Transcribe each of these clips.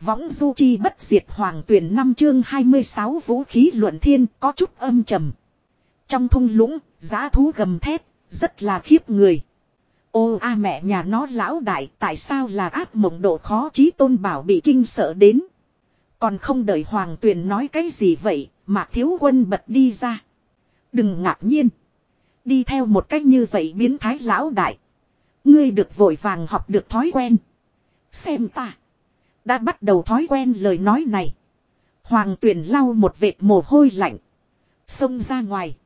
Võng du chi bất diệt hoàng tuyển năm chương 26 vũ khí luận thiên có chút âm trầm. Trong thung lũng, giá thú gầm thét, rất là khiếp người. Ô a à mẹ nhà nó lão đại tại sao là áp mộng độ khó trí tôn bảo bị kinh sợ đến. Còn không đợi hoàng tuyền nói cái gì vậy, mà thiếu quân bật đi ra. Đừng ngạc nhiên. Đi theo một cách như vậy biến thái lão đại. Ngươi được vội vàng học được thói quen. Xem ta. Đã bắt đầu thói quen lời nói này. Hoàng tuyển lau một vệt mồ hôi lạnh. Xông ra ngoài.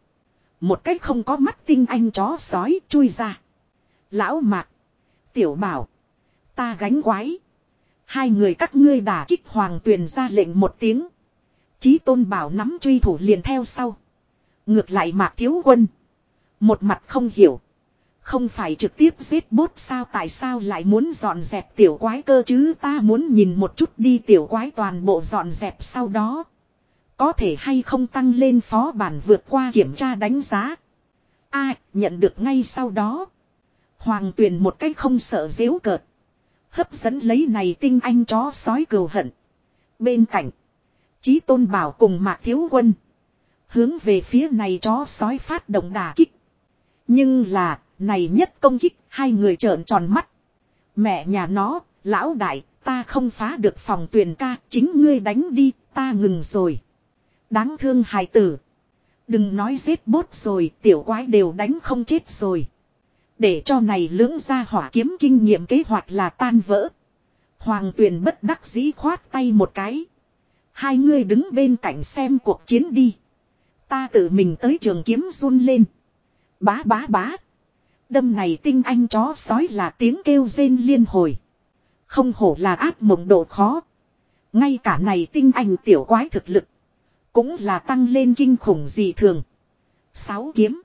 Một cách không có mắt tinh anh chó sói chui ra. Lão mạc. Tiểu bảo. Ta gánh quái. Hai người các ngươi đả kích hoàng tuyền ra lệnh một tiếng. Chí tôn bảo nắm truy thủ liền theo sau. Ngược lại mạc thiếu quân. Một mặt không hiểu. Không phải trực tiếp giết bốt sao tại sao lại muốn dọn dẹp tiểu quái cơ chứ ta muốn nhìn một chút đi tiểu quái toàn bộ dọn dẹp sau đó. Có thể hay không tăng lên phó bản vượt qua kiểm tra đánh giá. A nhận được ngay sau đó. Hoàng tuyền một cách không sợ dễu cợt. Hấp dẫn lấy này tinh anh chó sói cừu hận. Bên cạnh. Chí tôn bảo cùng mạc thiếu quân. Hướng về phía này chó sói phát động đà kích. Nhưng là, này nhất công kích, hai người trợn tròn mắt. Mẹ nhà nó, lão đại, ta không phá được phòng tuyển ca, chính ngươi đánh đi, ta ngừng rồi. Đáng thương hài tử. Đừng nói giết bốt rồi, tiểu quái đều đánh không chết rồi. Để cho này lưỡng ra hỏa kiếm kinh nghiệm kế hoạch là tan vỡ. Hoàng tuyền bất đắc dĩ khoát tay một cái. Hai người đứng bên cạnh xem cuộc chiến đi. Ta tự mình tới trường kiếm run lên. Bá bá bá. Đâm này tinh anh chó sói là tiếng kêu rên liên hồi. Không hổ là áp mộng độ khó. Ngay cả này tinh anh tiểu quái thực lực. Cũng là tăng lên kinh khủng dị thường. Sáu kiếm.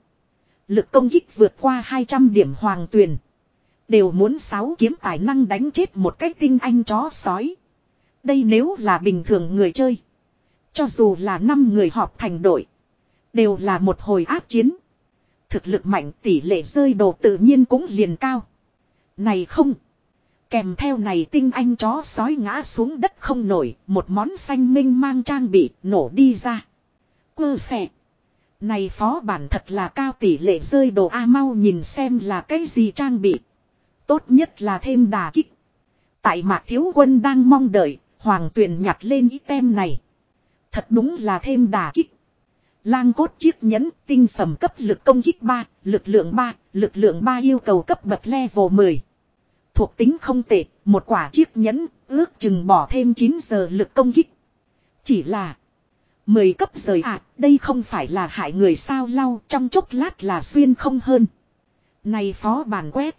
Lực công kích vượt qua 200 điểm hoàng tuyền. Đều muốn sáu kiếm tài năng đánh chết một cái tinh anh chó sói. Đây nếu là bình thường người chơi. Cho dù là năm người họp thành đội. Đều là một hồi áp chiến. Thực lực mạnh tỷ lệ rơi đồ tự nhiên cũng liền cao. Này không. Kèm theo này tinh anh chó sói ngã xuống đất không nổi. Một món xanh minh mang trang bị nổ đi ra. Quơ xẹ. Này phó bản thật là cao tỷ lệ rơi đồ A mau nhìn xem là cái gì trang bị. Tốt nhất là thêm đà kích. Tại mạc thiếu quân đang mong đợi, hoàng tuyền nhặt lên ý tem này. Thật đúng là thêm đà kích. Lang cốt chiếc nhẫn tinh phẩm cấp lực công kích 3, lực lượng 3, lực lượng 3 yêu cầu cấp bậc level 10. Thuộc tính không tệ, một quả chiếc nhẫn, ước chừng bỏ thêm 9 giờ lực công kích. Chỉ là Mười cấp rời ạ, à, đây không phải là hại người sao lau trong chốc lát là xuyên không hơn. Này phó bàn quét.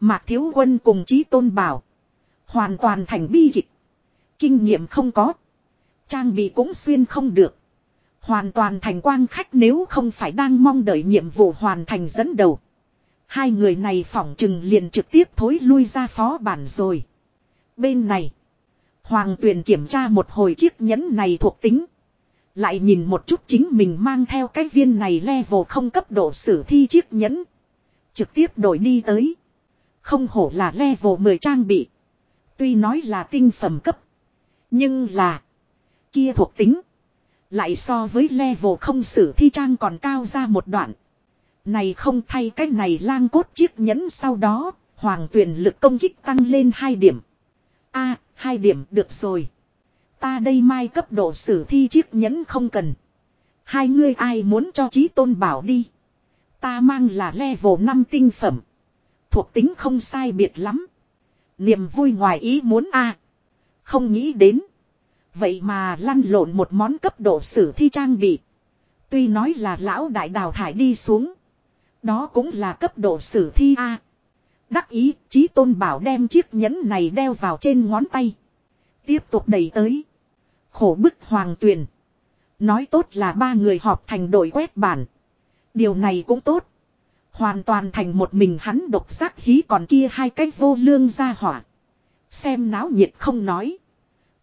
Mạc Thiếu Quân cùng Chí Tôn Bảo. Hoàn toàn thành bi kịch. Kinh nghiệm không có. Trang bị cũng xuyên không được. Hoàn toàn thành quang khách nếu không phải đang mong đợi nhiệm vụ hoàn thành dẫn đầu. Hai người này phỏng chừng liền trực tiếp thối lui ra phó bản rồi. Bên này. Hoàng tuyền kiểm tra một hồi chiếc nhẫn này thuộc tính. Lại nhìn một chút chính mình mang theo cái viên này level không cấp độ sử thi chiếc nhẫn. Trực tiếp đổi đi tới. Không hổ là level 10 trang bị. Tuy nói là tinh phẩm cấp. Nhưng là. Kia thuộc tính. Lại so với level không sử thi trang còn cao ra một đoạn. Này không thay cái này lang cốt chiếc nhẫn sau đó. Hoàng tuyển lực công kích tăng lên 2 điểm. a à, 2 điểm được rồi. Ta đây mai cấp độ sử thi chiếc nhẫn không cần. Hai ngươi ai muốn cho trí tôn bảo đi. Ta mang là level 5 tinh phẩm. Thuộc tính không sai biệt lắm. Niềm vui ngoài ý muốn a Không nghĩ đến. Vậy mà lăn lộn một món cấp độ sử thi trang bị. Tuy nói là lão đại đào thải đi xuống. Đó cũng là cấp độ sử thi A. Đắc ý, trí tôn bảo đem chiếc nhẫn này đeo vào trên ngón tay. Tiếp tục đẩy tới. Khổ bức hoàng tuyền. Nói tốt là ba người họp thành đội quét bản. Điều này cũng tốt. Hoàn toàn thành một mình hắn độc giác hí còn kia hai cách vô lương ra hỏa. Xem náo nhiệt không nói.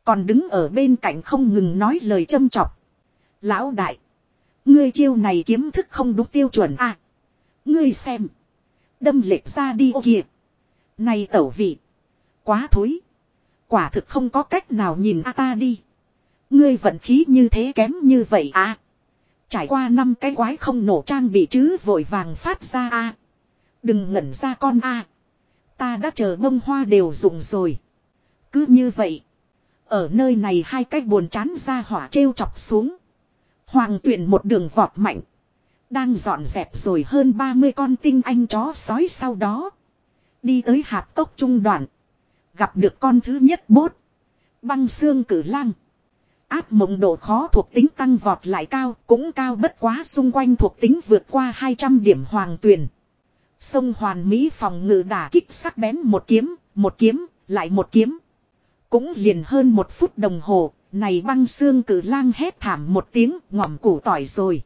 Còn đứng ở bên cạnh không ngừng nói lời châm chọc. Lão đại. Ngươi chiêu này kiếm thức không đúng tiêu chuẩn à. Ngươi xem. Đâm lệch ra đi ô kìa. Này tẩu vị. Quá thối. Quả thực không có cách nào nhìn a ta đi. Ngươi vận khí như thế kém như vậy à. Trải qua năm cái quái không nổ trang bị chứ vội vàng phát ra a Đừng ngẩn ra con a Ta đã chờ bông hoa đều dùng rồi. Cứ như vậy. Ở nơi này hai cái buồn chán ra hỏa trêu chọc xuống. Hoàng tuyển một đường vọt mạnh. Đang dọn dẹp rồi hơn 30 con tinh anh chó sói sau đó. Đi tới hạp tốc trung đoạn. Gặp được con thứ nhất bốt. Băng xương cử lang. Áp mộng độ khó thuộc tính tăng vọt lại cao, cũng cao bất quá xung quanh thuộc tính vượt qua 200 điểm hoàng tuyển. Sông hoàn mỹ phòng ngự đả kích sắc bén một kiếm, một kiếm, lại một kiếm. Cũng liền hơn một phút đồng hồ, này băng xương cử lang hét thảm một tiếng ngỏm củ tỏi rồi.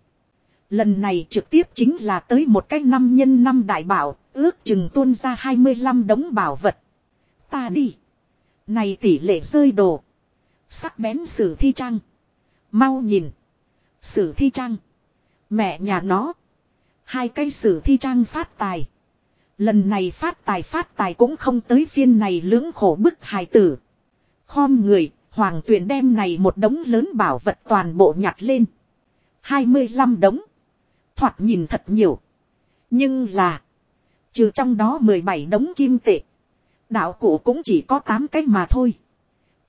Lần này trực tiếp chính là tới một cái năm nhân năm đại bảo, ước chừng tuôn ra 25 đống bảo vật. Ta đi. Này tỷ lệ rơi đồ. Sắc bén sử thi trăng, Mau nhìn. Sử thi trăng, Mẹ nhà nó. Hai cây sử thi trăng phát tài. Lần này phát tài phát tài cũng không tới phiên này lưỡng khổ bức hài tử. Khom người, hoàng tuyển đem này một đống lớn bảo vật toàn bộ nhặt lên. 25 đống. Thoạt nhìn thật nhiều. Nhưng là. Trừ trong đó 17 đống kim tệ. Đạo cụ cũng chỉ có 8 cái mà thôi.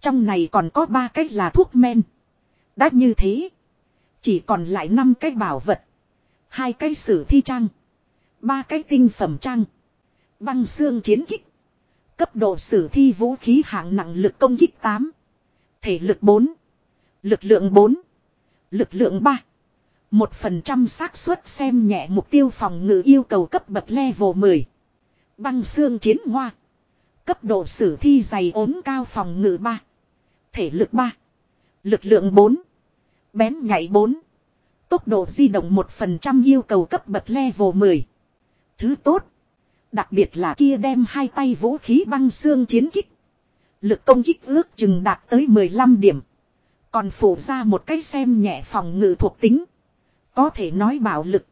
Trong này còn có 3 cái là thuốc men. Đã như thế. Chỉ còn lại 5 cái bảo vật. hai cái sử thi trang. ba cái tinh phẩm trang. Băng xương chiến kích. Cấp độ sử thi vũ khí hạng nặng lực công kích 8. Thể lực 4. Lực lượng 4. Lực lượng 3. 1% xác suất xem nhẹ mục tiêu phòng ngự yêu cầu cấp bậc level 10. Băng xương chiến hoa, Cấp độ sử thi dày ốm cao phòng ngự 3. Thể lực 3. Lực lượng 4. Bén nhảy 4. Tốc độ di động 1% yêu cầu cấp bậc level 10. Thứ tốt. Đặc biệt là kia đem hai tay vũ khí băng xương chiến kích. Lực công kích ước chừng đạt tới 15 điểm. Còn phủ ra một cái xem nhẹ phòng ngự thuộc tính. Có thể nói bảo lực.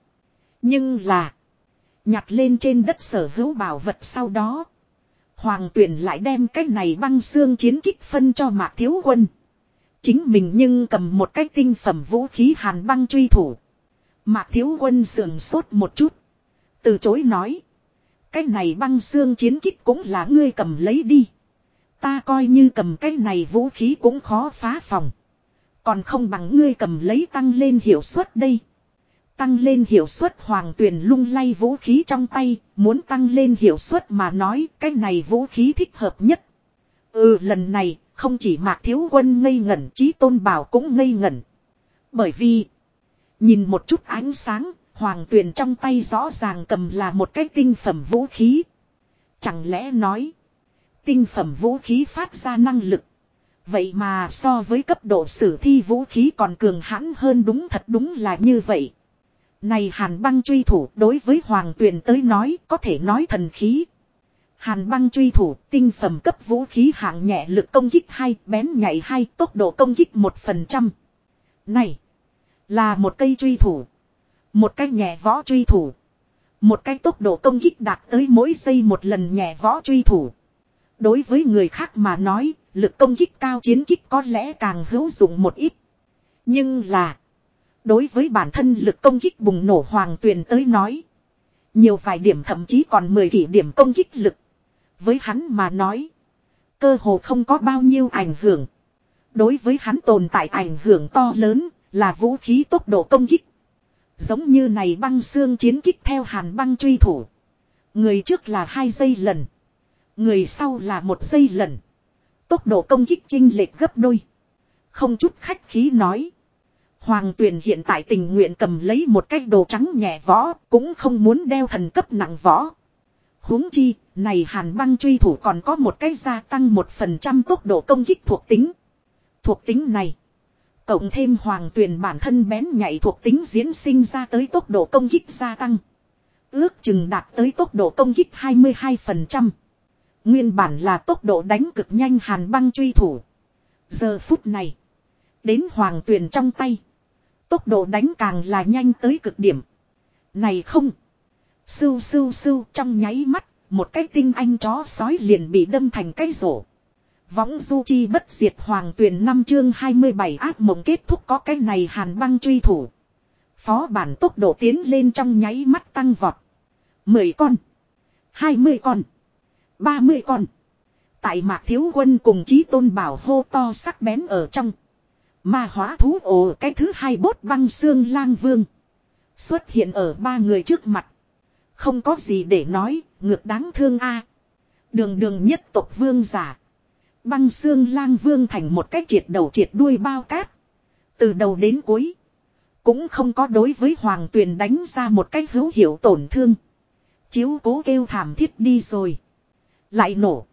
Nhưng là. Nhặt lên trên đất sở hữu bảo vật sau đó. Hoàng tuyển lại đem cái này băng xương chiến kích phân cho mạc thiếu quân. Chính mình nhưng cầm một cái tinh phẩm vũ khí hàn băng truy thủ. Mạc thiếu quân sườn sốt một chút. Từ chối nói. Cái này băng xương chiến kích cũng là ngươi cầm lấy đi. Ta coi như cầm cái này vũ khí cũng khó phá phòng. Còn không bằng ngươi cầm lấy tăng lên hiệu suất đây. Tăng lên hiệu suất hoàng tuyển lung lay vũ khí trong tay, muốn tăng lên hiệu suất mà nói cái này vũ khí thích hợp nhất. Ừ lần này, không chỉ mạc thiếu quân ngây ngẩn trí tôn bảo cũng ngây ngẩn. Bởi vì, nhìn một chút ánh sáng, hoàng Tuyền trong tay rõ ràng cầm là một cái tinh phẩm vũ khí. Chẳng lẽ nói, tinh phẩm vũ khí phát ra năng lực. Vậy mà so với cấp độ sử thi vũ khí còn cường hãn hơn đúng thật đúng là như vậy. Này hàn băng truy thủ đối với hoàng tuyền tới nói có thể nói thần khí. Hàn băng truy thủ tinh phẩm cấp vũ khí hạng nhẹ lực công kích hay bén nhảy hay tốc độ công kích một phần trăm. Này là một cây truy thủ. Một cái nhẹ võ truy thủ. Một cái tốc độ công kích đạt tới mỗi giây một lần nhẹ võ truy thủ. Đối với người khác mà nói, lực công kích cao chiến kích có lẽ càng hữu dụng một ít. Nhưng là, đối với bản thân lực công kích bùng nổ hoàng tuyền tới nói, nhiều vài điểm thậm chí còn 10 kỷ điểm công kích lực. Với hắn mà nói, cơ hồ không có bao nhiêu ảnh hưởng. Đối với hắn tồn tại ảnh hưởng to lớn, là vũ khí tốc độ công kích. Giống như này băng xương chiến kích theo hàn băng truy thủ. Người trước là hai giây lần. Người sau là một giây lần. Tốc độ công kích chinh lệch gấp đôi. Không chút khách khí nói. Hoàng tuyền hiện tại tình nguyện cầm lấy một cái đồ trắng nhẹ võ, cũng không muốn đeo thần cấp nặng võ. huống chi, này hàn băng truy thủ còn có một cái gia tăng một phần trăm tốc độ công kích thuộc tính. Thuộc tính này, cộng thêm hoàng tuyền bản thân bén nhạy thuộc tính diễn sinh ra tới tốc độ công kích gia tăng. Ước chừng đạt tới tốc độ công kích 22%. Nguyên bản là tốc độ đánh cực nhanh hàn băng truy thủ. Giờ phút này. Đến hoàng tuyền trong tay. Tốc độ đánh càng là nhanh tới cực điểm. Này không. Sưu sưu sưu trong nháy mắt. Một cái tinh anh chó sói liền bị đâm thành cái rổ. Võng du chi bất diệt hoàng tuyển năm chương 27 ác mộng kết thúc có cái này hàn băng truy thủ. Phó bản tốc độ tiến lên trong nháy mắt tăng vọt. 10 con. 20 con. 30 con. Tại mạc thiếu quân cùng chí tôn bảo hô to sắc bén ở trong. Ma hóa thú ồ cái thứ hai bốt băng xương lang vương. Xuất hiện ở ba người trước mặt. Không có gì để nói, ngược đáng thương a. Đường đường nhất tộc vương giả. Băng xương lang vương thành một cách triệt đầu triệt đuôi bao cát. Từ đầu đến cuối. Cũng không có đối với hoàng tuyền đánh ra một cách hữu hiệu tổn thương. Chiếu cố kêu thảm thiết đi rồi. Lại nổ.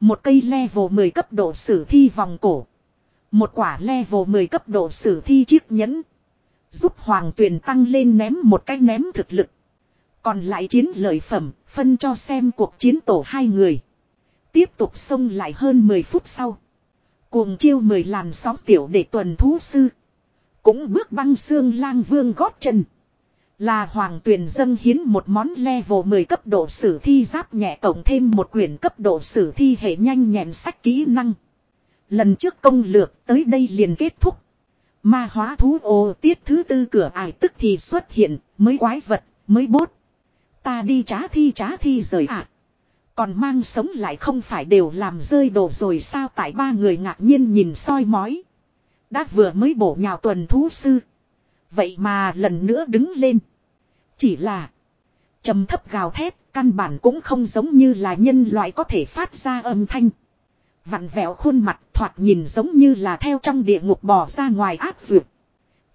Một cây level 10 cấp độ sử thi vòng cổ. Một quả level 10 cấp độ sử thi chiếc nhẫn. Giúp hoàng tuyền tăng lên ném một cái ném thực lực. Còn lại chiến lợi phẩm, phân cho xem cuộc chiến tổ hai người. Tiếp tục xông lại hơn 10 phút sau. Cuồng chiêu 10 làn sóng tiểu để tuần thú sư. Cũng bước băng xương lang vương gót chân. Là hoàng tuyển dân hiến một món level 10 cấp độ sử thi giáp nhẹ cộng thêm một quyển cấp độ sử thi hệ nhanh nhẹn sách kỹ năng. Lần trước công lược tới đây liền kết thúc. Ma hóa thú ô tiết thứ tư cửa ải tức thì xuất hiện, mới quái vật, mới bốt. Ta đi trá thi trá thi rời ạ. À. Còn mang sống lại không phải đều làm rơi đồ rồi sao tại ba người ngạc nhiên nhìn soi mói. Đã vừa mới bổ nhào tuần thú sư. Vậy mà lần nữa đứng lên. Chỉ là. trầm thấp gào thét, căn bản cũng không giống như là nhân loại có thể phát ra âm thanh. Vặn vẹo khuôn mặt thoạt nhìn giống như là theo trong địa ngục bò ra ngoài áp dược.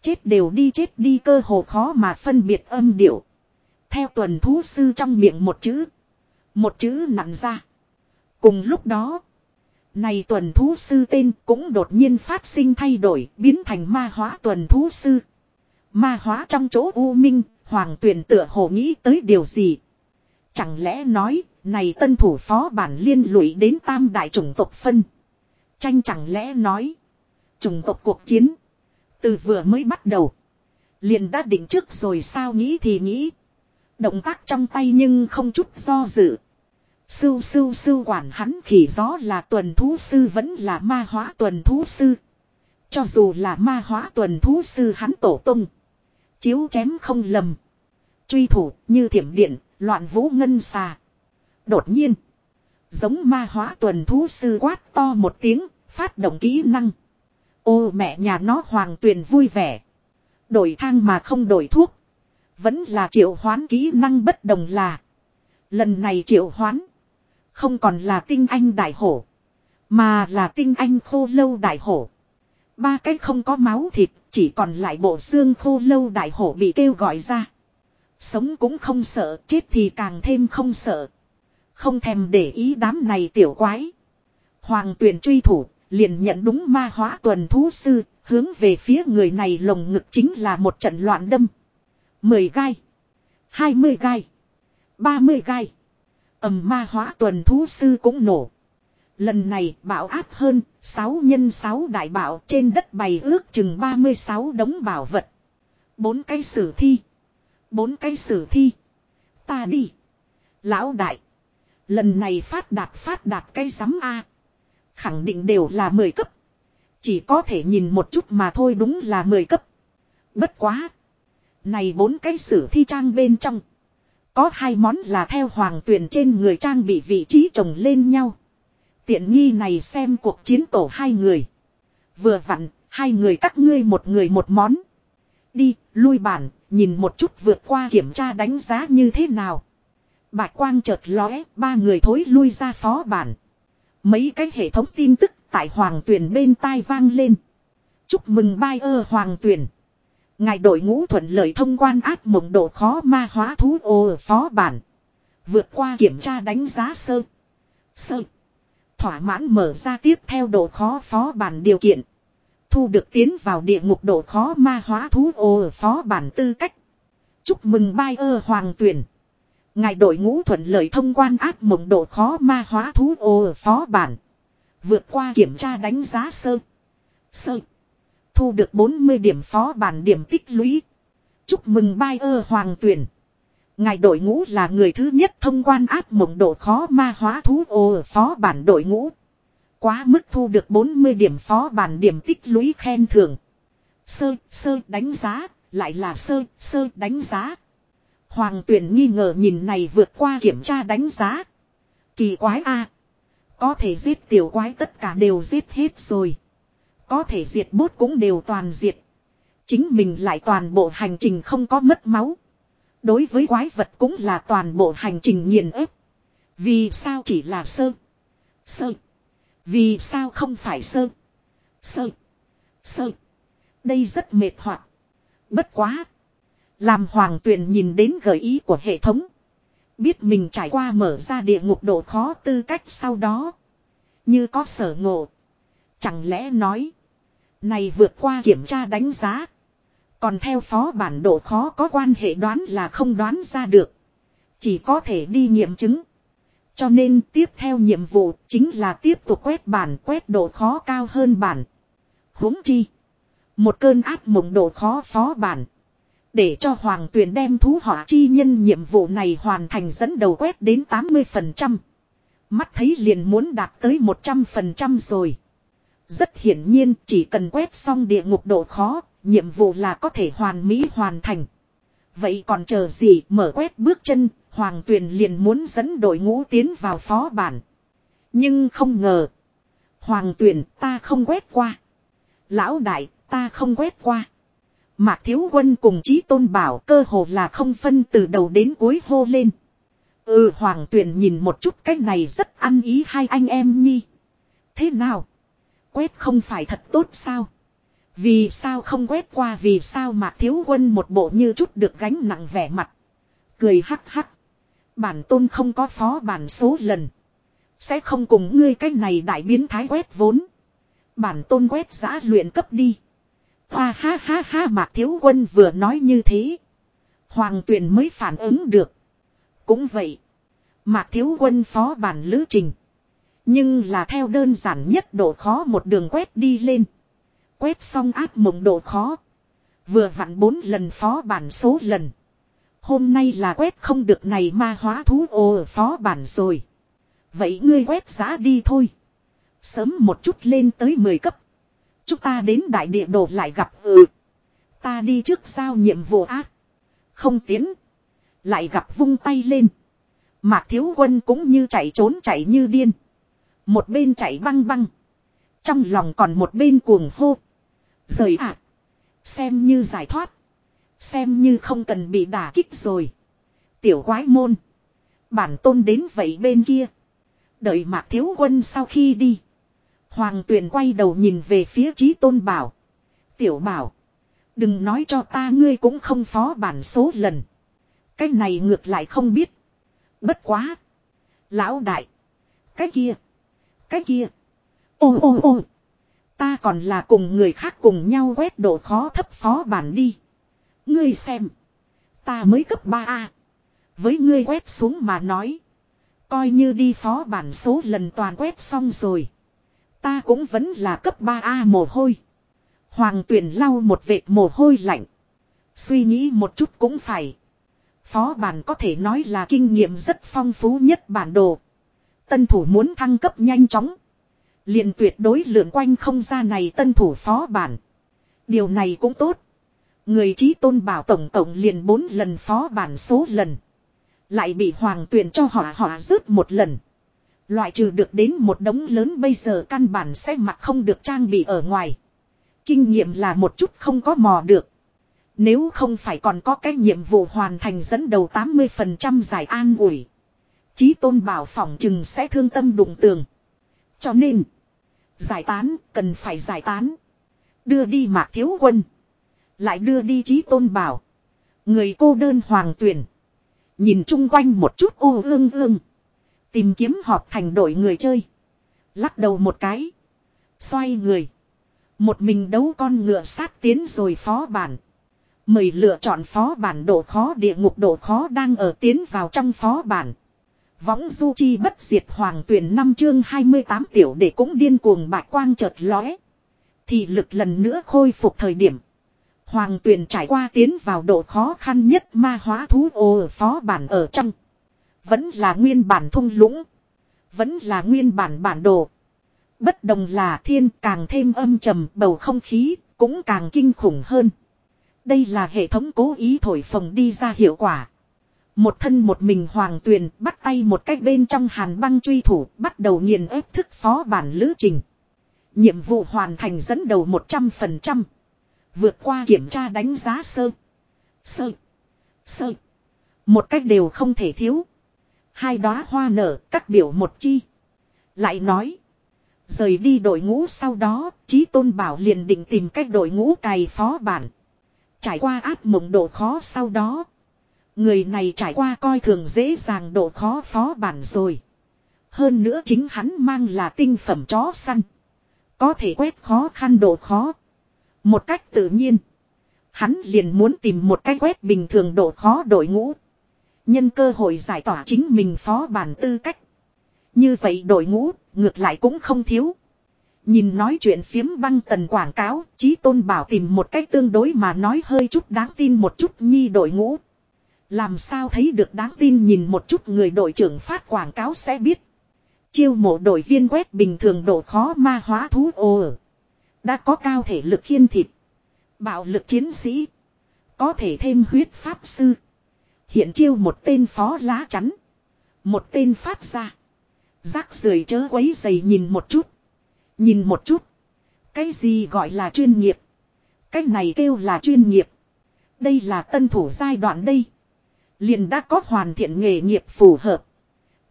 Chết đều đi chết đi cơ hồ khó mà phân biệt âm điệu. Theo tuần thú sư trong miệng một chữ. Một chữ nặn ra. Cùng lúc đó. Này tuần thú sư tên cũng đột nhiên phát sinh thay đổi biến thành ma hóa tuần thú sư. Ma hóa trong chỗ u minh, hoàng tuyển tựa hồ nghĩ tới điều gì. Chẳng lẽ nói, này tân thủ phó bản liên lụy đến tam đại chủng tộc phân. Tranh chẳng lẽ nói, chủng tộc cuộc chiến. Từ vừa mới bắt đầu. Liền đã định trước rồi sao nghĩ thì nghĩ. Động tác trong tay nhưng không chút do dự. Sưu sưu sưu quản hắn khỉ gió là tuần thú sư vẫn là ma hóa tuần thú sư. Cho dù là ma hóa tuần thú sư hắn tổ tung. Chiếu chém không lầm. Truy thủ như thiểm điện, loạn vũ ngân xà. Đột nhiên. Giống ma hóa tuần thú sư quát to một tiếng, phát động kỹ năng. Ô mẹ nhà nó hoàng tuyền vui vẻ. Đổi thang mà không đổi thuốc. Vẫn là triệu hoán kỹ năng bất đồng là. Lần này triệu hoán. Không còn là tinh anh đại hổ. Mà là tinh anh khô lâu đại hổ. Ba cái không có máu thịt. Chỉ còn lại bộ xương khô lâu đại hổ bị kêu gọi ra. Sống cũng không sợ. Chết thì càng thêm không sợ. Không thèm để ý đám này tiểu quái. Hoàng tuyển truy thủ. Liền nhận đúng ma hóa tuần thú sư. Hướng về phía người này lồng ngực chính là một trận loạn đâm. 10 gai. 20 gai. 30 gai ầm ma hóa tuần thú sư cũng nổ. Lần này bảo áp hơn 6 nhân 6 đại bảo trên đất bày ước chừng 36 đống bảo vật. bốn cái sử thi. bốn cái sử thi. Ta đi. Lão đại. Lần này phát đạt phát đạt cái giám A. Khẳng định đều là 10 cấp. Chỉ có thể nhìn một chút mà thôi đúng là 10 cấp. Bất quá. Này bốn cái sử thi trang bên trong. Có hai món là theo hoàng tuyển trên người trang bị vị trí chồng lên nhau. Tiện nghi này xem cuộc chiến tổ hai người. Vừa vặn, hai người các ngươi một người một món. Đi, lui bản, nhìn một chút vượt qua kiểm tra đánh giá như thế nào. Bạch quang chợt lóe, ba người thối lui ra phó bản. Mấy cái hệ thống tin tức tại hoàng tuyển bên tai vang lên. Chúc mừng bai ơ hoàng tuyển. Ngài đội ngũ thuận lợi thông quan ác mộng độ khó ma hóa thú ô ở phó bản. Vượt qua kiểm tra đánh giá sơ. Sơ. Thỏa mãn mở ra tiếp theo độ khó phó bản điều kiện. Thu được tiến vào địa ngục độ khó ma hóa thú ô ở phó bản tư cách. Chúc mừng bai ơ hoàng tuyển. Ngài đội ngũ thuận lợi thông quan ác mộng độ khó ma hóa thú ô ở phó bản. Vượt qua kiểm tra đánh giá sơ. Sơ thu được 40 điểm phó bản điểm tích lũy. Chúc mừng bai ơ hoàng tuyển. Ngài đội ngũ là người thứ nhất thông quan áp mộng độ khó ma hóa thú ô phó bản đội ngũ. Quá mức thu được 40 điểm phó bản điểm tích lũy khen thưởng. Sơ, sơ đánh giá, lại là sơ, sơ đánh giá. Hoàng tuyển nghi ngờ nhìn này vượt qua kiểm tra đánh giá. Kỳ quái a Có thể giết tiểu quái tất cả đều giết hết rồi. Có thể diệt bốt cũng đều toàn diệt. Chính mình lại toàn bộ hành trình không có mất máu. Đối với quái vật cũng là toàn bộ hành trình nghiền ép. Vì sao chỉ là sơ. Sơ. Vì sao không phải sơ. Sơ. Sơ. Đây rất mệt hoạt. Bất quá. Làm hoàng tuyền nhìn đến gợi ý của hệ thống. Biết mình trải qua mở ra địa ngục độ khó tư cách sau đó. Như có sở ngộ. Chẳng lẽ nói. Này vượt qua kiểm tra đánh giá. Còn theo phó bản độ khó có quan hệ đoán là không đoán ra được. Chỉ có thể đi nghiệm chứng. Cho nên tiếp theo nhiệm vụ chính là tiếp tục quét bản, quét độ khó cao hơn bản. huống chi. Một cơn áp mộng độ khó phó bản. Để cho Hoàng Tuyền đem thú họa chi nhân nhiệm vụ này hoàn thành dẫn đầu quét đến 80%. Mắt thấy liền muốn đạt tới 100% rồi. Rất hiển nhiên chỉ cần quét xong địa ngục độ khó, nhiệm vụ là có thể hoàn mỹ hoàn thành. Vậy còn chờ gì mở quét bước chân, Hoàng Tuyền liền muốn dẫn đội ngũ tiến vào phó bản. Nhưng không ngờ. Hoàng Tuyền ta không quét qua. Lão đại ta không quét qua. Mạc Thiếu Quân cùng Chí Tôn Bảo cơ hồ là không phân từ đầu đến cuối hô lên. Ừ Hoàng Tuyền nhìn một chút cái này rất ăn ý hai anh em nhi. Thế nào? Quét không phải thật tốt sao? Vì sao không quét qua, vì sao mà Thiếu Quân một bộ như chút được gánh nặng vẻ mặt. Cười hắc hắc. Bản tôn không có phó bản số lần. Sẽ không cùng ngươi cái này đại biến thái quét vốn. Bản tôn quét giã luyện cấp đi. Hoa ha ha ha Mạc Thiếu Quân vừa nói như thế. Hoàng tuyền mới phản ứng được. Cũng vậy. Mạc Thiếu Quân phó bản lữ trình. Nhưng là theo đơn giản nhất độ khó một đường quét đi lên. Quét xong áp mộng độ khó. Vừa vặn bốn lần phó bản số lần. Hôm nay là quét không được này ma hóa thú ô ở phó bản rồi. Vậy ngươi quét giá đi thôi. Sớm một chút lên tới 10 cấp. Chúng ta đến đại địa đồ lại gặp ừ. Ta đi trước giao nhiệm vụ ác. Không tiến. Lại gặp vung tay lên. Mạc thiếu quân cũng như chạy trốn chạy như điên. Một bên chạy băng băng. Trong lòng còn một bên cuồng hô. Rời ạ. Xem như giải thoát. Xem như không cần bị đả kích rồi. Tiểu quái môn. Bản tôn đến vậy bên kia. Đợi mạc thiếu quân sau khi đi. Hoàng tuyền quay đầu nhìn về phía trí tôn bảo. Tiểu bảo. Đừng nói cho ta ngươi cũng không phó bản số lần. Cái này ngược lại không biết. Bất quá. Lão đại. Cái kia. Cái kia. Ôm ôm ôm. Ta còn là cùng người khác cùng nhau quét độ khó thấp phó bản đi. Ngươi xem. Ta mới cấp 3A. Với ngươi quét xuống mà nói. Coi như đi phó bản số lần toàn quét xong rồi. Ta cũng vẫn là cấp 3A mồ hôi. Hoàng tuyển lau một vệt mồ hôi lạnh. Suy nghĩ một chút cũng phải. Phó bản có thể nói là kinh nghiệm rất phong phú nhất bản đồ. Tân thủ muốn thăng cấp nhanh chóng. liền tuyệt đối lượn quanh không ra này tân thủ phó bản. Điều này cũng tốt. Người trí tôn bảo tổng cộng liền 4 lần phó bản số lần. Lại bị hoàng tuyển cho họ họ rớt một lần. Loại trừ được đến một đống lớn bây giờ căn bản sẽ mặc không được trang bị ở ngoài. Kinh nghiệm là một chút không có mò được. Nếu không phải còn có cái nhiệm vụ hoàn thành dẫn đầu 80% giải an ủi. Chí tôn bảo phỏng chừng sẽ thương tâm đụng tường. Cho nên, giải tán, cần phải giải tán. Đưa đi mạc thiếu quân. Lại đưa đi chí tôn bảo. Người cô đơn hoàng tuyển. Nhìn chung quanh một chút ô ương ương. Tìm kiếm họp thành đội người chơi. Lắc đầu một cái. Xoay người. Một mình đấu con ngựa sát tiến rồi phó bản. Mời lựa chọn phó bản độ khó địa ngục độ khó đang ở tiến vào trong phó bản. Võng du chi bất diệt hoàng tuyển năm chương 28 tiểu để cũng điên cuồng bạch quang chợt lóe. Thì lực lần nữa khôi phục thời điểm. Hoàng tuyển trải qua tiến vào độ khó khăn nhất ma hóa thú ô ở phó bản ở trong. Vẫn là nguyên bản thung lũng. Vẫn là nguyên bản bản đồ. Bất đồng là thiên càng thêm âm trầm, bầu không khí cũng càng kinh khủng hơn. Đây là hệ thống cố ý thổi phồng đi ra hiệu quả. Một thân một mình hoàng tuyền bắt tay một cách bên trong hàn băng truy thủ bắt đầu nghiền ép thức phó bản lữ trình. Nhiệm vụ hoàn thành dẫn đầu 100%. Vượt qua kiểm tra đánh giá sơ. Sơ. Sơ. Một cách đều không thể thiếu. Hai đóa hoa nở các biểu một chi. Lại nói. Rời đi đội ngũ sau đó, Chí Tôn Bảo liền định tìm cách đội ngũ cày phó bản. Trải qua áp mộng độ khó sau đó. Người này trải qua coi thường dễ dàng độ khó phó bản rồi. Hơn nữa chính hắn mang là tinh phẩm chó săn. Có thể quét khó khăn độ khó. Một cách tự nhiên. Hắn liền muốn tìm một cách quét bình thường độ khó đội ngũ. Nhân cơ hội giải tỏa chính mình phó bản tư cách. Như vậy đội ngũ, ngược lại cũng không thiếu. Nhìn nói chuyện phiếm băng tần quảng cáo, Chí Tôn Bảo tìm một cách tương đối mà nói hơi chút đáng tin một chút nhi đội ngũ. Làm sao thấy được đáng tin nhìn một chút người đội trưởng phát quảng cáo sẽ biết. Chiêu mộ đội viên quét bình thường độ khó ma hóa thú ồ. Đã có cao thể lực khiên thịt. Bạo lực chiến sĩ. Có thể thêm huyết pháp sư. Hiện chiêu một tên phó lá chắn. Một tên phát ra. Rác rưởi chớ quấy dày nhìn một chút. Nhìn một chút. Cái gì gọi là chuyên nghiệp. Cái này kêu là chuyên nghiệp. Đây là tân thủ giai đoạn đây. Liền đã có hoàn thiện nghề nghiệp phù hợp.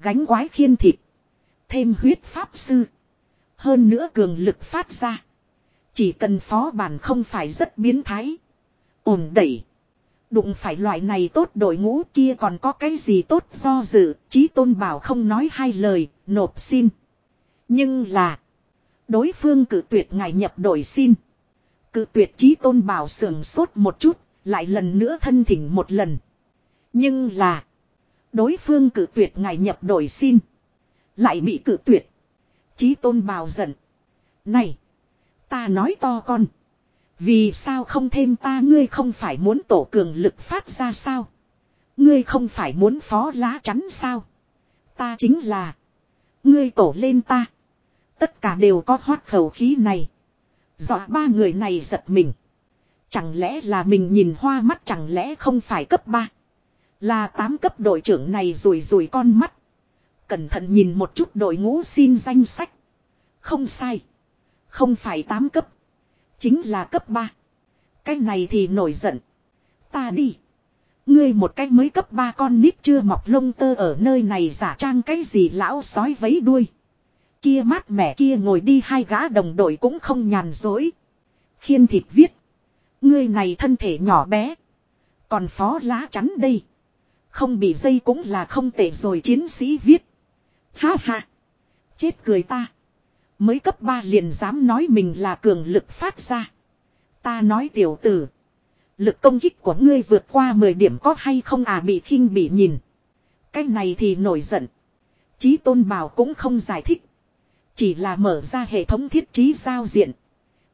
Gánh quái khiên thịt. Thêm huyết pháp sư. Hơn nữa cường lực phát ra. Chỉ cần phó bản không phải rất biến thái. Ổn đẩy. Đụng phải loại này tốt đội ngũ kia còn có cái gì tốt do dự. Chí tôn bảo không nói hai lời. Nộp xin. Nhưng là. Đối phương cử tuyệt ngài nhập đội xin. Cự tuyệt chí tôn bảo sưởng sốt một chút. Lại lần nữa thân thỉnh một lần. Nhưng là. Đối phương cử tuyệt ngài nhập đội xin. Lại bị cử tuyệt. Chí tôn bào giận. Này. Ta nói to con. Vì sao không thêm ta, ngươi không phải muốn tổ cường lực phát ra sao. Ngươi không phải muốn phó lá chắn sao. Ta chính là. Ngươi tổ lên ta. Tất cả đều có hoát khẩu khí này. Dọa ba người này giật mình. Chẳng lẽ là mình nhìn hoa mắt, chẳng lẽ không phải cấp 3. Là tám cấp đội trưởng này rủi rủi con mắt. Cẩn thận nhìn một chút đội ngũ xin danh sách. Không sai. Không phải tám cấp. Chính là cấp 3. Cái này thì nổi giận. Ta đi. Ngươi một cái mới cấp 3 con nít chưa mọc lông tơ ở nơi này giả trang cái gì lão sói vấy đuôi. Kia mát mẻ kia ngồi đi hai gã đồng đội cũng không nhàn dối. Khiên thịt viết. Ngươi này thân thể nhỏ bé. Còn phó lá chắn đây. Không bị dây cũng là không tệ rồi chiến sĩ viết. Ha ha. Chết cười ta. Mới cấp 3 liền dám nói mình là cường lực phát ra. Ta nói tiểu tử. Lực công kích của ngươi vượt qua 10 điểm có hay không à bị khinh bị nhìn. Cái này thì nổi giận. Chí tôn bảo cũng không giải thích. Chỉ là mở ra hệ thống thiết trí giao diện.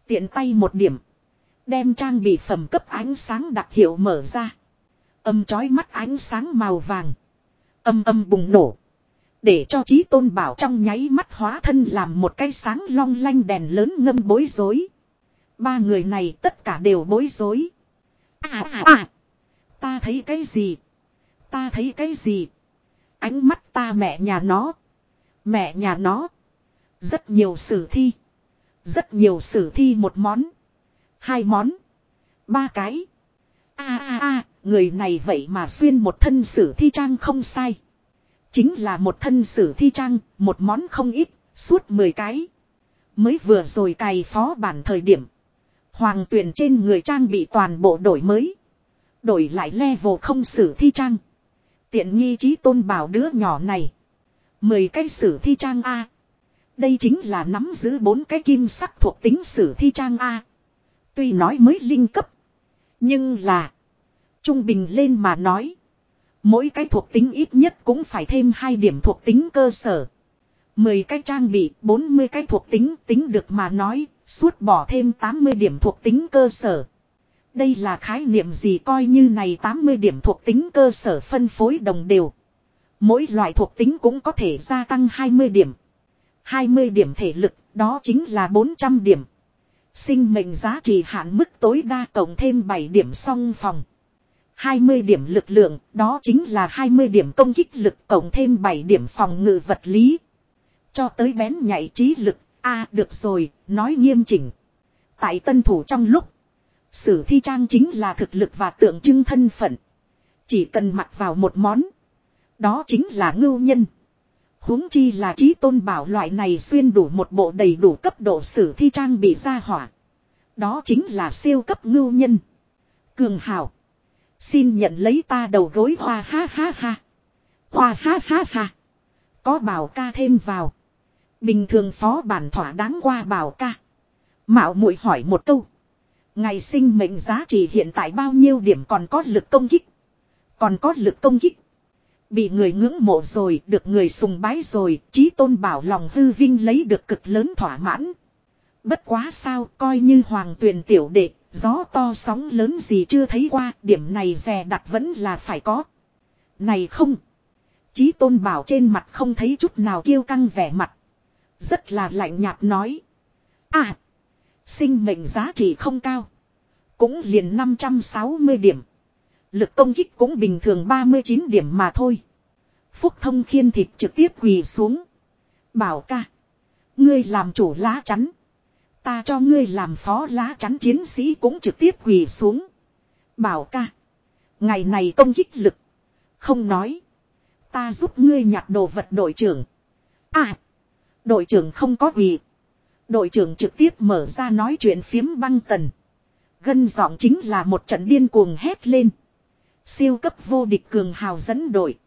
Tiện tay một điểm. Đem trang bị phẩm cấp ánh sáng đặc hiệu mở ra. Âm chói mắt ánh sáng màu vàng. Âm âm bùng nổ. Để cho trí tôn bảo trong nháy mắt hóa thân làm một cái sáng long lanh đèn lớn ngâm bối rối. Ba người này tất cả đều bối rối. À à à. Ta thấy cái gì? Ta thấy cái gì? Ánh mắt ta mẹ nhà nó. Mẹ nhà nó. Rất nhiều sử thi. Rất nhiều sử thi một món. Hai món. Ba cái a a a người này vậy mà xuyên một thân sử thi trang không sai. Chính là một thân sử thi trang, một món không ít, suốt 10 cái. Mới vừa rồi cày phó bản thời điểm. Hoàng tuyển trên người trang bị toàn bộ đổi mới. Đổi lại level không sử thi trang. Tiện nghi trí tôn bảo đứa nhỏ này. Mười cái sử thi trang A. Đây chính là nắm giữ bốn cái kim sắc thuộc tính sử thi trang A. Tuy nói mới linh cấp. Nhưng là. Trung bình lên mà nói. Mỗi cái thuộc tính ít nhất cũng phải thêm hai điểm thuộc tính cơ sở. 10 cái trang bị, 40 cái thuộc tính tính được mà nói, suốt bỏ thêm 80 điểm thuộc tính cơ sở. Đây là khái niệm gì coi như này 80 điểm thuộc tính cơ sở phân phối đồng đều. Mỗi loại thuộc tính cũng có thể gia tăng 20 điểm. 20 điểm thể lực, Đó chính là 400 điểm. Sinh mệnh giá trị hạn mức tối đa cộng thêm 7 điểm song phòng. 20 điểm lực lượng, đó chính là 20 điểm công kích lực cộng thêm 7 điểm phòng ngự vật lý. Cho tới bén nhạy trí lực, a được rồi, nói nghiêm chỉnh. Tại tân thủ trong lúc, sử thi trang chính là thực lực và tượng trưng thân phận. Chỉ cần mặc vào một món, đó chính là ngưu nhân huống chi là trí tôn bảo loại này xuyên đủ một bộ đầy đủ cấp độ sử thi trang bị ra hỏa. Đó chính là siêu cấp ngưu nhân. Cường hào. Xin nhận lấy ta đầu gối hoa ha ha ha. Hoa ha ha ha. Có bảo ca thêm vào. Bình thường phó bản thỏa đáng qua bảo ca. Mạo muội hỏi một câu. Ngày sinh mệnh giá trị hiện tại bao nhiêu điểm còn có lực công kích. Còn có lực công kích. Bị người ngưỡng mộ rồi, được người sùng bái rồi, trí tôn bảo lòng hư vinh lấy được cực lớn thỏa mãn. Bất quá sao, coi như hoàng tuyền tiểu đệ, gió to sóng lớn gì chưa thấy qua, điểm này rè đặt vẫn là phải có. Này không. Chí tôn bảo trên mặt không thấy chút nào kiêu căng vẻ mặt. Rất là lạnh nhạt nói. À. Sinh mệnh giá trị không cao. Cũng liền 560 điểm. Lực công kích cũng bình thường 39 điểm mà thôi. Phúc thông khiên thịt trực tiếp quỳ xuống. Bảo ca. Ngươi làm chủ lá chắn. Ta cho ngươi làm phó lá chắn chiến sĩ cũng trực tiếp quỳ xuống. Bảo ca. Ngày này công kích lực. Không nói. Ta giúp ngươi nhặt đồ vật đội trưởng. À. Đội trưởng không có quỳ. Đội trưởng trực tiếp mở ra nói chuyện phiếm băng tần. Gân giọng chính là một trận điên cuồng hét lên. Siêu cấp vô địch cường hào dẫn đội.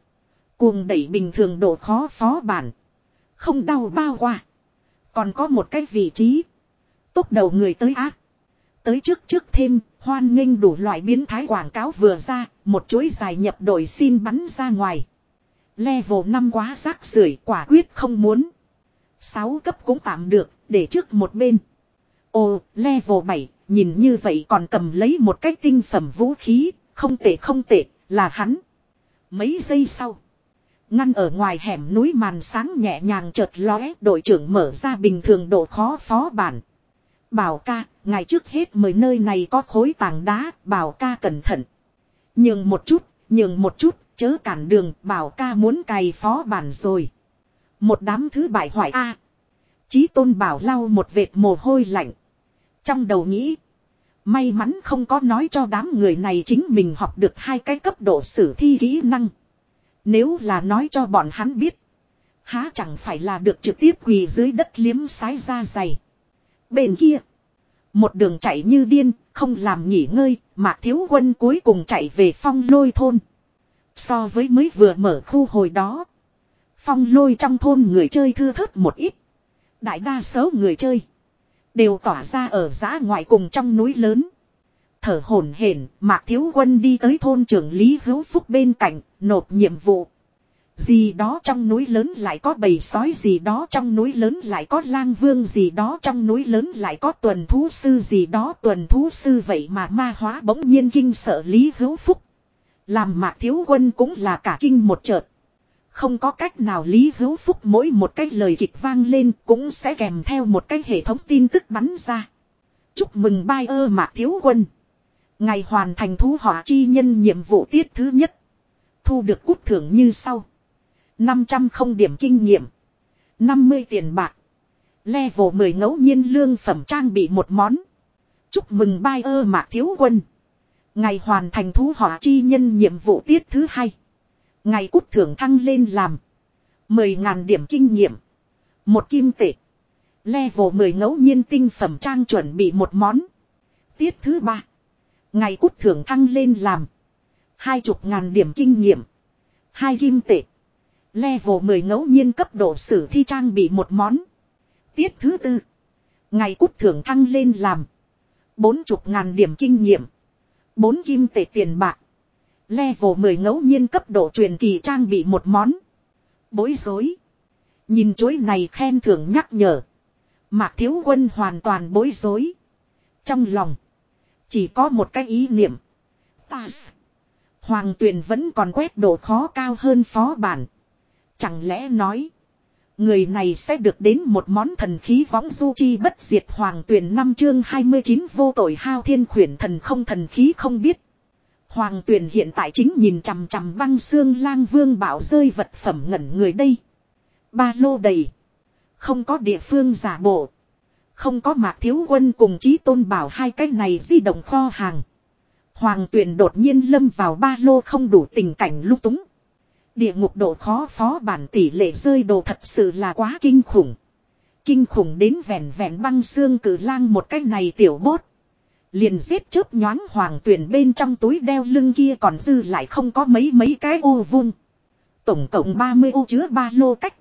Cuồng đẩy bình thường độ khó phó bản. Không đau bao qua. Còn có một cái vị trí. Tốt đầu người tới ác. Tới trước trước thêm, hoan nghênh đủ loại biến thái quảng cáo vừa ra, một chuỗi dài nhập đội xin bắn ra ngoài. Level 5 quá rác rưởi quả quyết không muốn. 6 cấp cũng tạm được, để trước một bên. Ồ, level 7, nhìn như vậy còn cầm lấy một cái tinh phẩm vũ khí, không tệ không tệ, là hắn. Mấy giây sau. Ngăn ở ngoài hẻm núi màn sáng nhẹ nhàng chợt lóe, đội trưởng mở ra bình thường độ khó phó bản. Bảo ca, ngày trước hết mời nơi này có khối tảng đá, bảo ca cẩn thận. Nhường một chút, nhường một chút, chớ cản đường, bảo ca muốn cày phó bản rồi. Một đám thứ bại hoại a Chí tôn bảo lau một vệt mồ hôi lạnh. Trong đầu nghĩ. May mắn không có nói cho đám người này chính mình học được hai cái cấp độ sử thi kỹ năng. Nếu là nói cho bọn hắn biết. Há chẳng phải là được trực tiếp quỳ dưới đất liếm sái ra dày. Bên kia. Một đường chạy như điên, không làm nghỉ ngơi, mà thiếu quân cuối cùng chạy về phong lôi thôn. So với mới vừa mở khu hồi đó. Phong lôi trong thôn người chơi thưa thớt một ít. Đại đa số người chơi. Đều tỏa ra ở giã ngoại cùng trong núi lớn. Thở hổn hển, Mạc Thiếu Quân đi tới thôn trưởng Lý Hữu Phúc bên cạnh, nộp nhiệm vụ. Gì đó trong núi lớn lại có bầy sói gì đó trong núi lớn lại có lang vương gì đó trong núi lớn lại có tuần thú sư gì đó tuần thú sư vậy mà ma hóa bỗng nhiên kinh sợ Lý Hữu Phúc. Làm Mạc Thiếu Quân cũng là cả kinh một chợt. Không có cách nào Lý Hữu Phúc mỗi một cái lời kịch vang lên cũng sẽ kèm theo một cái hệ thống tin tức bắn ra. Chúc mừng bai ơ mạc thiếu quân. Ngày hoàn thành thú họa chi nhân nhiệm vụ tiết thứ nhất. Thu được cút thưởng như sau. 500 không điểm kinh nghiệm. 50 tiền bạc. Level 10 ngẫu nhiên lương phẩm trang bị một món. Chúc mừng bai ơ mạc thiếu quân. Ngày hoàn thành thú họa chi nhân nhiệm vụ tiết thứ hai. Ngày cút thưởng thăng lên làm. 10.000 điểm kinh nghiệm. Một kim tệ. Level 10 ngẫu nhiên tinh phẩm trang chuẩn bị một món. Tiết thứ ba. Ngày cút thưởng thăng lên làm. Hai chục ngàn điểm kinh nghiệm. Hai kim tệ. Level 10 ngẫu nhiên cấp độ sử thi trang bị một món. Tiết thứ tư. Ngày cút thưởng thăng lên làm. Bốn chục ngàn điểm kinh nghiệm. Bốn kim tệ tiền bạc. Level 10 ngẫu nhiên cấp độ truyền kỳ trang bị một món. Bối rối. Nhìn chuối này khen thưởng nhắc nhở. Mạc Thiếu Quân hoàn toàn bối rối. Trong lòng. Chỉ có một cái ý niệm. Ta. Hoàng tuyền vẫn còn quét độ khó cao hơn phó bản. Chẳng lẽ nói. Người này sẽ được đến một món thần khí võng du chi bất diệt hoàng tuyển năm chương 29 vô tội hao thiên khuyển thần không thần khí không biết. Hoàng tuyển hiện tại chính nhìn chằm chằm băng xương lang vương bảo rơi vật phẩm ngẩn người đây. Ba lô đầy. Không có địa phương giả bộ. Không có mạc thiếu quân cùng chí tôn bảo hai cái này di động kho hàng. Hoàng tuyển đột nhiên lâm vào ba lô không đủ tình cảnh lúc túng. Địa ngục độ khó phó bản tỷ lệ rơi đồ thật sự là quá kinh khủng. Kinh khủng đến vẹn vẹn băng xương cử lang một cách này tiểu bốt. Liền giết chớp nhoáng hoàng tuyển bên trong túi đeo lưng kia còn dư lại không có mấy mấy cái ô vung. Tổng cộng 30 ô chứa ba lô cách.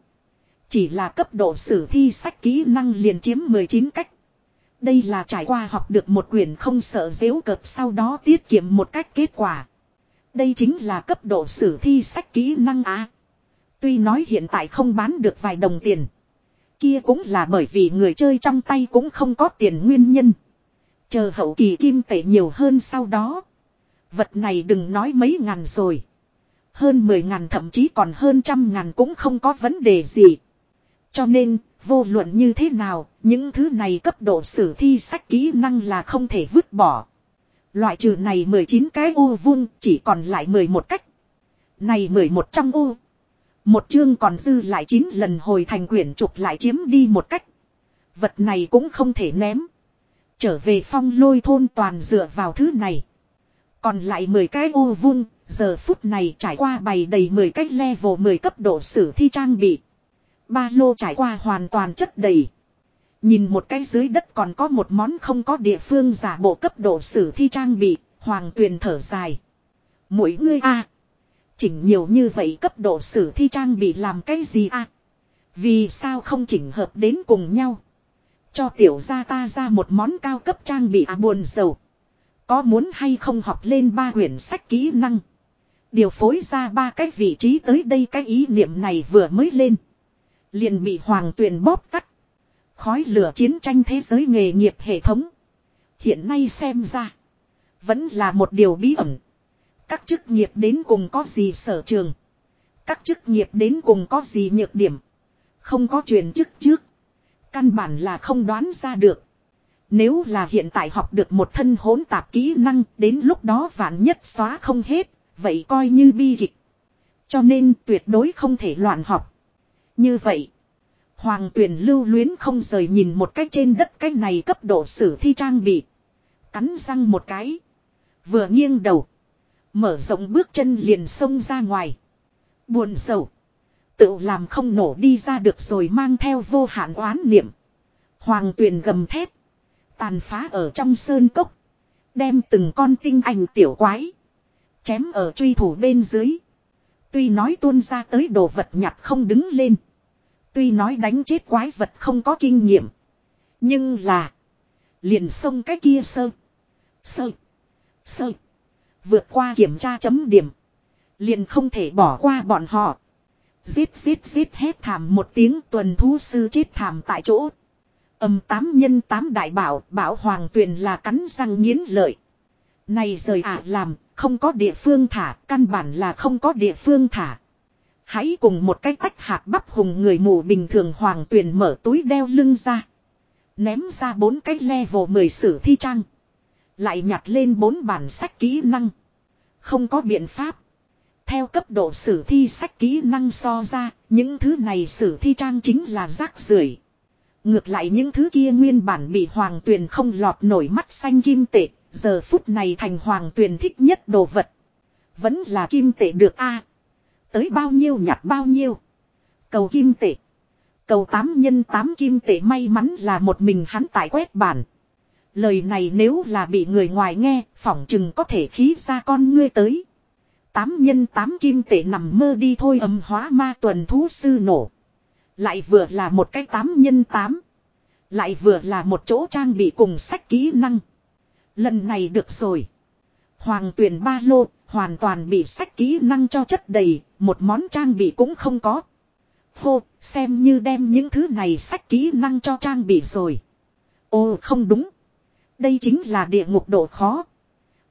Chỉ là cấp độ sử thi sách kỹ năng liền chiếm 19 cách. Đây là trải qua học được một quyển không sợ dễu cợt sau đó tiết kiệm một cách kết quả. Đây chính là cấp độ sử thi sách kỹ năng á. Tuy nói hiện tại không bán được vài đồng tiền. Kia cũng là bởi vì người chơi trong tay cũng không có tiền nguyên nhân. Chờ hậu kỳ kim tệ nhiều hơn sau đó. Vật này đừng nói mấy ngàn rồi. Hơn mười ngàn thậm chí còn hơn trăm ngàn cũng không có vấn đề gì. Cho nên, vô luận như thế nào, những thứ này cấp độ sử thi sách kỹ năng là không thể vứt bỏ. Loại trừ này 19 cái ô vuông chỉ còn lại 11 cách. Này 11 trong ô. Một chương còn dư lại 9 lần hồi thành quyển trục lại chiếm đi một cách. Vật này cũng không thể ném. Trở về phong lôi thôn toàn dựa vào thứ này. Còn lại 10 cái ô vuông, giờ phút này trải qua bày đầy 10 cách level 10 cấp độ sử thi trang bị. Ba lô trải qua hoàn toàn chất đầy. Nhìn một cái dưới đất còn có một món không có địa phương giả bộ cấp độ sử thi trang bị, hoàng tuyền thở dài. Mỗi ngươi a Chỉnh nhiều như vậy cấp độ sử thi trang bị làm cái gì a Vì sao không chỉnh hợp đến cùng nhau? Cho tiểu gia ta ra một món cao cấp trang bị à buồn giàu. Có muốn hay không học lên ba quyển sách kỹ năng? Điều phối ra ba cái vị trí tới đây cái ý niệm này vừa mới lên. Liền bị hoàng tuyền bóp tắt. Khói lửa chiến tranh thế giới nghề nghiệp hệ thống. Hiện nay xem ra. Vẫn là một điều bí ẩn. Các chức nghiệp đến cùng có gì sở trường. Các chức nghiệp đến cùng có gì nhược điểm. Không có truyền chức trước. Căn bản là không đoán ra được. Nếu là hiện tại học được một thân hỗn tạp kỹ năng, đến lúc đó vạn nhất xóa không hết. Vậy coi như bi kịch. Cho nên tuyệt đối không thể loạn học. Như vậy. Hoàng tuyển lưu luyến không rời nhìn một cách trên đất cái này cấp độ sử thi trang bị. Cắn răng một cái. Vừa nghiêng đầu. Mở rộng bước chân liền xông ra ngoài. Buồn sầu. Tự làm không nổ đi ra được rồi mang theo vô hạn oán niệm. Hoàng tuyền gầm thép. Tàn phá ở trong sơn cốc. Đem từng con tinh ảnh tiểu quái. Chém ở truy thủ bên dưới. Tuy nói tuôn ra tới đồ vật nhặt không đứng lên. Tuy nói đánh chết quái vật không có kinh nghiệm. Nhưng là. Liền sông cái kia sơ. Sơ. Sơ. Vượt qua kiểm tra chấm điểm. Liền không thể bỏ qua bọn họ. Giết giết giết hét thảm một tiếng tuần thú sư chết thảm tại chỗ. Âm tám nhân tám đại bảo, bảo hoàng tuyền là cắn răng nghiến lợi. Này rời ạ làm, không có địa phương thả, căn bản là không có địa phương thả. Hãy cùng một cái tách hạt bắp hùng người mù bình thường hoàng tuyền mở túi đeo lưng ra. Ném ra bốn cái level 10 sử thi trang. Lại nhặt lên bốn bản sách kỹ năng. Không có biện pháp. Theo cấp độ sử thi sách kỹ năng so ra, những thứ này sử thi trang chính là rác rưởi. Ngược lại những thứ kia nguyên bản bị hoàng tuyền không lọt nổi mắt xanh kim tệ, giờ phút này thành hoàng tuyền thích nhất đồ vật. Vẫn là kim tệ được a Tới bao nhiêu nhặt bao nhiêu. Cầu kim tệ. Cầu tám nhân tám kim tệ may mắn là một mình hắn tại quét bản. Lời này nếu là bị người ngoài nghe, phỏng chừng có thể khí ra con ngươi tới. Tám nhân tám kim tệ nằm mơ đi thôi âm hóa ma tuần thú sư nổ. Lại vừa là một cái tám nhân tám. Lại vừa là một chỗ trang bị cùng sách kỹ năng. Lần này được rồi. Hoàng tuyển ba lô, hoàn toàn bị sách kỹ năng cho chất đầy, một món trang bị cũng không có. Hô, xem như đem những thứ này sách kỹ năng cho trang bị rồi. Ô không đúng. Đây chính là địa ngục độ khó.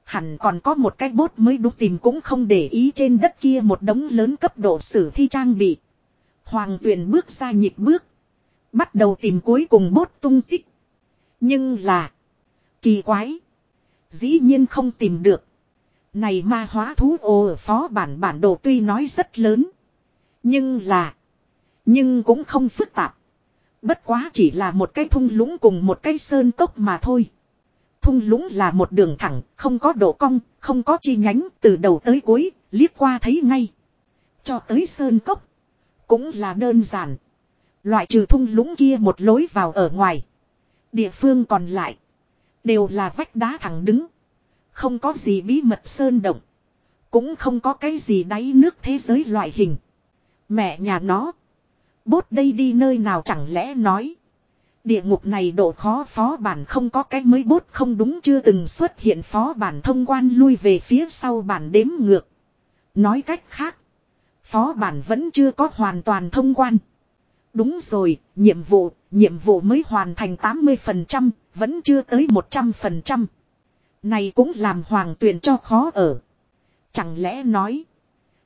Hẳn còn có một cái bốt mới đúng tìm cũng không để ý trên đất kia một đống lớn cấp độ sử thi trang bị. Hoàng tuyền bước ra nhịp bước. Bắt đầu tìm cuối cùng bốt tung tích. Nhưng là. Kỳ quái. Dĩ nhiên không tìm được. Này ma hóa thú ô phó bản bản đồ tuy nói rất lớn. Nhưng là. Nhưng cũng không phức tạp. Bất quá chỉ là một cái thung lũng cùng một cái sơn cốc mà thôi. Thung lũng là một đường thẳng, không có độ cong, không có chi nhánh, từ đầu tới cuối, liếc qua thấy ngay. Cho tới sơn cốc. Cũng là đơn giản. Loại trừ thung lũng kia một lối vào ở ngoài. Địa phương còn lại. Đều là vách đá thẳng đứng. Không có gì bí mật sơn động. Cũng không có cái gì đáy nước thế giới loại hình. Mẹ nhà nó. Bốt đây đi nơi nào chẳng lẽ nói. Địa ngục này độ khó phó bản không có cái mới bốt không đúng chưa từng xuất hiện phó bản thông quan lui về phía sau bản đếm ngược. Nói cách khác. Phó bản vẫn chưa có hoàn toàn thông quan. Đúng rồi, nhiệm vụ, nhiệm vụ mới hoàn thành 80%, vẫn chưa tới 100%. Này cũng làm hoàng tuyền cho khó ở. Chẳng lẽ nói.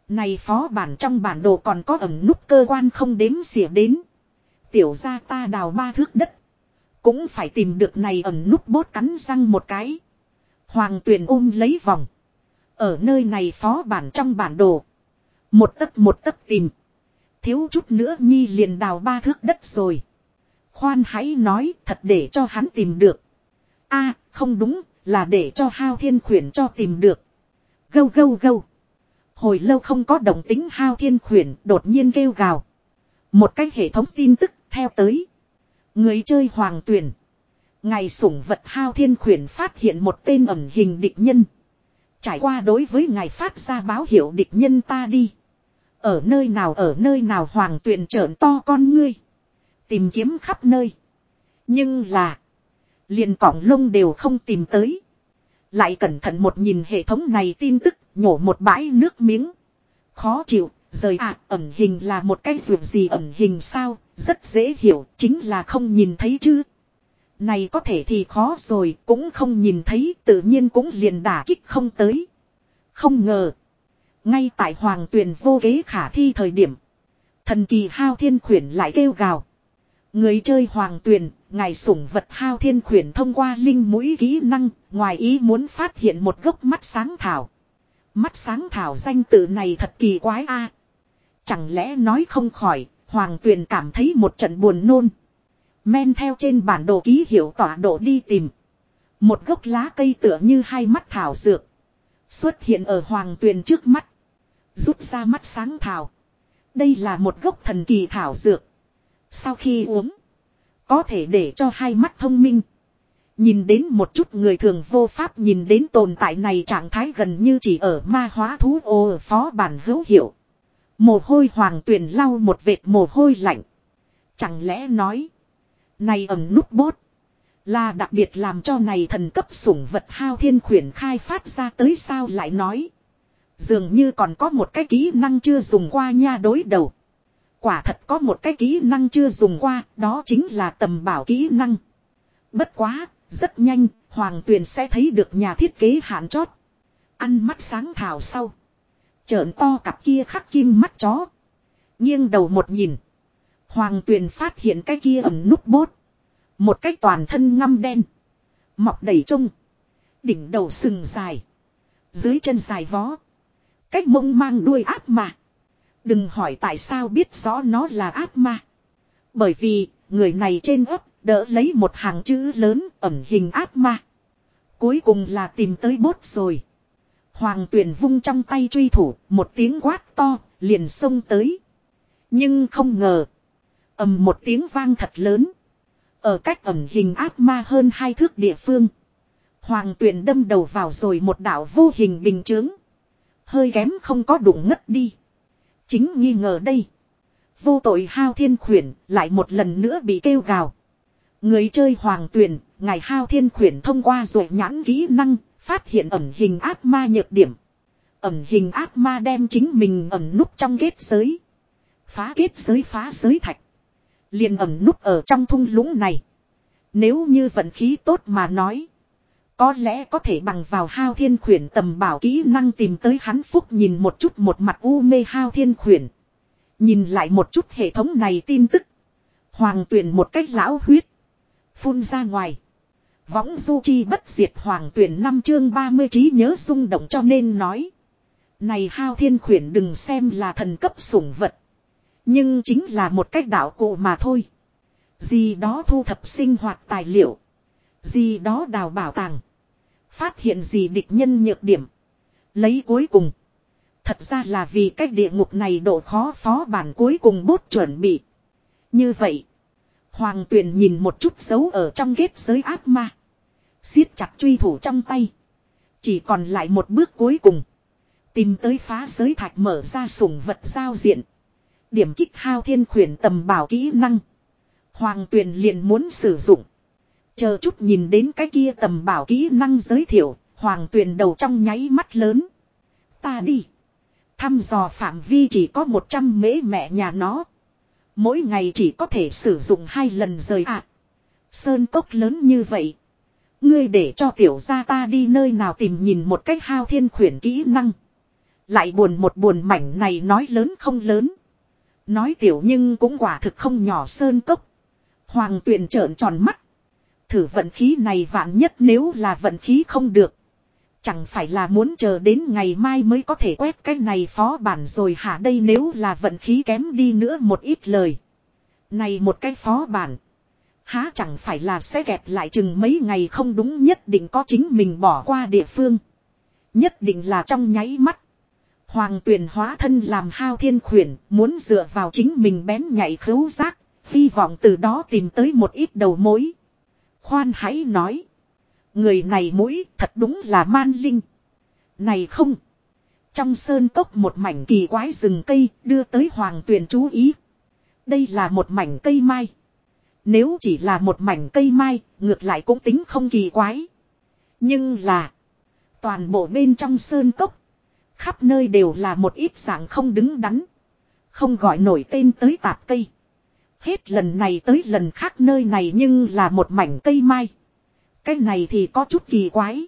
Này phó bản trong bản đồ còn có ẩn nút cơ quan không đếm xỉa đến. Tiểu ra ta đào ba thước đất. Cũng phải tìm được này ẩn nút bốt cắn răng một cái. Hoàng tuyền ôm lấy vòng. Ở nơi này phó bản trong bản đồ. Một tấc một tấc tìm. Thiếu chút nữa nhi liền đào ba thước đất rồi. Khoan hãy nói thật để cho hắn tìm được. a à, không đúng, là để cho hao thiên khuyển cho tìm được. Gâu gâu gâu. Hồi lâu không có động tính hao thiên khuyển đột nhiên kêu gào. Một cái hệ thống tin tức theo tới. Người chơi hoàng tuyển. Ngày sủng vật hao thiên khuyển phát hiện một tên ẩn hình địch nhân. Trải qua đối với ngài phát ra báo hiệu địch nhân ta đi. Ở nơi nào ở nơi nào hoàng tuyển trợn to con ngươi. Tìm kiếm khắp nơi. Nhưng là. Liền cỏng lông đều không tìm tới. Lại cẩn thận một nhìn hệ thống này tin tức nhổ một bãi nước miếng. Khó chịu, rời à ẩn hình là một cái việc gì ẩn hình sao, rất dễ hiểu, chính là không nhìn thấy chứ. Này có thể thì khó rồi, cũng không nhìn thấy, tự nhiên cũng liền đả kích không tới. Không ngờ. Ngay tại hoàng tuyền vô kế khả thi thời điểm. Thần kỳ hao thiên khuyển lại kêu gào. Người chơi hoàng tuyền, ngài sủng vật hao thiên khuyển thông qua linh mũi kỹ năng, ngoài ý muốn phát hiện một gốc mắt sáng thảo. Mắt sáng thảo danh tự này thật kỳ quái a. Chẳng lẽ nói không khỏi, hoàng tuyền cảm thấy một trận buồn nôn. Men theo trên bản đồ ký hiệu tọa độ đi tìm. Một gốc lá cây tựa như hai mắt thảo dược. Xuất hiện ở hoàng tuyền trước mắt. Rút ra mắt sáng thảo. Đây là một gốc thần kỳ thảo dược. Sau khi uống. Có thể để cho hai mắt thông minh. Nhìn đến một chút người thường vô pháp nhìn đến tồn tại này trạng thái gần như chỉ ở ma hóa thú ô ở phó bản hữu hiệu. Mồ hôi hoàng tuyền lau một vệt mồ hôi lạnh. Chẳng lẽ nói. Này ẩm nút bốt. Là đặc biệt làm cho này thần cấp sủng vật hao thiên khuyển khai phát ra tới sao lại nói. Dường như còn có một cái kỹ năng chưa dùng qua nha đối đầu. Quả thật có một cái kỹ năng chưa dùng qua, đó chính là tầm bảo kỹ năng. Bất quá, rất nhanh, Hoàng Tuyền sẽ thấy được nhà thiết kế hạn chót. Ăn mắt sáng thảo sau. Trợn to cặp kia khắc kim mắt chó. Nghiêng đầu một nhìn. Hoàng Tuyền phát hiện cái kia ẩm nút bốt. Một cái toàn thân ngăm đen. Mọc đầy trung. Đỉnh đầu sừng dài. Dưới chân dài vó. Cách mông mang đuôi ác mà. Đừng hỏi tại sao biết rõ nó là ác ma. Bởi vì, người này trên ấp, đỡ lấy một hàng chữ lớn ẩm hình ác ma. Cuối cùng là tìm tới bốt rồi. Hoàng tuyển vung trong tay truy thủ, một tiếng quát to, liền xông tới. Nhưng không ngờ. ầm một tiếng vang thật lớn. Ở cách ẩm hình ác ma hơn hai thước địa phương. Hoàng tuyển đâm đầu vào rồi một đảo vô hình bình chướng. Hơi kém không có đụng ngất đi. Chính nghi ngờ đây. Vô tội hao thiên khuyển lại một lần nữa bị kêu gào. Người chơi hoàng tuyển, ngài hao thiên khuyển thông qua rồi nhãn kỹ năng, phát hiện ẩn hình ác ma nhược điểm. Ẩn hình ác ma đem chính mình ẩn núp trong kết giới. Phá kết giới, phá giới thạch. Liền ẩn núp ở trong thung lũng này. Nếu như vận khí tốt mà nói. Có lẽ có thể bằng vào hao thiên khuyển tầm bảo kỹ năng tìm tới hắn phúc nhìn một chút một mặt u mê hao thiên khuyển. Nhìn lại một chút hệ thống này tin tức. Hoàng tuyển một cách lão huyết. Phun ra ngoài. Võng du chi bất diệt hoàng tuyển năm chương 30 trí nhớ rung động cho nên nói. Này hao thiên khuyển đừng xem là thần cấp sủng vật. Nhưng chính là một cách đạo cụ mà thôi. Gì đó thu thập sinh hoạt tài liệu. Gì đó đào bảo tàng. Phát hiện gì địch nhân nhược điểm. Lấy cuối cùng. Thật ra là vì cách địa ngục này độ khó phó bản cuối cùng bốt chuẩn bị. Như vậy. Hoàng tuyền nhìn một chút dấu ở trong ghép giới ác ma siết chặt truy thủ trong tay. Chỉ còn lại một bước cuối cùng. Tìm tới phá giới thạch mở ra sủng vật giao diện. Điểm kích hao thiên khuyển tầm bảo kỹ năng. Hoàng tuyền liền muốn sử dụng. Chờ chút nhìn đến cái kia tầm bảo kỹ năng giới thiệu. Hoàng tuyền đầu trong nháy mắt lớn. Ta đi. Thăm dò phạm vi chỉ có 100 mễ mẹ nhà nó. Mỗi ngày chỉ có thể sử dụng hai lần rời ạ. Sơn cốc lớn như vậy. Ngươi để cho tiểu gia ta đi nơi nào tìm nhìn một cách hao thiên khuyển kỹ năng. Lại buồn một buồn mảnh này nói lớn không lớn. Nói tiểu nhưng cũng quả thực không nhỏ sơn cốc. Hoàng tuyền trợn tròn mắt. Thử vận khí này vạn nhất nếu là vận khí không được. Chẳng phải là muốn chờ đến ngày mai mới có thể quét cái này phó bản rồi hả đây nếu là vận khí kém đi nữa một ít lời. Này một cái phó bản. Há chẳng phải là sẽ kẹp lại chừng mấy ngày không đúng nhất định có chính mình bỏ qua địa phương. Nhất định là trong nháy mắt. Hoàng tuyển hóa thân làm hao thiên khuyển, muốn dựa vào chính mình bén nhảy khứu giác, hy vọng từ đó tìm tới một ít đầu mối. Khoan hãy nói. Người này mũi thật đúng là man linh. Này không. Trong sơn cốc một mảnh kỳ quái rừng cây đưa tới hoàng tuyền chú ý. Đây là một mảnh cây mai. Nếu chỉ là một mảnh cây mai, ngược lại cũng tính không kỳ quái. Nhưng là. Toàn bộ bên trong sơn cốc. Khắp nơi đều là một ít dạng không đứng đắn. Không gọi nổi tên tới tạp cây. Hết lần này tới lần khác nơi này nhưng là một mảnh cây mai. Cái này thì có chút kỳ quái.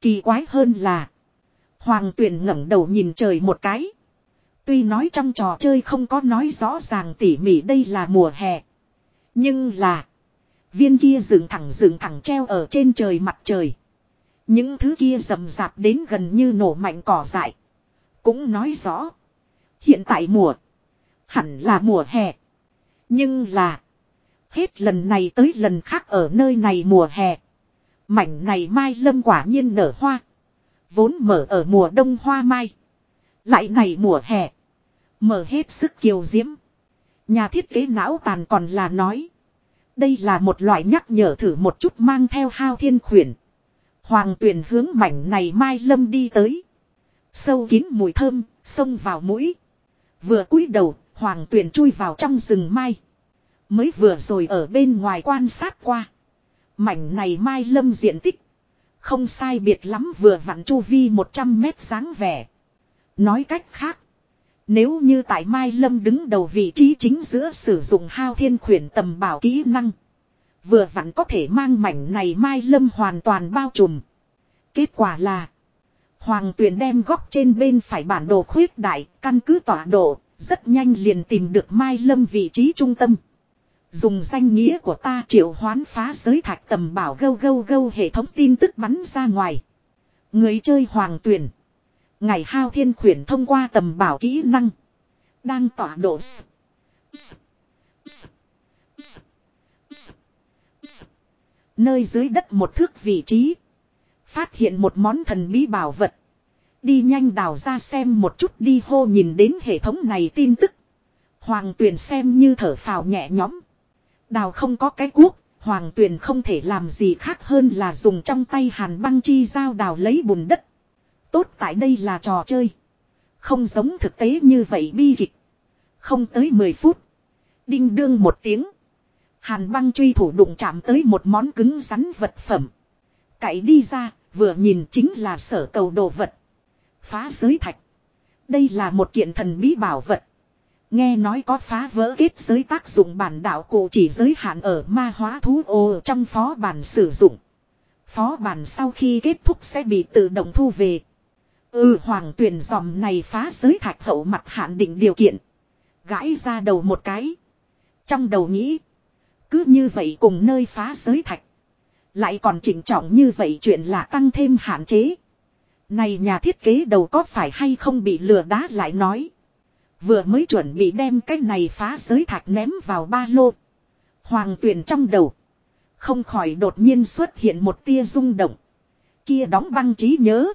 Kỳ quái hơn là. Hoàng tuyển ngẩng đầu nhìn trời một cái. Tuy nói trong trò chơi không có nói rõ ràng tỉ mỉ đây là mùa hè. Nhưng là. Viên kia dựng thẳng dựng thẳng treo ở trên trời mặt trời. Những thứ kia rầm rạp đến gần như nổ mạnh cỏ dại. Cũng nói rõ. Hiện tại mùa. Hẳn là mùa hè. Nhưng là. Hết lần này tới lần khác ở nơi này mùa hè. Mảnh này mai lâm quả nhiên nở hoa. Vốn mở ở mùa đông hoa mai. Lại này mùa hè. Mở hết sức kiều diễm. Nhà thiết kế não tàn còn là nói. Đây là một loại nhắc nhở thử một chút mang theo hao thiên khuyển. Hoàng tuyển hướng mảnh này mai lâm đi tới. Sâu kín mùi thơm, xông vào mũi. Vừa cúi đầu, hoàng tuyển chui vào trong rừng mai. Mới vừa rồi ở bên ngoài quan sát qua. Mảnh này mai lâm diện tích. Không sai biệt lắm vừa vặn chu vi 100 mét dáng vẻ. Nói cách khác. Nếu như tại Mai Lâm đứng đầu vị trí chính giữa sử dụng hao thiên khuyển tầm bảo kỹ năng. Vừa vặn có thể mang mảnh này Mai Lâm hoàn toàn bao trùm. Kết quả là. Hoàng tuyển đem góc trên bên phải bản đồ khuyết đại, căn cứ tọa độ, rất nhanh liền tìm được Mai Lâm vị trí trung tâm. Dùng danh nghĩa của ta triệu hoán phá giới thạch tầm bảo gâu gâu gâu hệ thống tin tức bắn ra ngoài. Người chơi hoàng tuyển. Ngày hao thiên khuyển thông qua tầm bảo kỹ năng. Đang tỏa độ. Nơi dưới đất một thước vị trí. Phát hiện một món thần bí bảo vật. Đi nhanh đào ra xem một chút đi hô nhìn đến hệ thống này tin tức. Hoàng tuyển xem như thở phào nhẹ nhõm. Đào không có cái cuốc, hoàng tuyền không thể làm gì khác hơn là dùng trong tay hàn băng chi dao đào lấy bùn đất. Tốt tại đây là trò chơi. Không giống thực tế như vậy bi kịch. Không tới 10 phút. Đinh đương một tiếng. Hàn băng truy thủ đụng chạm tới một món cứng rắn vật phẩm. Cậy đi ra, vừa nhìn chính là sở cầu đồ vật. Phá giới thạch. Đây là một kiện thần bí bảo vật. Nghe nói có phá vỡ kết giới tác dụng bản đạo cụ chỉ giới hạn ở ma hóa thú ô trong phó bản sử dụng. Phó bản sau khi kết thúc sẽ bị tự động thu về. Ừ hoàng tuyển dòm này phá giới thạch hậu mặt hạn định điều kiện. Gãi ra đầu một cái. Trong đầu nghĩ. Cứ như vậy cùng nơi phá giới thạch. Lại còn chỉnh trọng như vậy chuyện là tăng thêm hạn chế. Này nhà thiết kế đầu có phải hay không bị lừa đá lại nói. Vừa mới chuẩn bị đem cái này phá giới thạch ném vào ba lô. Hoàng tuyển trong đầu. Không khỏi đột nhiên xuất hiện một tia rung động. Kia đóng băng trí nhớ.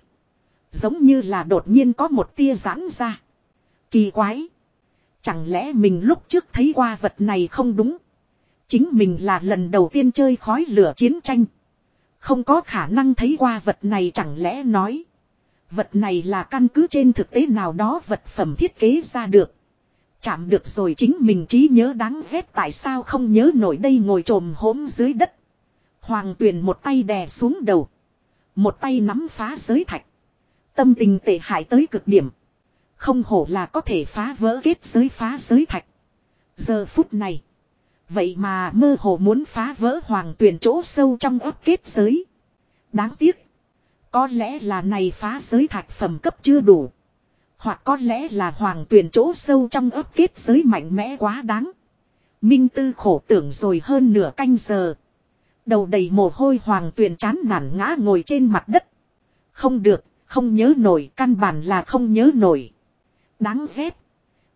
Giống như là đột nhiên có một tia giãn ra. Kỳ quái. Chẳng lẽ mình lúc trước thấy qua vật này không đúng. Chính mình là lần đầu tiên chơi khói lửa chiến tranh. Không có khả năng thấy qua vật này chẳng lẽ nói. Vật này là căn cứ trên thực tế nào đó vật phẩm thiết kế ra được. Chạm được rồi chính mình trí nhớ đáng ghét tại sao không nhớ nổi đây ngồi trồm hốm dưới đất. Hoàng tuyền một tay đè xuống đầu. Một tay nắm phá giới thạch. Tâm tình tệ hại tới cực điểm. Không hổ là có thể phá vỡ kết giới phá giới thạch. Giờ phút này. Vậy mà mơ hồ muốn phá vỡ hoàng tuyển chỗ sâu trong ấp kết giới. Đáng tiếc. Có lẽ là này phá giới thạch phẩm cấp chưa đủ. Hoặc có lẽ là hoàng tuyển chỗ sâu trong ấp kết giới mạnh mẽ quá đáng. Minh tư khổ tưởng rồi hơn nửa canh giờ. Đầu đầy mồ hôi hoàng tuyển chán nản ngã ngồi trên mặt đất. Không được, không nhớ nổi, căn bản là không nhớ nổi. Đáng ghét.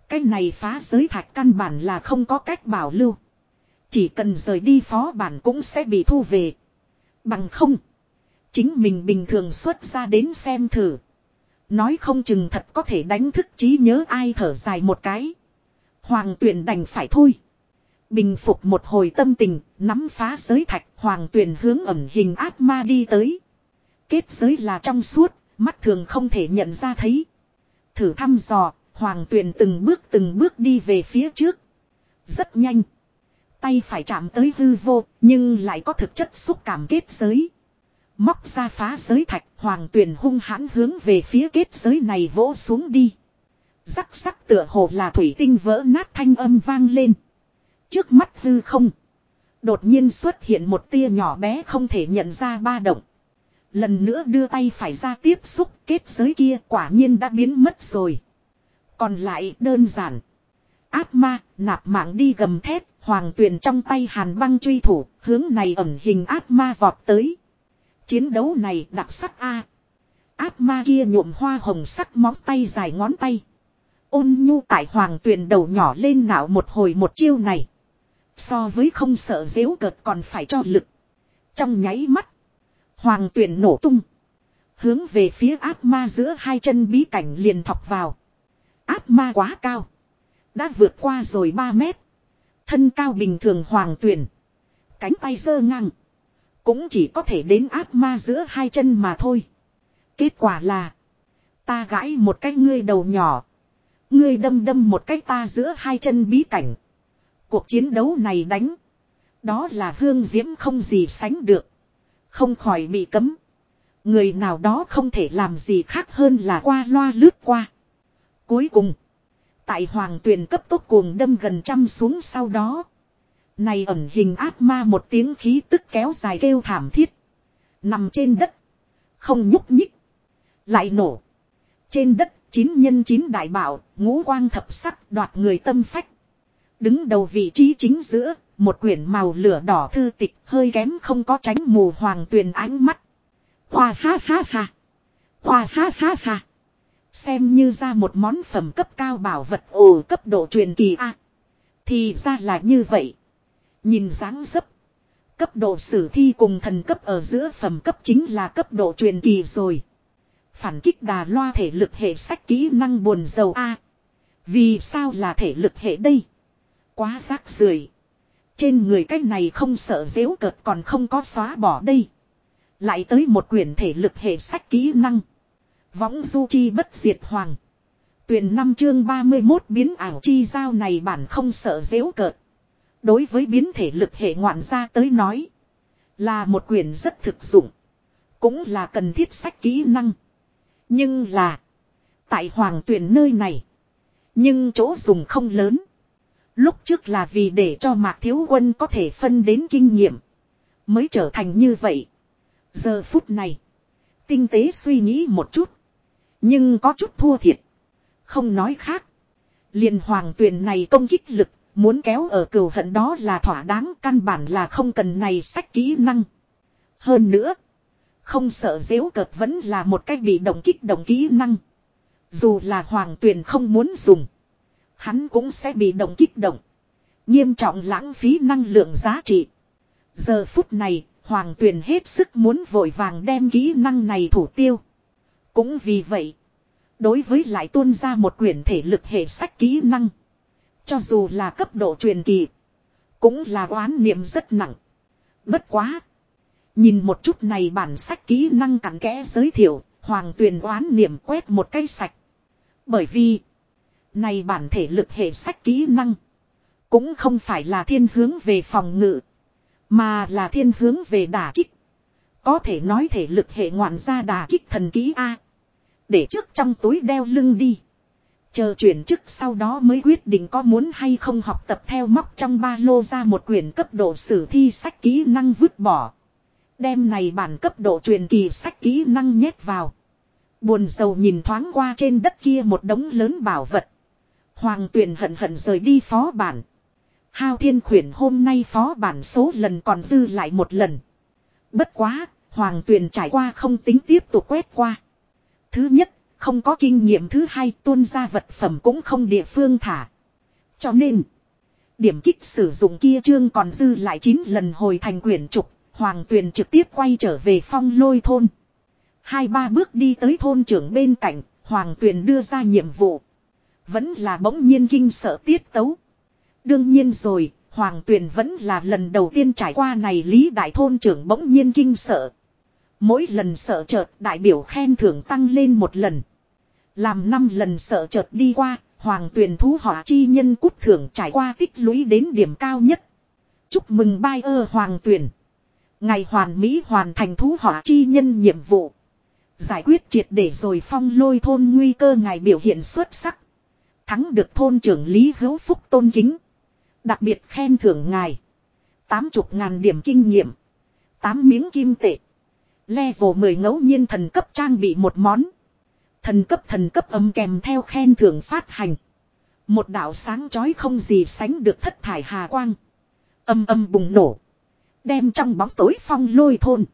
Cái này phá giới thạch căn bản là không có cách bảo lưu. Chỉ cần rời đi phó bản cũng sẽ bị thu về. Bằng không. Chính mình bình thường xuất ra đến xem thử. Nói không chừng thật có thể đánh thức trí nhớ ai thở dài một cái. Hoàng tuyển đành phải thôi. Bình phục một hồi tâm tình, nắm phá giới thạch, hoàng tuyển hướng ẩm hình ác ma đi tới. Kết giới là trong suốt, mắt thường không thể nhận ra thấy. Thử thăm dò, hoàng tuyền từng bước từng bước đi về phía trước. Rất nhanh. Tay phải chạm tới hư vô, nhưng lại có thực chất xúc cảm kết giới. Móc ra phá giới thạch, hoàng tuyền hung hãn hướng về phía kết giới này vỗ xuống đi. Rắc rắc tựa hồ là thủy tinh vỡ nát thanh âm vang lên. Trước mắt hư không. Đột nhiên xuất hiện một tia nhỏ bé không thể nhận ra ba động. Lần nữa đưa tay phải ra tiếp xúc kết giới kia quả nhiên đã biến mất rồi. Còn lại đơn giản. Áp ma, nạp mạng đi gầm thét, hoàng tuyền trong tay hàn băng truy thủ, hướng này ẩn hình áp ma vọt tới. Chiến đấu này đặc sắc A. Áp ma kia nhuộm hoa hồng sắc móng tay dài ngón tay. Ôn nhu tại hoàng tuyền đầu nhỏ lên não một hồi một chiêu này. So với không sợ dễu cợt còn phải cho lực. Trong nháy mắt. Hoàng tuyền nổ tung. Hướng về phía áp ma giữa hai chân bí cảnh liền thọc vào. Áp ma quá cao. Đã vượt qua rồi 3 mét. Thân cao bình thường hoàng tuyển. Cánh tay sơ ngang. Cũng chỉ có thể đến áp ma giữa hai chân mà thôi. Kết quả là. Ta gãi một cái ngươi đầu nhỏ. Ngươi đâm đâm một cái ta giữa hai chân bí cảnh. Cuộc chiến đấu này đánh. Đó là hương diễm không gì sánh được. Không khỏi bị cấm. Người nào đó không thể làm gì khác hơn là qua loa lướt qua. Cuối cùng. Tại hoàng tuyền cấp tốc cuồng đâm gần trăm xuống sau đó. Này ẩn hình ác ma một tiếng khí tức kéo dài kêu thảm thiết. Nằm trên đất. Không nhúc nhích. Lại nổ. Trên đất chín nhân chín đại bảo, ngũ quang thập sắc đoạt người tâm phách. Đứng đầu vị trí chính giữa, một quyển màu lửa đỏ thư tịch hơi kém không có tránh mù hoàng tuyền ánh mắt. Khoa ha ha ha. Khoa ha ha ha. Xem như ra một món phẩm cấp cao bảo vật ồ cấp độ truyền kỳ A. Thì ra là như vậy. Nhìn dáng dấp. Cấp độ sử thi cùng thần cấp ở giữa phẩm cấp chính là cấp độ truyền kỳ rồi. Phản kích đà loa thể lực hệ sách kỹ năng buồn dầu A. Vì sao là thể lực hệ đây? Quá rác rưởi trên người cái này không sợ dễu cợt còn không có xóa bỏ đây. Lại tới một quyển thể lực hệ sách kỹ năng. Võng du chi bất diệt hoàng. Tuyển năm chương 31 biến ảo chi giao này bản không sợ dễu cợt. Đối với biến thể lực hệ ngoạn gia tới nói. Là một quyền rất thực dụng. Cũng là cần thiết sách kỹ năng. Nhưng là. Tại hoàng tuyển nơi này. Nhưng chỗ dùng không lớn. Lúc trước là vì để cho mạc thiếu quân có thể phân đến kinh nghiệm. Mới trở thành như vậy. Giờ phút này. Tinh tế suy nghĩ một chút. Nhưng có chút thua thiệt. Không nói khác. liền hoàng tuyền này công kích lực, muốn kéo ở cừu hận đó là thỏa đáng căn bản là không cần này sách kỹ năng. Hơn nữa, không sợ dễu cợt vẫn là một cách bị động kích động kỹ năng. Dù là hoàng tuyền không muốn dùng, hắn cũng sẽ bị động kích động. Nghiêm trọng lãng phí năng lượng giá trị. Giờ phút này, hoàng tuyền hết sức muốn vội vàng đem kỹ năng này thủ tiêu. Cũng vì vậy, đối với lại tuôn ra một quyển thể lực hệ sách kỹ năng. Cho dù là cấp độ truyền kỳ, cũng là oán niệm rất nặng. Bất quá. Nhìn một chút này bản sách kỹ năng cặn kẽ giới thiệu, hoàng tuyền oán niệm quét một cây sạch. Bởi vì, này bản thể lực hệ sách kỹ năng, cũng không phải là thiên hướng về phòng ngự, mà là thiên hướng về đả kích. Có thể nói thể lực hệ ngoạn ra đả kích thần ký A. Để trước trong túi đeo lưng đi. Chờ chuyển chức sau đó mới quyết định có muốn hay không học tập theo móc trong ba lô ra một quyển cấp độ sử thi sách kỹ năng vứt bỏ. Đem này bản cấp độ truyền kỳ sách kỹ năng nhét vào. Buồn sầu nhìn thoáng qua trên đất kia một đống lớn bảo vật. Hoàng tuyển hận hận rời đi phó bản. Hao thiên khuyển hôm nay phó bản số lần còn dư lại một lần. Bất quá, hoàng tuyển trải qua không tính tiếp tục quét qua. Thứ nhất, không có kinh nghiệm thứ hai tuôn ra vật phẩm cũng không địa phương thả. Cho nên, điểm kích sử dụng kia chương còn dư lại 9 lần hồi thành quyển trục, hoàng tuyền trực tiếp quay trở về phong lôi thôn. Hai ba bước đi tới thôn trưởng bên cạnh, hoàng tuyền đưa ra nhiệm vụ. Vẫn là bỗng nhiên kinh sợ tiết tấu. Đương nhiên rồi, hoàng tuyền vẫn là lần đầu tiên trải qua này lý đại thôn trưởng bỗng nhiên kinh sợ. Mỗi lần sợ chợt đại biểu khen thưởng tăng lên một lần. Làm năm lần sợ chợt đi qua, hoàng tuyền thú họa chi nhân cút thưởng trải qua tích lũy đến điểm cao nhất. Chúc mừng bai ơ hoàng tuyền Ngày hoàn mỹ hoàn thành thú họa chi nhân nhiệm vụ. Giải quyết triệt để rồi phong lôi thôn nguy cơ ngài biểu hiện xuất sắc. Thắng được thôn trưởng Lý Hữu Phúc tôn kính. Đặc biệt khen thưởng ngài. Tám chục ngàn điểm kinh nghiệm. Tám miếng kim tệ. Level 10 ngẫu nhiên thần cấp trang bị một món. Thần cấp thần cấp âm kèm theo khen thưởng phát hành. Một đạo sáng chói không gì sánh được thất thải hà quang. Âm âm bùng nổ. Đem trong bóng tối phong lôi thôn.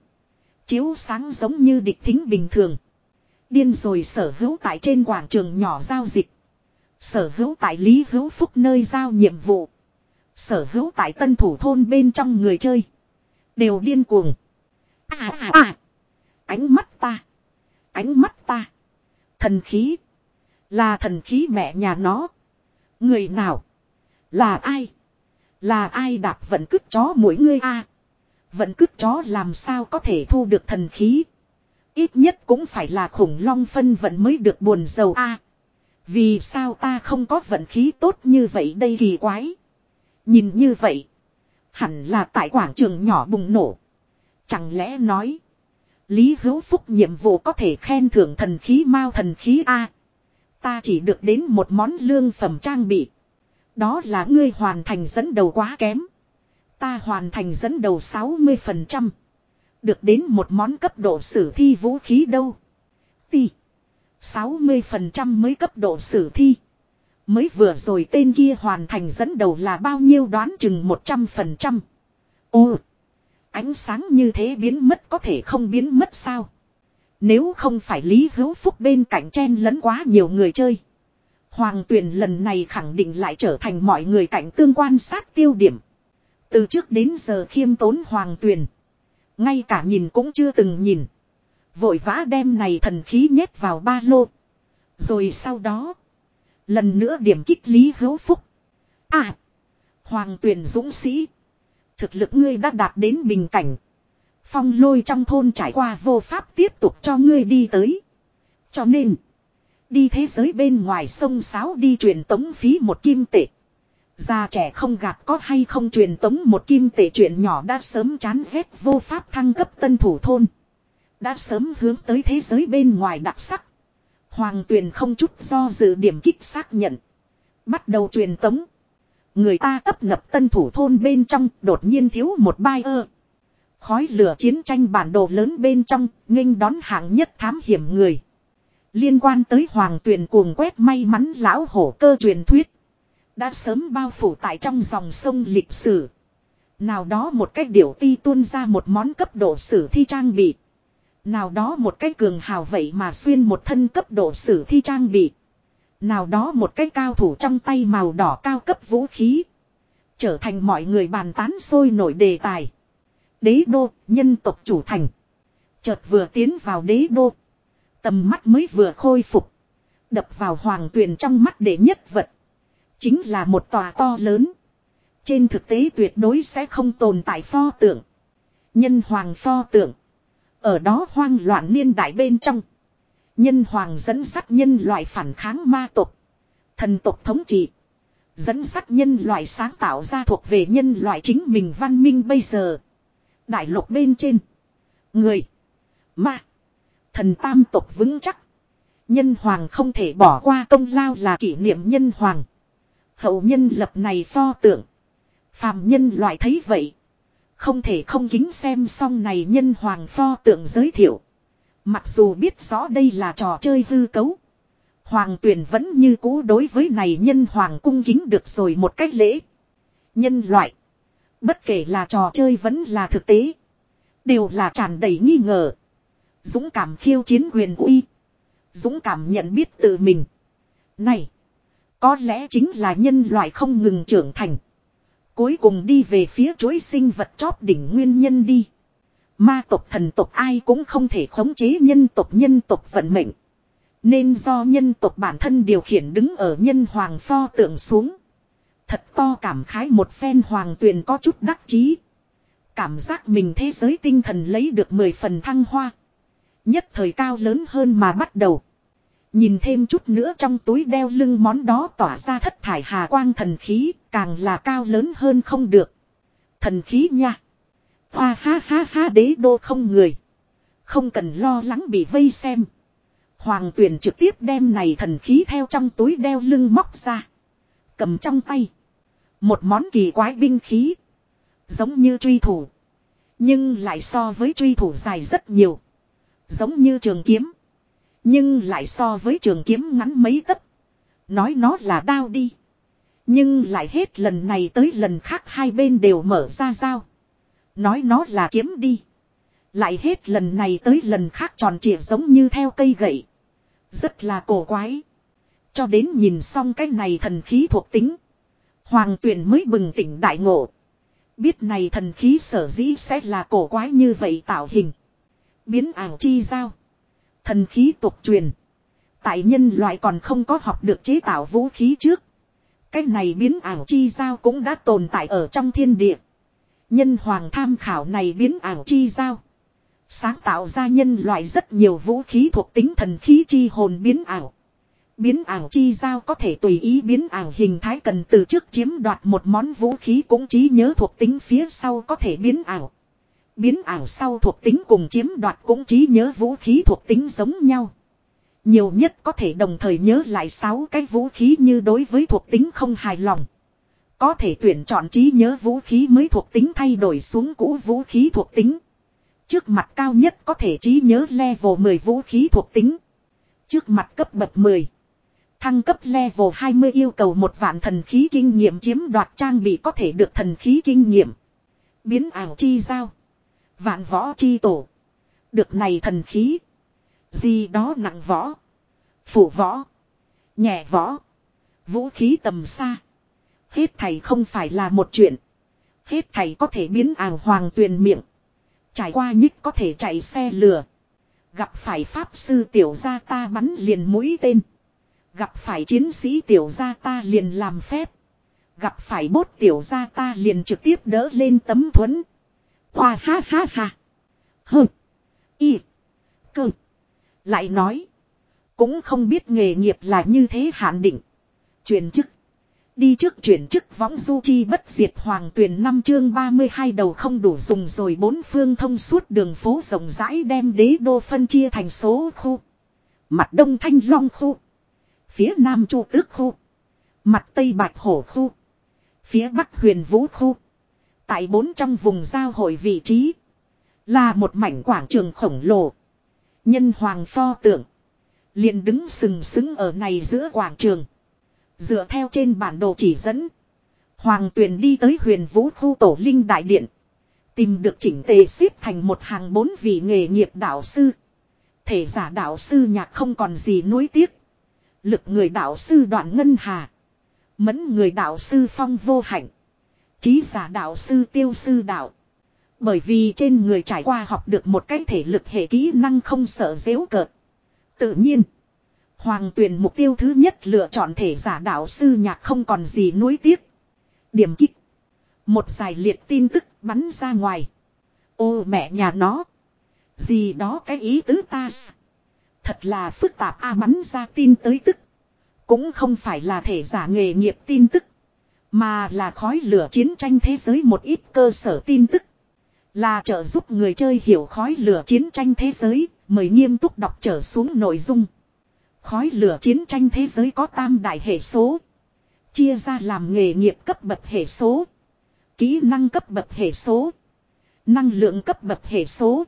Chiếu sáng giống như địch thính bình thường. Điên rồi sở hữu tại trên quảng trường nhỏ giao dịch. Sở hữu tại Lý Hữu Phúc nơi giao nhiệm vụ. Sở hữu tại tân thủ thôn bên trong người chơi. Đều điên cuồng. À à à. Ánh mắt ta. Ánh mắt ta. Thần khí. Là thần khí mẹ nhà nó. Người nào. Là ai. Là ai đạp vận cứt chó mỗi ngươi a Vận cứt chó làm sao có thể thu được thần khí. Ít nhất cũng phải là khủng long phân vận mới được buồn giàu a vì sao ta không có vận khí tốt như vậy đây kỳ quái. Nhìn như vậy. Hẳn là tại quảng trường nhỏ bùng nổ. Chẳng lẽ nói. Lý Hữu Phúc nhiệm vụ có thể khen thưởng thần khí mao thần khí A. Ta chỉ được đến một món lương phẩm trang bị. Đó là ngươi hoàn thành dẫn đầu quá kém. Ta hoàn thành dẫn đầu 60%. Được đến một món cấp độ sử thi vũ khí đâu. Tì. 60% mới cấp độ sử thi. Mới vừa rồi tên kia hoàn thành dẫn đầu là bao nhiêu đoán chừng 100%. Ồ! Ánh sáng như thế biến mất có thể không biến mất sao. Nếu không phải Lý Hữu Phúc bên cạnh chen lấn quá nhiều người chơi. Hoàng tuyển lần này khẳng định lại trở thành mọi người cạnh tương quan sát tiêu điểm. Từ trước đến giờ khiêm tốn hoàng tuyển. Ngay cả nhìn cũng chưa từng nhìn. Vội vã đem này thần khí nhét vào ba lô. Rồi sau đó. Lần nữa điểm kích Lý Hữu Phúc. À. Hoàng tuyển dũng sĩ. Thực lực ngươi đã đạt đến bình cảnh. Phong lôi trong thôn trải qua vô pháp tiếp tục cho ngươi đi tới. Cho nên. Đi thế giới bên ngoài sông Sáo đi truyền tống phí một kim tệ. Già trẻ không gạt có hay không truyền tống một kim tệ chuyện nhỏ đã sớm chán ghét vô pháp thăng cấp tân thủ thôn. Đã sớm hướng tới thế giới bên ngoài đặc sắc. Hoàng tuyền không chút do dự điểm kích xác nhận. Bắt đầu truyền tống. Người ta tấp nập tân thủ thôn bên trong đột nhiên thiếu một bai ơ. Khói lửa chiến tranh bản đồ lớn bên trong, nghênh đón hạng nhất thám hiểm người. Liên quan tới hoàng tuyền cuồng quét may mắn lão hổ cơ truyền thuyết. Đã sớm bao phủ tại trong dòng sông lịch sử. Nào đó một cách điểu ti tuôn ra một món cấp độ sử thi trang bị. Nào đó một cái cường hào vậy mà xuyên một thân cấp độ sử thi trang bị. Nào đó một cái cao thủ trong tay màu đỏ cao cấp vũ khí. Trở thành mọi người bàn tán sôi nổi đề tài. Đế đô, nhân tộc chủ thành. Chợt vừa tiến vào đế đô. Tầm mắt mới vừa khôi phục. Đập vào hoàng tuyền trong mắt để nhất vật. Chính là một tòa to lớn. Trên thực tế tuyệt đối sẽ không tồn tại pho tượng. Nhân hoàng pho tượng. Ở đó hoang loạn niên đại bên trong. Nhân hoàng dẫn dắt nhân loại phản kháng ma tộc. Thần tộc thống trị. Dẫn dắt nhân loại sáng tạo ra thuộc về nhân loại chính mình văn minh bây giờ. Đại lục bên trên. Người. Ma. Thần tam tộc vững chắc. Nhân hoàng không thể bỏ qua công lao là kỷ niệm nhân hoàng. Hậu nhân lập này pho tượng. Phàm nhân loại thấy vậy. Không thể không kính xem xong này nhân hoàng pho tượng giới thiệu. Mặc dù biết rõ đây là trò chơi hư cấu. Hoàng tuyển vẫn như cũ đối với này nhân hoàng cung kính được rồi một cách lễ. Nhân loại. Bất kể là trò chơi vẫn là thực tế. Đều là tràn đầy nghi ngờ. Dũng cảm khiêu chiến quyền uy. Dũng cảm nhận biết tự mình. Này. Có lẽ chính là nhân loại không ngừng trưởng thành. Cuối cùng đi về phía chuỗi sinh vật chóp đỉnh nguyên nhân đi. Ma tộc thần tộc ai cũng không thể khống chế nhân tộc nhân tộc vận mệnh. Nên do nhân tộc bản thân điều khiển đứng ở nhân hoàng pho tượng xuống. Thật to cảm khái một phen hoàng tuyền có chút đắc chí. Cảm giác mình thế giới tinh thần lấy được 10 phần thăng hoa. Nhất thời cao lớn hơn mà bắt đầu. Nhìn thêm chút nữa trong túi đeo lưng món đó tỏa ra thất thải hà quang thần khí, càng là cao lớn hơn không được. Thần khí nha. Hoa ha ha ha đế đô không người. Không cần lo lắng bị vây xem. Hoàng tuyển trực tiếp đem này thần khí theo trong túi đeo lưng móc ra. Cầm trong tay. Một món kỳ quái binh khí. Giống như truy thủ. Nhưng lại so với truy thủ dài rất nhiều. Giống như trường kiếm. Nhưng lại so với trường kiếm ngắn mấy tấc. Nói nó là đao đi. Nhưng lại hết lần này tới lần khác hai bên đều mở ra dao. Nói nó là kiếm đi. Lại hết lần này tới lần khác tròn trịa giống như theo cây gậy. Rất là cổ quái. Cho đến nhìn xong cái này thần khí thuộc tính. Hoàng tuyển mới bừng tỉnh đại ngộ. Biết này thần khí sở dĩ sẽ là cổ quái như vậy tạo hình. Biến ảo chi giao. Thần khí tục truyền. Tại nhân loại còn không có học được chế tạo vũ khí trước. Cái này biến ảo chi giao cũng đã tồn tại ở trong thiên địa. Nhân hoàng tham khảo này biến ảo chi giao. Sáng tạo ra nhân loại rất nhiều vũ khí thuộc tính thần khí chi hồn biến ảo. Biến ảo chi giao có thể tùy ý biến ảo hình thái cần từ trước chiếm đoạt một món vũ khí cũng trí nhớ thuộc tính phía sau có thể biến ảo. Biến ảo sau thuộc tính cùng chiếm đoạt cũng trí nhớ vũ khí thuộc tính giống nhau. Nhiều nhất có thể đồng thời nhớ lại 6 cái vũ khí như đối với thuộc tính không hài lòng. Có thể tuyển chọn trí nhớ vũ khí mới thuộc tính thay đổi xuống cũ vũ khí thuộc tính. Trước mặt cao nhất có thể trí nhớ level 10 vũ khí thuộc tính. Trước mặt cấp bậc 10. Thăng cấp level 20 yêu cầu một vạn thần khí kinh nghiệm chiếm đoạt trang bị có thể được thần khí kinh nghiệm. Biến ảo chi giao. Vạn võ chi tổ. Được này thần khí. Gì đó nặng võ. Phủ võ. Nhẹ võ. Vũ khí tầm xa. Hết thầy không phải là một chuyện. Hết thầy có thể biến àng hoàng tuyền miệng. Trải qua nhích có thể chạy xe lừa. Gặp phải pháp sư tiểu gia ta bắn liền mũi tên. Gặp phải chiến sĩ tiểu gia ta liền làm phép. Gặp phải bốt tiểu gia ta liền trực tiếp đỡ lên tấm thuẫn. Hoa ha ha ha. Hừ. Y. Cơ. Lại nói. Cũng không biết nghề nghiệp là như thế hạn định. chuyển chức. Đi trước chuyển chức võng du chi bất diệt hoàng tuyển năm chương 32 đầu không đủ dùng rồi bốn phương thông suốt đường phố rộng rãi đem đế đô phân chia thành số khu. Mặt đông thanh long khu. Phía nam chu tước khu. Mặt tây bạch hổ khu. Phía bắc huyền vũ khu. Tại bốn trong vùng giao hội vị trí. Là một mảnh quảng trường khổng lồ. Nhân hoàng pho tượng. liền đứng sừng sững ở này giữa quảng trường. Dựa theo trên bản đồ chỉ dẫn. Hoàng tuyền đi tới huyền vũ khu tổ linh đại điện. Tìm được chỉnh tề xếp thành một hàng bốn vị nghề nghiệp đạo sư. Thể giả đạo sư nhạc không còn gì nuối tiếc. Lực người đạo sư đoạn ngân hà. Mẫn người đạo sư phong vô hạnh chí giả đạo sư tiêu sư đạo. Bởi vì trên người trải qua học được một cái thể lực hệ kỹ năng không sợ dễu cợt. Tự nhiên. Hoàng tuyển mục tiêu thứ nhất lựa chọn thể giả đạo sư nhạc không còn gì nuối tiếc. Điểm kích. Một giải liệt tin tức bắn ra ngoài. Ô mẹ nhà nó. Gì đó cái ý tứ ta. Thật là phức tạp a à, bắn ra tin tới tức. Cũng không phải là thể giả nghề nghiệp tin tức. Mà là khói lửa chiến tranh thế giới một ít cơ sở tin tức. Là trợ giúp người chơi hiểu khói lửa chiến tranh thế giới, mời nghiêm túc đọc trở xuống nội dung. Khói lửa chiến tranh thế giới có tam đại hệ số. Chia ra làm nghề nghiệp cấp bậc hệ số. Kỹ năng cấp bậc hệ số. Năng lượng cấp bậc hệ số.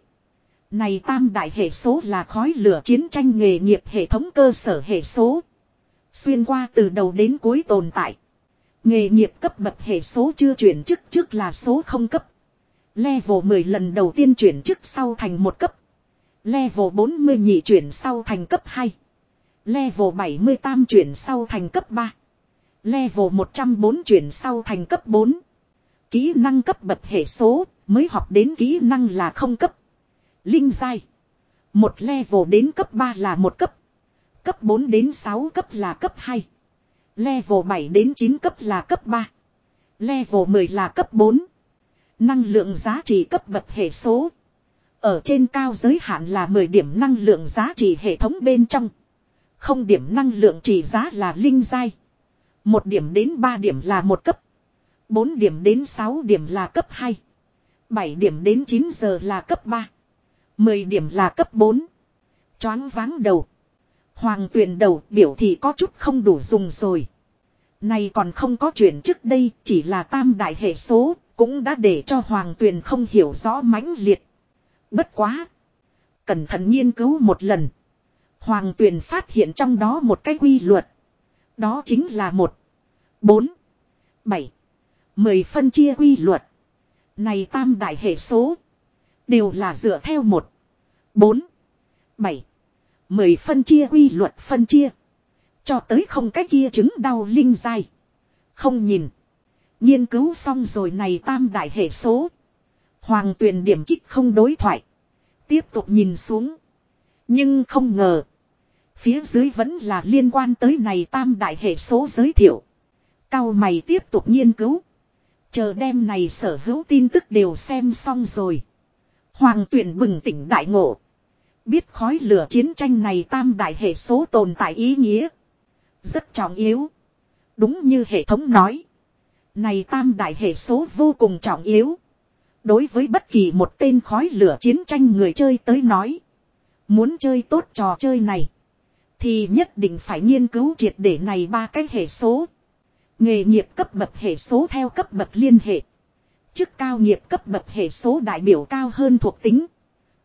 Này tam đại hệ số là khói lửa chiến tranh nghề nghiệp hệ thống cơ sở hệ số. Xuyên qua từ đầu đến cuối tồn tại. Nghề nghiệp cấp bậc hệ số chưa chuyển chức trước là số không cấp. Level 10 lần đầu tiên chuyển chức sau thành một cấp. Level 40 nhị chuyển sau thành cấp 2. Level 78 chuyển sau thành cấp 3. Level 104 chuyển sau thành cấp 4. Kỹ năng cấp bậc hệ số mới học đến kỹ năng là không cấp. Linh dai. Một level đến cấp 3 là một cấp. Cấp 4 đến 6 cấp là cấp 2. Level 7 đến 9 cấp là cấp 3. Level 10 là cấp 4. Năng lượng giá trị cấp bậc hệ số. Ở trên cao giới hạn là 10 điểm năng lượng giá trị hệ thống bên trong. Không điểm năng lượng trị giá là linh giai. Một điểm đến 3 điểm là một cấp. 4 điểm đến 6 điểm là cấp 2. 7 điểm đến 9 giờ là cấp 3. 10 điểm là cấp 4. Choáng váng đầu. Hoàng tuyển đầu biểu thì có chút không đủ dùng rồi. Này còn không có chuyện trước đây, chỉ là tam đại hệ số, cũng đã để cho hoàng tuyền không hiểu rõ mãnh liệt. Bất quá. Cẩn thận nghiên cứu một lần. Hoàng tuyền phát hiện trong đó một cái quy luật. Đó chính là một, bốn, bảy, mười phân chia quy luật. Này tam đại hệ số. Đều là dựa theo một, bốn, bảy, mười phân chia quy luật phân chia. Cho tới không cái kia chứng đau linh dai. Không nhìn. Nghiên cứu xong rồi này tam đại hệ số. Hoàng tuyền điểm kích không đối thoại. Tiếp tục nhìn xuống. Nhưng không ngờ. Phía dưới vẫn là liên quan tới này tam đại hệ số giới thiệu. Cao mày tiếp tục nghiên cứu. Chờ đêm này sở hữu tin tức đều xem xong rồi. Hoàng tuyển bừng tỉnh đại ngộ. Biết khói lửa chiến tranh này tam đại hệ số tồn tại ý nghĩa. Rất trọng yếu. Đúng như hệ thống nói. Này tam đại hệ số vô cùng trọng yếu. Đối với bất kỳ một tên khói lửa chiến tranh người chơi tới nói. Muốn chơi tốt trò chơi này. Thì nhất định phải nghiên cứu triệt để này ba cái hệ số. Nghề nghiệp cấp bậc hệ số theo cấp bậc liên hệ. Chức cao nghiệp cấp bậc hệ số đại biểu cao hơn thuộc tính.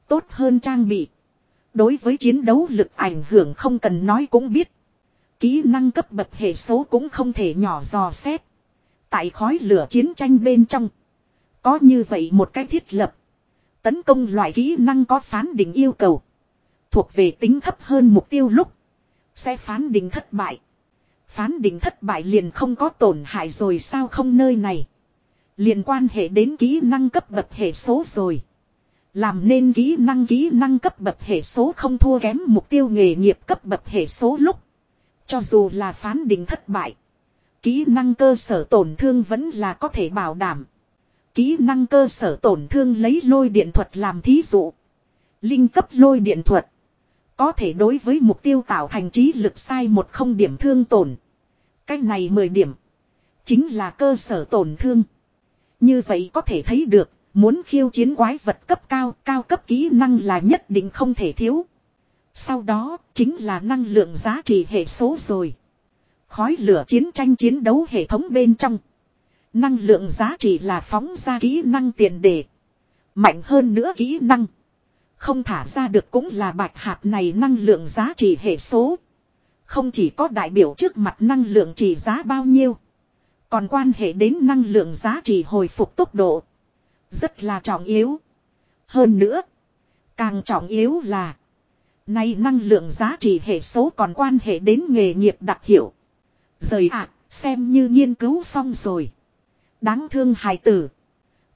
Tốt hơn trang bị. Đối với chiến đấu lực ảnh hưởng không cần nói cũng biết. Kỹ năng cấp bậc hệ số cũng không thể nhỏ dò xét. Tại khói lửa chiến tranh bên trong. Có như vậy một cái thiết lập. Tấn công loại kỹ năng có phán định yêu cầu. Thuộc về tính thấp hơn mục tiêu lúc. Sẽ phán định thất bại. Phán định thất bại liền không có tổn hại rồi sao không nơi này. Liền quan hệ đến kỹ năng cấp bậc hệ số rồi. Làm nên kỹ năng kỹ năng cấp bậc hệ số không thua kém mục tiêu nghề nghiệp cấp bậc hệ số lúc. Cho dù là phán định thất bại. Kỹ năng cơ sở tổn thương vẫn là có thể bảo đảm. Kỹ năng cơ sở tổn thương lấy lôi điện thuật làm thí dụ. Linh cấp lôi điện thuật. Có thể đối với mục tiêu tạo thành trí lực sai một không điểm thương tổn. Cách này 10 điểm. Chính là cơ sở tổn thương. Như vậy có thể thấy được, muốn khiêu chiến quái vật cấp cao, cao cấp kỹ năng là nhất định không thể thiếu. Sau đó, chính là năng lượng giá trị hệ số rồi. Khói lửa chiến tranh chiến đấu hệ thống bên trong. Năng lượng giá trị là phóng ra kỹ năng tiền đề. Mạnh hơn nữa kỹ năng. Không thả ra được cũng là bạch hạt này năng lượng giá trị hệ số. Không chỉ có đại biểu trước mặt năng lượng trị giá bao nhiêu. Còn quan hệ đến năng lượng giá trị hồi phục tốc độ. Rất là trọng yếu. Hơn nữa. Càng trọng yếu là. Nay năng lượng giá trị hệ số còn quan hệ đến nghề nghiệp đặc hiệu. Rời ạ, xem như nghiên cứu xong rồi. Đáng thương hài tử.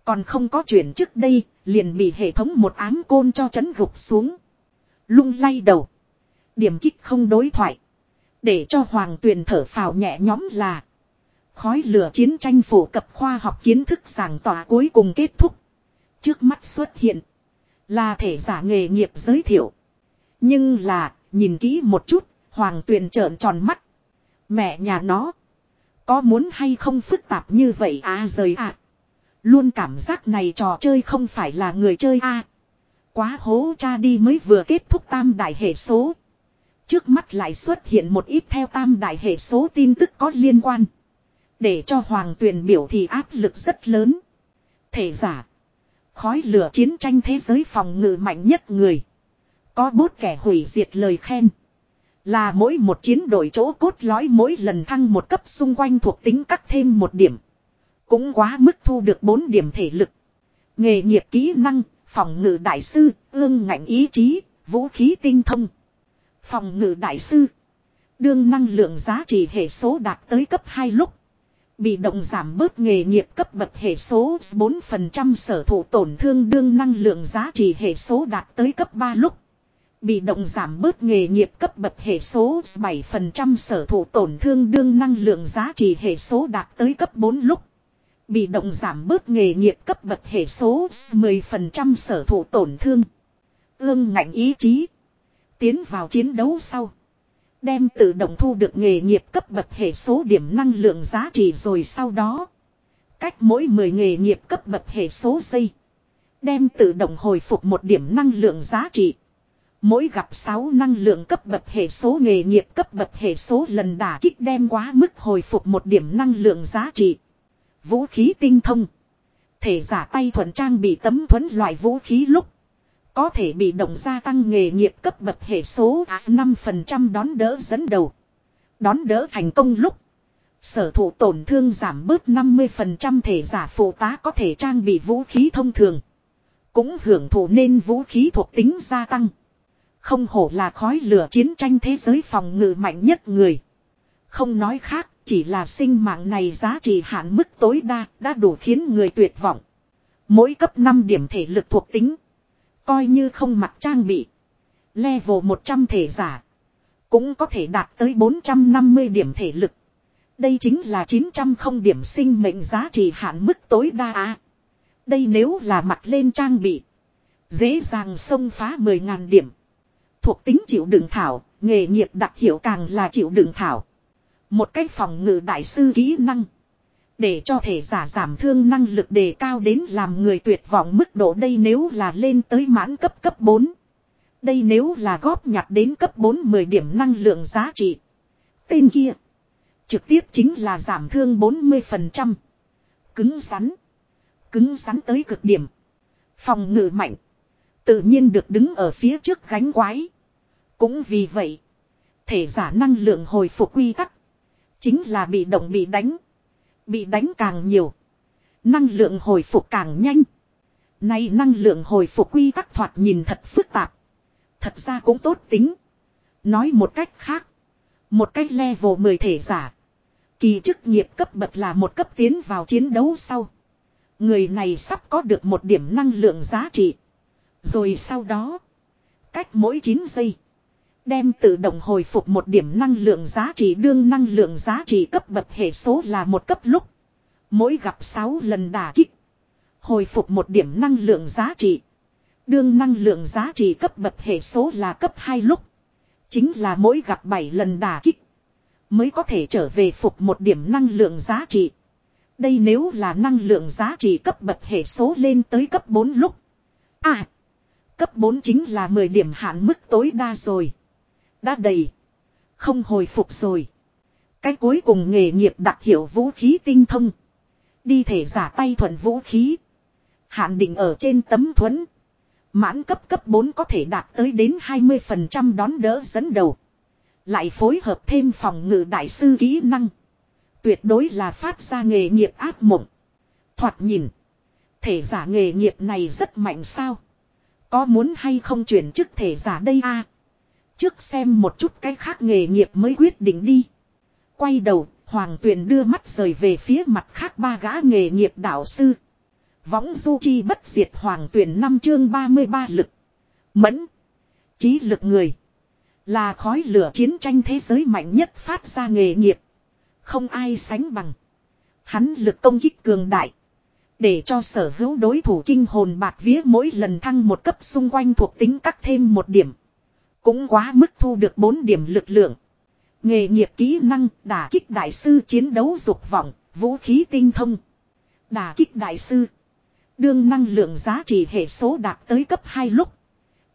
Còn không có chuyện trước đây, liền bị hệ thống một ám côn cho chấn gục xuống. Lung lay đầu. Điểm kích không đối thoại. Để cho hoàng tuyền thở phào nhẹ nhõm là. Khói lửa chiến tranh phổ cập khoa học kiến thức giảng tỏa cuối cùng kết thúc. Trước mắt xuất hiện. Là thể giả nghề nghiệp giới thiệu. Nhưng là, nhìn kỹ một chút, hoàng tuyền trợn tròn mắt. Mẹ nhà nó. Có muốn hay không phức tạp như vậy à rời à. Luôn cảm giác này trò chơi không phải là người chơi a Quá hố cha đi mới vừa kết thúc tam đại hệ số. Trước mắt lại xuất hiện một ít theo tam đại hệ số tin tức có liên quan. Để cho hoàng tuyền biểu thì áp lực rất lớn. Thể giả. Khói lửa chiến tranh thế giới phòng ngự mạnh nhất người. Có bốt kẻ hủy diệt lời khen. Là mỗi một chiến đội chỗ cốt lõi mỗi lần thăng một cấp xung quanh thuộc tính cắt thêm một điểm. Cũng quá mức thu được 4 điểm thể lực. Nghề nghiệp kỹ năng, phòng ngự đại sư, ương ngạnh ý chí, vũ khí tinh thông. Phòng ngự đại sư. Đương năng lượng giá trị hệ số đạt tới cấp 2 lúc. Bị động giảm bớt nghề nghiệp cấp bậc hệ số 4% sở thụ tổn thương đương năng lượng giá trị hệ số đạt tới cấp 3 lúc. Bị động giảm bớt nghề nghiệp cấp bậc hệ số 7% sở thụ tổn thương đương năng lượng giá trị hệ số đạt tới cấp 4 lúc. Bị động giảm bớt nghề nghiệp cấp bậc hệ số 10% sở thụ tổn thương. Ương ngạnh ý chí. Tiến vào chiến đấu sau. Đem tự động thu được nghề nghiệp cấp bậc hệ số điểm năng lượng giá trị rồi sau đó. Cách mỗi 10 nghề nghiệp cấp bậc hệ số giây. Đem tự động hồi phục một điểm năng lượng giá trị. Mỗi gặp 6 năng lượng cấp bậc hệ số nghề nghiệp cấp bậc hệ số lần đả kích đem quá mức hồi phục một điểm năng lượng giá trị. Vũ khí tinh thông. Thể giả tay thuận trang bị tấm thuẫn loại vũ khí lúc. Có thể bị động gia tăng nghề nghiệp cấp bậc hệ số 5% đón đỡ dẫn đầu. Đón đỡ thành công lúc. Sở thụ tổn thương giảm bớt 50% thể giả phụ tá có thể trang bị vũ khí thông thường. Cũng hưởng thụ nên vũ khí thuộc tính gia tăng. Không hổ là khói lửa chiến tranh thế giới phòng ngự mạnh nhất người. Không nói khác, chỉ là sinh mạng này giá trị hạn mức tối đa đã đủ khiến người tuyệt vọng. Mỗi cấp 5 điểm thể lực thuộc tính. Coi như không mặc trang bị. Level 100 thể giả. Cũng có thể đạt tới 450 điểm thể lực. Đây chính là 900 không điểm sinh mệnh giá trị hạn mức tối đa à. Đây nếu là mặc lên trang bị. Dễ dàng xông phá 10.000 điểm. Thuộc tính chịu đựng thảo, nghề nghiệp đặc hiệu càng là chịu đựng thảo. Một cách phòng ngự đại sư kỹ năng. Để cho thể giả giảm thương năng lực đề cao đến làm người tuyệt vọng mức độ đây nếu là lên tới mãn cấp cấp 4. Đây nếu là góp nhặt đến cấp 4 10 điểm năng lượng giá trị. Tên kia. Trực tiếp chính là giảm thương 40%. Cứng rắn. Cứng rắn tới cực điểm. Phòng ngự mạnh. Tự nhiên được đứng ở phía trước gánh quái. Cũng vì vậy. Thể giả năng lượng hồi phục quy tắc. Chính là bị động bị đánh. Bị đánh càng nhiều. Năng lượng hồi phục càng nhanh. Nay năng lượng hồi phục quy tắc thoạt nhìn thật phức tạp. Thật ra cũng tốt tính. Nói một cách khác. Một cách level 10 thể giả. Kỳ chức nghiệp cấp bậc là một cấp tiến vào chiến đấu sau. Người này sắp có được một điểm năng lượng giá trị. Rồi sau đó. Cách mỗi 9 giây. Đem tự động hồi phục một điểm năng lượng giá trị đương năng lượng giá trị cấp bậc hệ số là một cấp lúc. Mỗi gặp 6 lần đả kích. Hồi phục một điểm năng lượng giá trị. Đương năng lượng giá trị cấp bậc hệ số là cấp 2 lúc. Chính là mỗi gặp 7 lần đả kích. Mới có thể trở về phục một điểm năng lượng giá trị. Đây nếu là năng lượng giá trị cấp bậc hệ số lên tới cấp 4 lúc. À. Cấp 4 chính là 10 điểm hạn mức tối đa rồi. Đã đầy. Không hồi phục rồi. Cái cuối cùng nghề nghiệp đặc hiệu vũ khí tinh thông. Đi thể giả tay thuận vũ khí. Hạn định ở trên tấm thuẫn. Mãn cấp cấp 4 có thể đạt tới đến 20% đón đỡ dẫn đầu. Lại phối hợp thêm phòng ngự đại sư kỹ năng. Tuyệt đối là phát ra nghề nghiệp ác mộng. Thoạt nhìn. Thể giả nghề nghiệp này rất mạnh sao. Có muốn hay không chuyển chức thể giả đây a Trước xem một chút cái khác nghề nghiệp mới quyết định đi. Quay đầu, Hoàng Tuyền đưa mắt rời về phía mặt khác ba gã nghề nghiệp đạo sư. Võng du chi bất diệt Hoàng Tuyền năm chương 33 lực. Mẫn. Trí lực người. Là khói lửa chiến tranh thế giới mạnh nhất phát ra nghề nghiệp. Không ai sánh bằng. Hắn lực công kích cường đại. Để cho sở hữu đối thủ kinh hồn bạc vía mỗi lần thăng một cấp xung quanh thuộc tính cắt thêm một điểm. Cũng quá mức thu được bốn điểm lực lượng. Nghề nghiệp kỹ năng, đả kích đại sư chiến đấu dục vọng, vũ khí tinh thông. Đả kích đại sư. Đương năng lượng giá trị hệ số đạt tới cấp 2 lúc.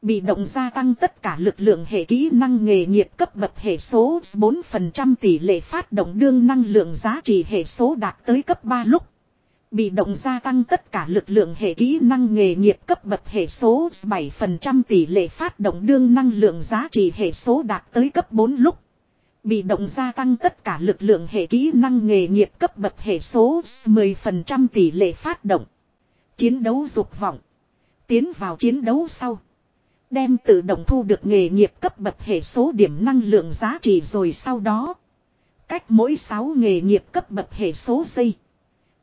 Bị động gia tăng tất cả lực lượng hệ kỹ năng nghề nghiệp cấp bậc hệ số 4% tỷ lệ phát động đương năng lượng giá trị hệ số đạt tới cấp 3 lúc. Bị động gia tăng tất cả lực lượng hệ kỹ năng nghề nghiệp cấp bậc hệ số 7% tỷ lệ phát động đương năng lượng giá trị hệ số đạt tới cấp 4 lúc. Bị động gia tăng tất cả lực lượng hệ kỹ năng nghề nghiệp cấp bậc hệ số 10% tỷ lệ phát động. Chiến đấu dục vọng. Tiến vào chiến đấu sau. Đem tự động thu được nghề nghiệp cấp bậc hệ số điểm năng lượng giá trị rồi sau đó. Cách mỗi 6 nghề nghiệp cấp bậc hệ số giây.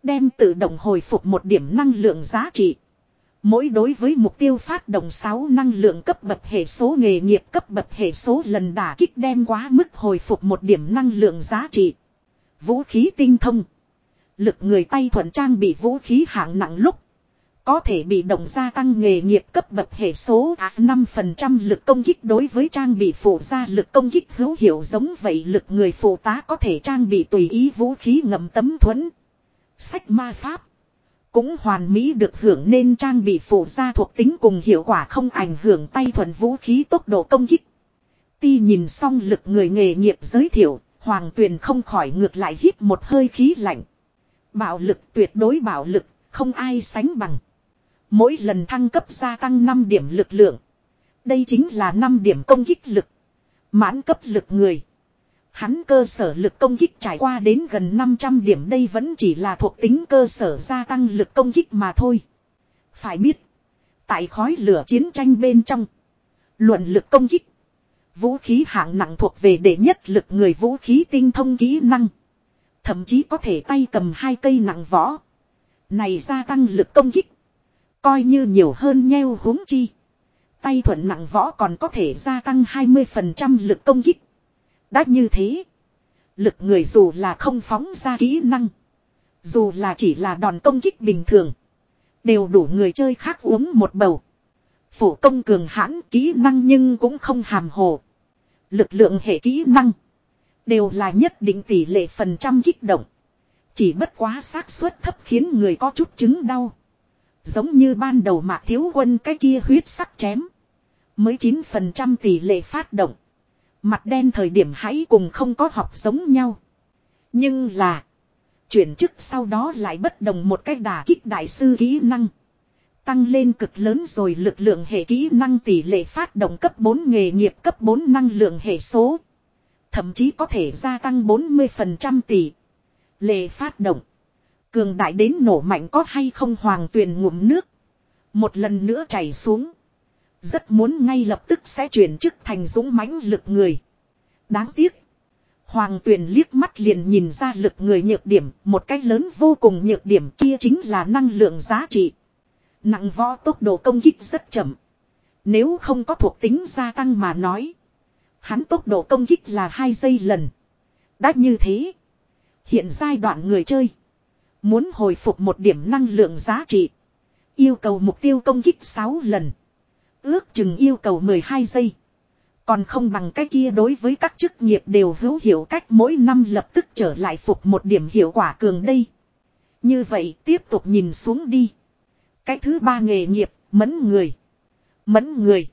Đem tự động hồi phục một điểm năng lượng giá trị. Mỗi đối với mục tiêu phát động 6 năng lượng cấp bậc hệ số nghề nghiệp cấp bậc hệ số lần đả kích đem quá mức hồi phục một điểm năng lượng giá trị. Vũ khí tinh thông. Lực người tay thuận trang bị vũ khí hạng nặng lúc. Có thể bị động gia tăng nghề nghiệp cấp bậc hệ số 5% lực công kích đối với trang bị phụ gia lực công kích hữu hiệu giống vậy lực người phụ tá có thể trang bị tùy ý vũ khí ngầm tấm thuẫn. Sách ma pháp. Cũng hoàn mỹ được hưởng nên trang bị phụ gia thuộc tính cùng hiệu quả không ảnh hưởng tay thuần vũ khí tốc độ công kích. Ti nhìn xong lực người nghề nghiệp giới thiệu, Hoàng Tuyền không khỏi ngược lại hít một hơi khí lạnh. Bạo lực tuyệt đối bạo lực, không ai sánh bằng. Mỗi lần thăng cấp gia tăng 5 điểm lực lượng. Đây chính là 5 điểm công kích lực. Mãn cấp lực người. Hắn cơ sở lực công kích trải qua đến gần 500 điểm đây vẫn chỉ là thuộc tính cơ sở gia tăng lực công kích mà thôi. Phải biết. Tại khói lửa chiến tranh bên trong. Luận lực công kích. Vũ khí hạng nặng thuộc về đệ nhất lực người vũ khí tinh thông kỹ năng. Thậm chí có thể tay cầm hai cây nặng võ. Này gia tăng lực công kích. Coi như nhiều hơn nheo huống chi. Tay thuận nặng võ còn có thể gia tăng 20% lực công kích. Đã như thế. Lực người dù là không phóng ra kỹ năng. Dù là chỉ là đòn công kích bình thường. Đều đủ người chơi khác uống một bầu. Phủ công cường hãn kỹ năng nhưng cũng không hàm hồ. Lực lượng hệ kỹ năng. Đều là nhất định tỷ lệ phần trăm kích động. Chỉ bất quá xác suất thấp khiến người có chút chứng đau. Giống như ban đầu mạc thiếu quân cái kia huyết sắc chém. Mới 9% tỷ lệ phát động. Mặt đen thời điểm hãy cùng không có học giống nhau. Nhưng là. Chuyển chức sau đó lại bất đồng một cách đả kích đại sư kỹ năng. Tăng lên cực lớn rồi lực lượng hệ kỹ năng tỷ lệ phát động cấp 4 nghề nghiệp cấp 4 năng lượng hệ số. Thậm chí có thể gia tăng 40% tỷ. Lệ phát động. Cường đại đến nổ mạnh có hay không hoàng tuyền ngụm nước. Một lần nữa chảy xuống. Rất muốn ngay lập tức sẽ chuyển chức thành dũng mãnh lực người. Đáng tiếc. Hoàng tuyền liếc mắt liền nhìn ra lực người nhược điểm. Một cái lớn vô cùng nhược điểm kia chính là năng lượng giá trị. Nặng võ tốc độ công kích rất chậm. Nếu không có thuộc tính gia tăng mà nói. Hắn tốc độ công kích là 2 giây lần. Đã như thế. Hiện giai đoạn người chơi. Muốn hồi phục một điểm năng lượng giá trị. Yêu cầu mục tiêu công kích 6 lần. Ước chừng yêu cầu 12 giây. Còn không bằng cái kia đối với các chức nghiệp đều hữu hiệu cách mỗi năm lập tức trở lại phục một điểm hiệu quả cường đây. Như vậy tiếp tục nhìn xuống đi. Cái thứ ba nghề nghiệp, mẫn người. Mẫn người.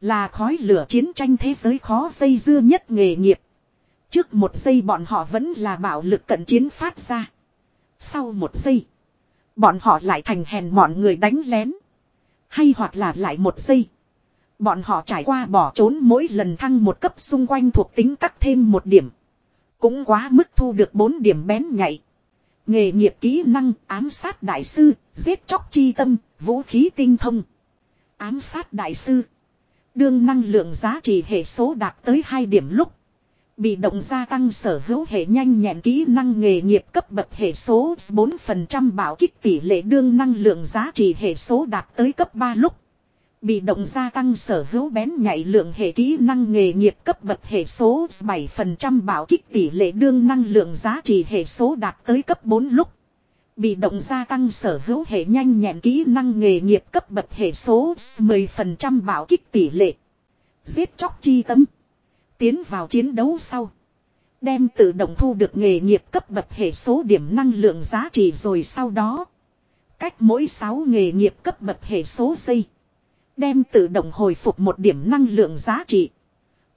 Là khói lửa chiến tranh thế giới khó dây dưa nhất nghề nghiệp. Trước một giây bọn họ vẫn là bạo lực cận chiến phát ra. Sau một giây. Bọn họ lại thành hèn mọn người đánh lén. Hay hoặc là lại một giây. Bọn họ trải qua bỏ trốn mỗi lần thăng một cấp xung quanh thuộc tính cắt thêm một điểm. Cũng quá mức thu được bốn điểm bén nhạy. Nghề nghiệp kỹ năng ám sát đại sư, giết chóc chi tâm, vũ khí tinh thông. Ám sát đại sư. Đương năng lượng giá trị hệ số đạt tới 2 điểm lúc. Bị động gia tăng sở hữu hệ nhanh nhẹn kỹ năng nghề nghiệp cấp bậc hệ số 4% bảo kích tỷ lệ đương năng lượng giá trị hệ số đạt tới cấp 3 lúc. Bị động gia tăng sở hữu bén nhạy lượng hệ kỹ năng nghề nghiệp cấp bậc hệ số 7% bảo kích tỷ lệ đương năng lượng giá trị hệ số đạt tới cấp 4 lúc. Bị động gia tăng sở hữu hệ nhanh nhẹn kỹ năng nghề nghiệp cấp bậc hệ số 10% bảo kích tỷ lệ. Giết chóc chi tâm. Tiến vào chiến đấu sau. Đem tự động thu được nghề nghiệp cấp bậc hệ số điểm năng lượng giá trị rồi sau đó. Cách mỗi 6 nghề nghiệp cấp bậc hệ số giây. Đem tự động hồi phục một điểm năng lượng giá trị.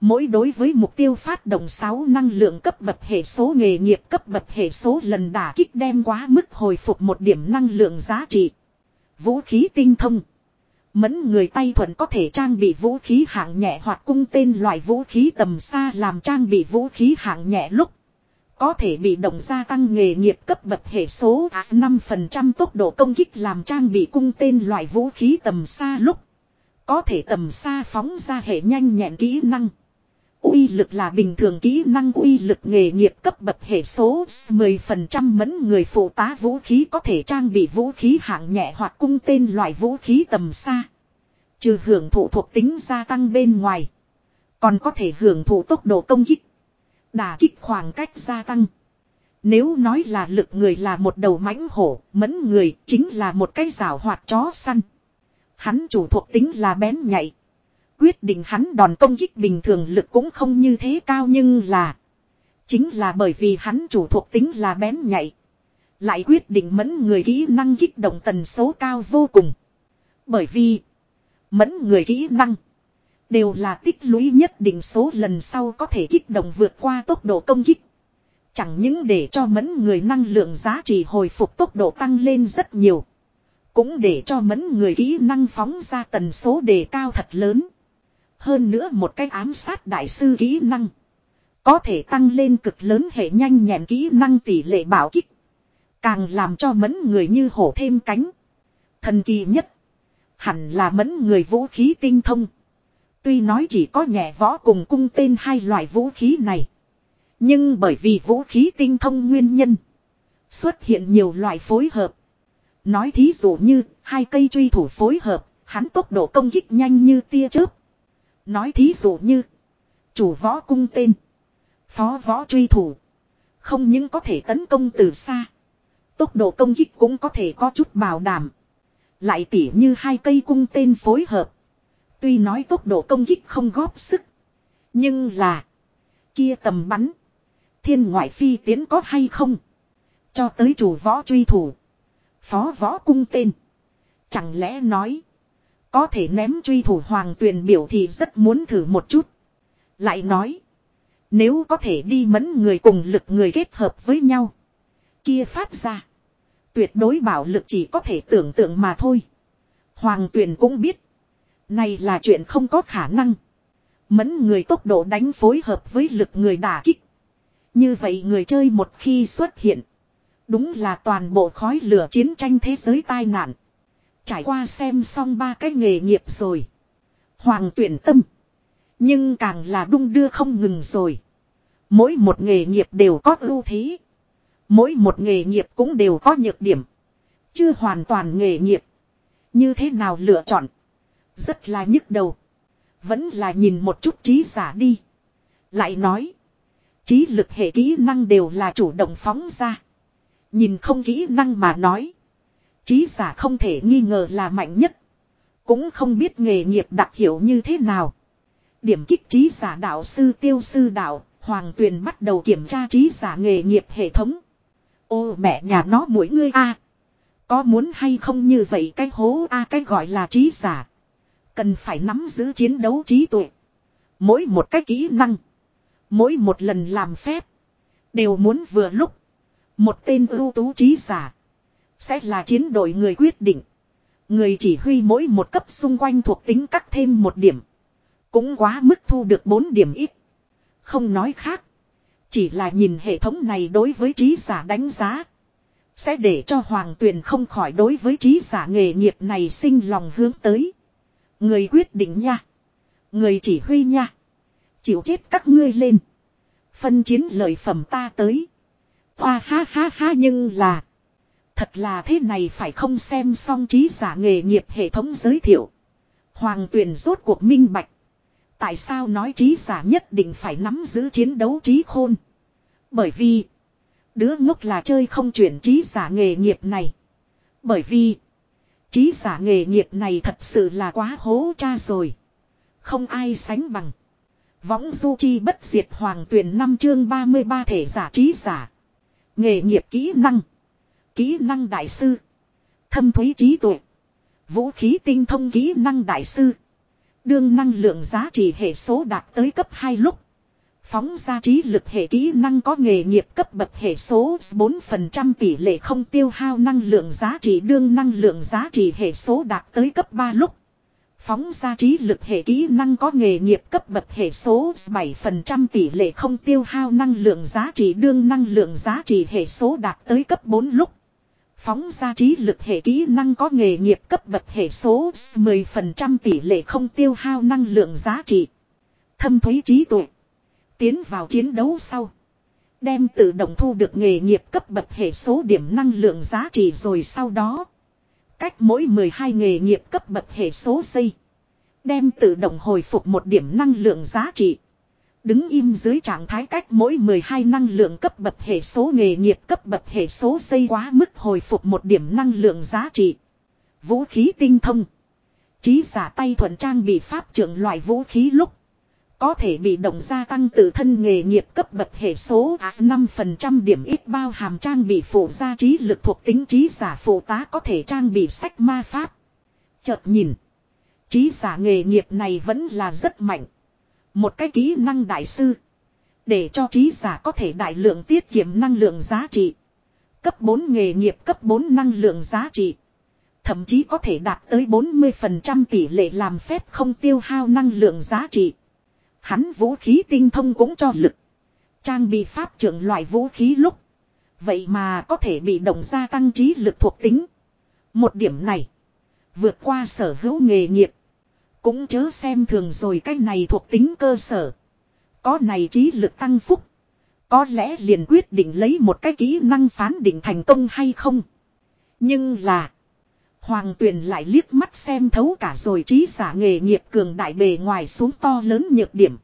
Mỗi đối với mục tiêu phát động 6 năng lượng cấp bậc hệ số nghề nghiệp cấp bậc hệ số lần đả kích đem quá mức hồi phục một điểm năng lượng giá trị. Vũ khí tinh thông. Mẫn người tay thuận có thể trang bị vũ khí hạng nhẹ hoặc cung tên loại vũ khí tầm xa làm trang bị vũ khí hạng nhẹ lúc. Có thể bị động gia tăng nghề nghiệp cấp bậc hệ số à, 5% tốc độ công kích làm trang bị cung tên loại vũ khí tầm xa lúc. Có thể tầm xa phóng ra hệ nhanh nhẹn kỹ năng uy lực là bình thường kỹ năng uy lực nghề nghiệp cấp bậc hệ số 10% mẫn người phụ tá vũ khí có thể trang bị vũ khí hạng nhẹ hoặc cung tên loại vũ khí tầm xa. Trừ hưởng thụ thuộc tính gia tăng bên ngoài. Còn có thể hưởng thụ tốc độ công kích. Đà kích khoảng cách gia tăng. Nếu nói là lực người là một đầu mãnh hổ, mẫn người chính là một cái rào hoạt chó săn. Hắn chủ thuộc tính là bén nhạy. Quyết định hắn đòn công kích bình thường lực cũng không như thế cao nhưng là. Chính là bởi vì hắn chủ thuộc tính là bén nhạy. Lại quyết định mẫn người kỹ năng kích động tần số cao vô cùng. Bởi vì. Mẫn người kỹ năng. Đều là tích lũy nhất định số lần sau có thể kích động vượt qua tốc độ công kích. Chẳng những để cho mẫn người năng lượng giá trị hồi phục tốc độ tăng lên rất nhiều. Cũng để cho mẫn người kỹ năng phóng ra tần số đề cao thật lớn. Hơn nữa một cái ám sát đại sư kỹ năng. Có thể tăng lên cực lớn hệ nhanh nhẹn kỹ năng tỷ lệ bảo kích. Càng làm cho mẫn người như hổ thêm cánh. Thần kỳ nhất. Hẳn là mẫn người vũ khí tinh thông. Tuy nói chỉ có nhẹ võ cùng cung tên hai loại vũ khí này. Nhưng bởi vì vũ khí tinh thông nguyên nhân. Xuất hiện nhiều loại phối hợp. Nói thí dụ như, hai cây truy thủ phối hợp, hắn tốc độ công kích nhanh như tia chớp. Nói thí dụ như, chủ võ cung tên, phó võ truy thủ. Không những có thể tấn công từ xa. Tốc độ công kích cũng có thể có chút bảo đảm. Lại tỉ như hai cây cung tên phối hợp. Tuy nói tốc độ công kích không góp sức. Nhưng là. Kia tầm bắn. Thiên ngoại phi tiến có hay không. Cho tới chủ võ truy thủ. Phó võ cung tên. Chẳng lẽ nói. Có thể ném truy thủ hoàng tuyền biểu thì rất muốn thử một chút. Lại nói. Nếu có thể đi mẫn người cùng lực người kết hợp với nhau. Kia phát ra. Tuyệt đối bảo lực chỉ có thể tưởng tượng mà thôi. Hoàng tuyền cũng biết. Này là chuyện không có khả năng. Mẫn người tốc độ đánh phối hợp với lực người đả kích. Như vậy người chơi một khi xuất hiện. Đúng là toàn bộ khói lửa chiến tranh thế giới tai nạn. Trải qua xem xong ba cái nghề nghiệp rồi. Hoàng tuyển tâm. Nhưng càng là đung đưa không ngừng rồi. Mỗi một nghề nghiệp đều có ưu thế. Mỗi một nghề nghiệp cũng đều có nhược điểm. Chưa hoàn toàn nghề nghiệp. Như thế nào lựa chọn. Rất là nhức đầu. Vẫn là nhìn một chút trí giả đi. Lại nói. Trí lực hệ kỹ năng đều là chủ động phóng ra. Nhìn không kỹ năng mà nói. Trí giả không thể nghi ngờ là mạnh nhất. Cũng không biết nghề nghiệp đặc hiệu như thế nào. Điểm kích trí giả đạo sư tiêu sư đạo, Hoàng Tuyền bắt đầu kiểm tra trí giả nghề nghiệp hệ thống. Ô mẹ nhà nó mỗi ngươi a Có muốn hay không như vậy cái hố a cái gọi là trí giả. Cần phải nắm giữ chiến đấu trí tuệ. Mỗi một cái kỹ năng. Mỗi một lần làm phép. Đều muốn vừa lúc. Một tên ưu tú trí giả. Sẽ là chiến đội người quyết định. Người chỉ huy mỗi một cấp xung quanh thuộc tính cắt thêm một điểm. Cũng quá mức thu được 4 điểm ít. Không nói khác. Chỉ là nhìn hệ thống này đối với trí giả đánh giá. Sẽ để cho hoàng tuyền không khỏi đối với trí giả nghề nghiệp này sinh lòng hướng tới. Người quyết định nha. Người chỉ huy nha. Chịu chết các ngươi lên. Phân chiến lợi phẩm ta tới. Hoa ha ha ha nhưng là. Thật là thế này phải không xem xong trí giả nghề nghiệp hệ thống giới thiệu. Hoàng tuyền rốt cuộc minh bạch. Tại sao nói trí giả nhất định phải nắm giữ chiến đấu trí khôn. Bởi vì. Đứa ngốc là chơi không chuyển trí giả nghề nghiệp này. Bởi vì. Trí giả nghề nghiệp này thật sự là quá hố cha rồi. Không ai sánh bằng. Võng du chi bất diệt hoàng tuyển năm chương 33 thể giả trí giả. Nghề nghiệp kỹ năng. Kỹ năng đại sư. Thâm thúy trí tuệ. Vũ khí tinh thông kỹ năng đại sư. Đương năng lượng giá trị hệ số đạt tới cấp 2 lúc. Phóng ra trí lực hệ kỹ năng có nghề nghiệp cấp bậc hệ số 4% tỷ lệ không tiêu hao năng lượng giá trị đương năng lượng giá trị hệ số đạt tới cấp 3 lúc. Phóng ra trí lực hệ kỹ năng có nghề nghiệp cấp bậc hệ số 7% tỷ lệ không tiêu hao năng lượng giá trị đương năng lượng giá trị hệ số đạt tới cấp 4 lúc. Phóng ra trí lực hệ kỹ năng có nghề nghiệp cấp bậc hệ số 10% tỷ lệ không tiêu hao năng lượng giá trị. Thâm thúy trí tuệ. Tiến vào chiến đấu sau. Đem tự động thu được nghề nghiệp cấp bậc hệ số điểm năng lượng giá trị rồi sau đó. Cách mỗi 12 nghề nghiệp cấp bậc hệ số xây. Đem tự động hồi phục một điểm năng lượng giá trị. Đứng im dưới trạng thái cách mỗi 12 năng lượng cấp bậc hệ số nghề nghiệp cấp bậc hệ số xây quá mức hồi phục một điểm năng lượng giá trị. Vũ khí tinh thông. Chí giả tay thuận trang bị pháp trưởng loại vũ khí lúc. Có thể bị động gia tăng tự thân nghề nghiệp cấp bậc hệ số à, 5% điểm ít bao hàm trang bị phụ gia trí lực thuộc tính trí giả phụ tá có thể trang bị sách ma pháp. Chợt nhìn. Trí giả nghề nghiệp này vẫn là rất mạnh. Một cái kỹ năng đại sư. Để cho trí giả có thể đại lượng tiết kiệm năng lượng giá trị. Cấp 4 nghề nghiệp cấp 4 năng lượng giá trị. Thậm chí có thể đạt tới 40% tỷ lệ làm phép không tiêu hao năng lượng giá trị. Hắn vũ khí tinh thông cũng cho lực. Trang bị pháp trưởng loại vũ khí lúc. Vậy mà có thể bị động gia tăng trí lực thuộc tính. Một điểm này. Vượt qua sở hữu nghề nghiệp. Cũng chớ xem thường rồi cái này thuộc tính cơ sở. Có này trí lực tăng phúc. Có lẽ liền quyết định lấy một cái kỹ năng phán định thành công hay không. Nhưng là. Hoàng tuyền lại liếc mắt xem thấu cả rồi trí giả nghề nghiệp cường đại bề ngoài xuống to lớn nhược điểm.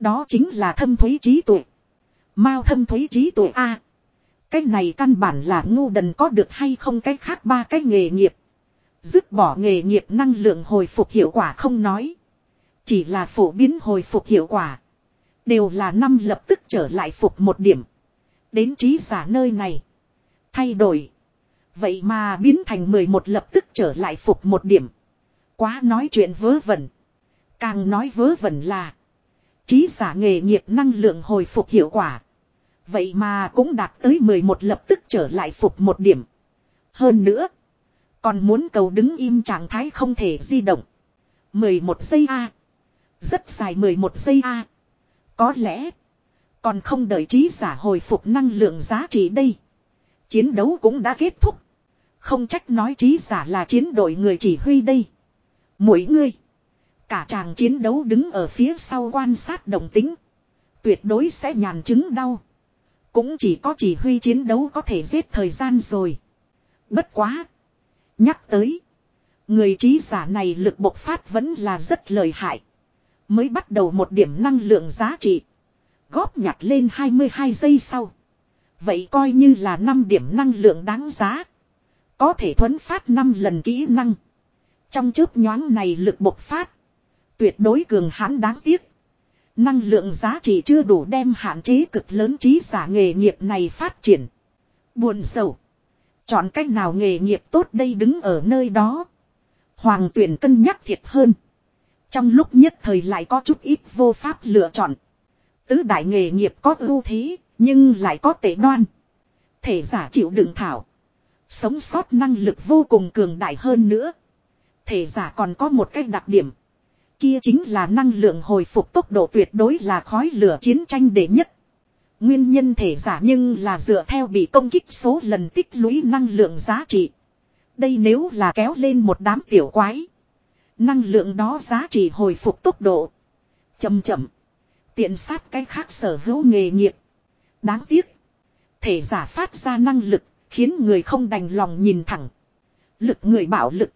Đó chính là thâm thúy trí tuệ. Mao thâm thúy trí tuệ A. cái này căn bản là ngu đần có được hay không cái khác ba cái nghề nghiệp. Dứt bỏ nghề nghiệp năng lượng hồi phục hiệu quả không nói. Chỉ là phổ biến hồi phục hiệu quả. Đều là năm lập tức trở lại phục một điểm. Đến trí giả nơi này. Thay đổi. Vậy mà biến thành 11 lập tức trở lại phục một điểm. Quá nói chuyện vớ vẩn. Càng nói vớ vẩn là. Trí giả nghề nghiệp năng lượng hồi phục hiệu quả. Vậy mà cũng đạt tới 11 lập tức trở lại phục một điểm. Hơn nữa. Còn muốn cầu đứng im trạng thái không thể di động. 11 giây A. Rất dài 11 giây A. Có lẽ. Còn không đợi trí giả hồi phục năng lượng giá trị đây. Chiến đấu cũng đã kết thúc. Không trách nói trí giả là chiến đội người chỉ huy đây. Mỗi người. Cả chàng chiến đấu đứng ở phía sau quan sát đồng tính. Tuyệt đối sẽ nhàn chứng đau. Cũng chỉ có chỉ huy chiến đấu có thể giết thời gian rồi. Bất quá. Nhắc tới. Người trí giả này lực bộc phát vẫn là rất lợi hại. Mới bắt đầu một điểm năng lượng giá trị. Góp nhặt lên 22 giây sau. Vậy coi như là 5 điểm năng lượng đáng giá. Có thể thuấn phát 5 lần kỹ năng. Trong chớp nhoáng này lực bộc phát. Tuyệt đối cường hãn đáng tiếc. Năng lượng giá trị chưa đủ đem hạn chế cực lớn trí giả nghề nghiệp này phát triển. Buồn sầu. Chọn cách nào nghề nghiệp tốt đây đứng ở nơi đó. Hoàng tuyển cân nhắc thiệt hơn. Trong lúc nhất thời lại có chút ít vô pháp lựa chọn. Tứ đại nghề nghiệp có ưu thế, nhưng lại có tệ đoan. Thể giả chịu đựng thảo. Sống sót năng lực vô cùng cường đại hơn nữa. Thể giả còn có một cái đặc điểm. Kia chính là năng lượng hồi phục tốc độ tuyệt đối là khói lửa chiến tranh đệ nhất. Nguyên nhân thể giả nhưng là dựa theo bị công kích số lần tích lũy năng lượng giá trị. Đây nếu là kéo lên một đám tiểu quái. Năng lượng đó giá trị hồi phục tốc độ. Chậm chậm. Tiện sát cái khác sở hữu nghề nghiệp. Đáng tiếc. Thể giả phát ra năng lực. Khiến người không đành lòng nhìn thẳng. Lực người bảo lực.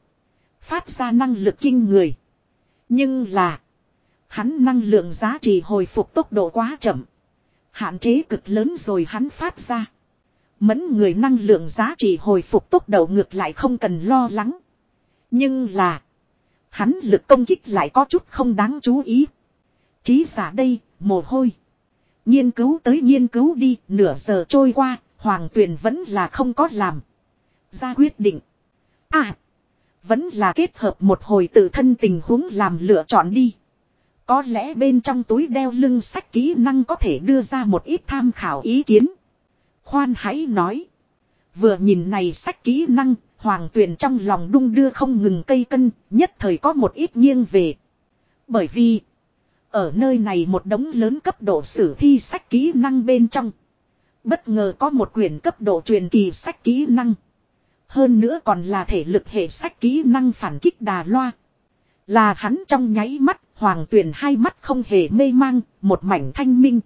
Phát ra năng lực kinh người. Nhưng là. Hắn năng lượng giá trị hồi phục tốc độ quá chậm. Hạn chế cực lớn rồi hắn phát ra. Mẫn người năng lượng giá trị hồi phục tốc độ ngược lại không cần lo lắng. Nhưng là. Hắn lực công kích lại có chút không đáng chú ý. Chí giả đây, mồ hôi. Nghiên cứu tới nghiên cứu đi, nửa giờ trôi qua, Hoàng Tuyền vẫn là không có làm. Ra quyết định. À, vẫn là kết hợp một hồi tự thân tình huống làm lựa chọn đi. Có lẽ bên trong túi đeo lưng sách kỹ năng có thể đưa ra một ít tham khảo ý kiến. Khoan hãy nói. Vừa nhìn này sách kỹ năng, hoàng tuyền trong lòng đung đưa không ngừng cây cân, nhất thời có một ít nghiêng về. Bởi vì, ở nơi này một đống lớn cấp độ sử thi sách kỹ năng bên trong. Bất ngờ có một quyển cấp độ truyền kỳ sách kỹ năng. Hơn nữa còn là thể lực hệ sách kỹ năng phản kích đà loa. Là hắn trong nháy mắt, hoàng tuyền hai mắt không hề mê mang, một mảnh thanh minh.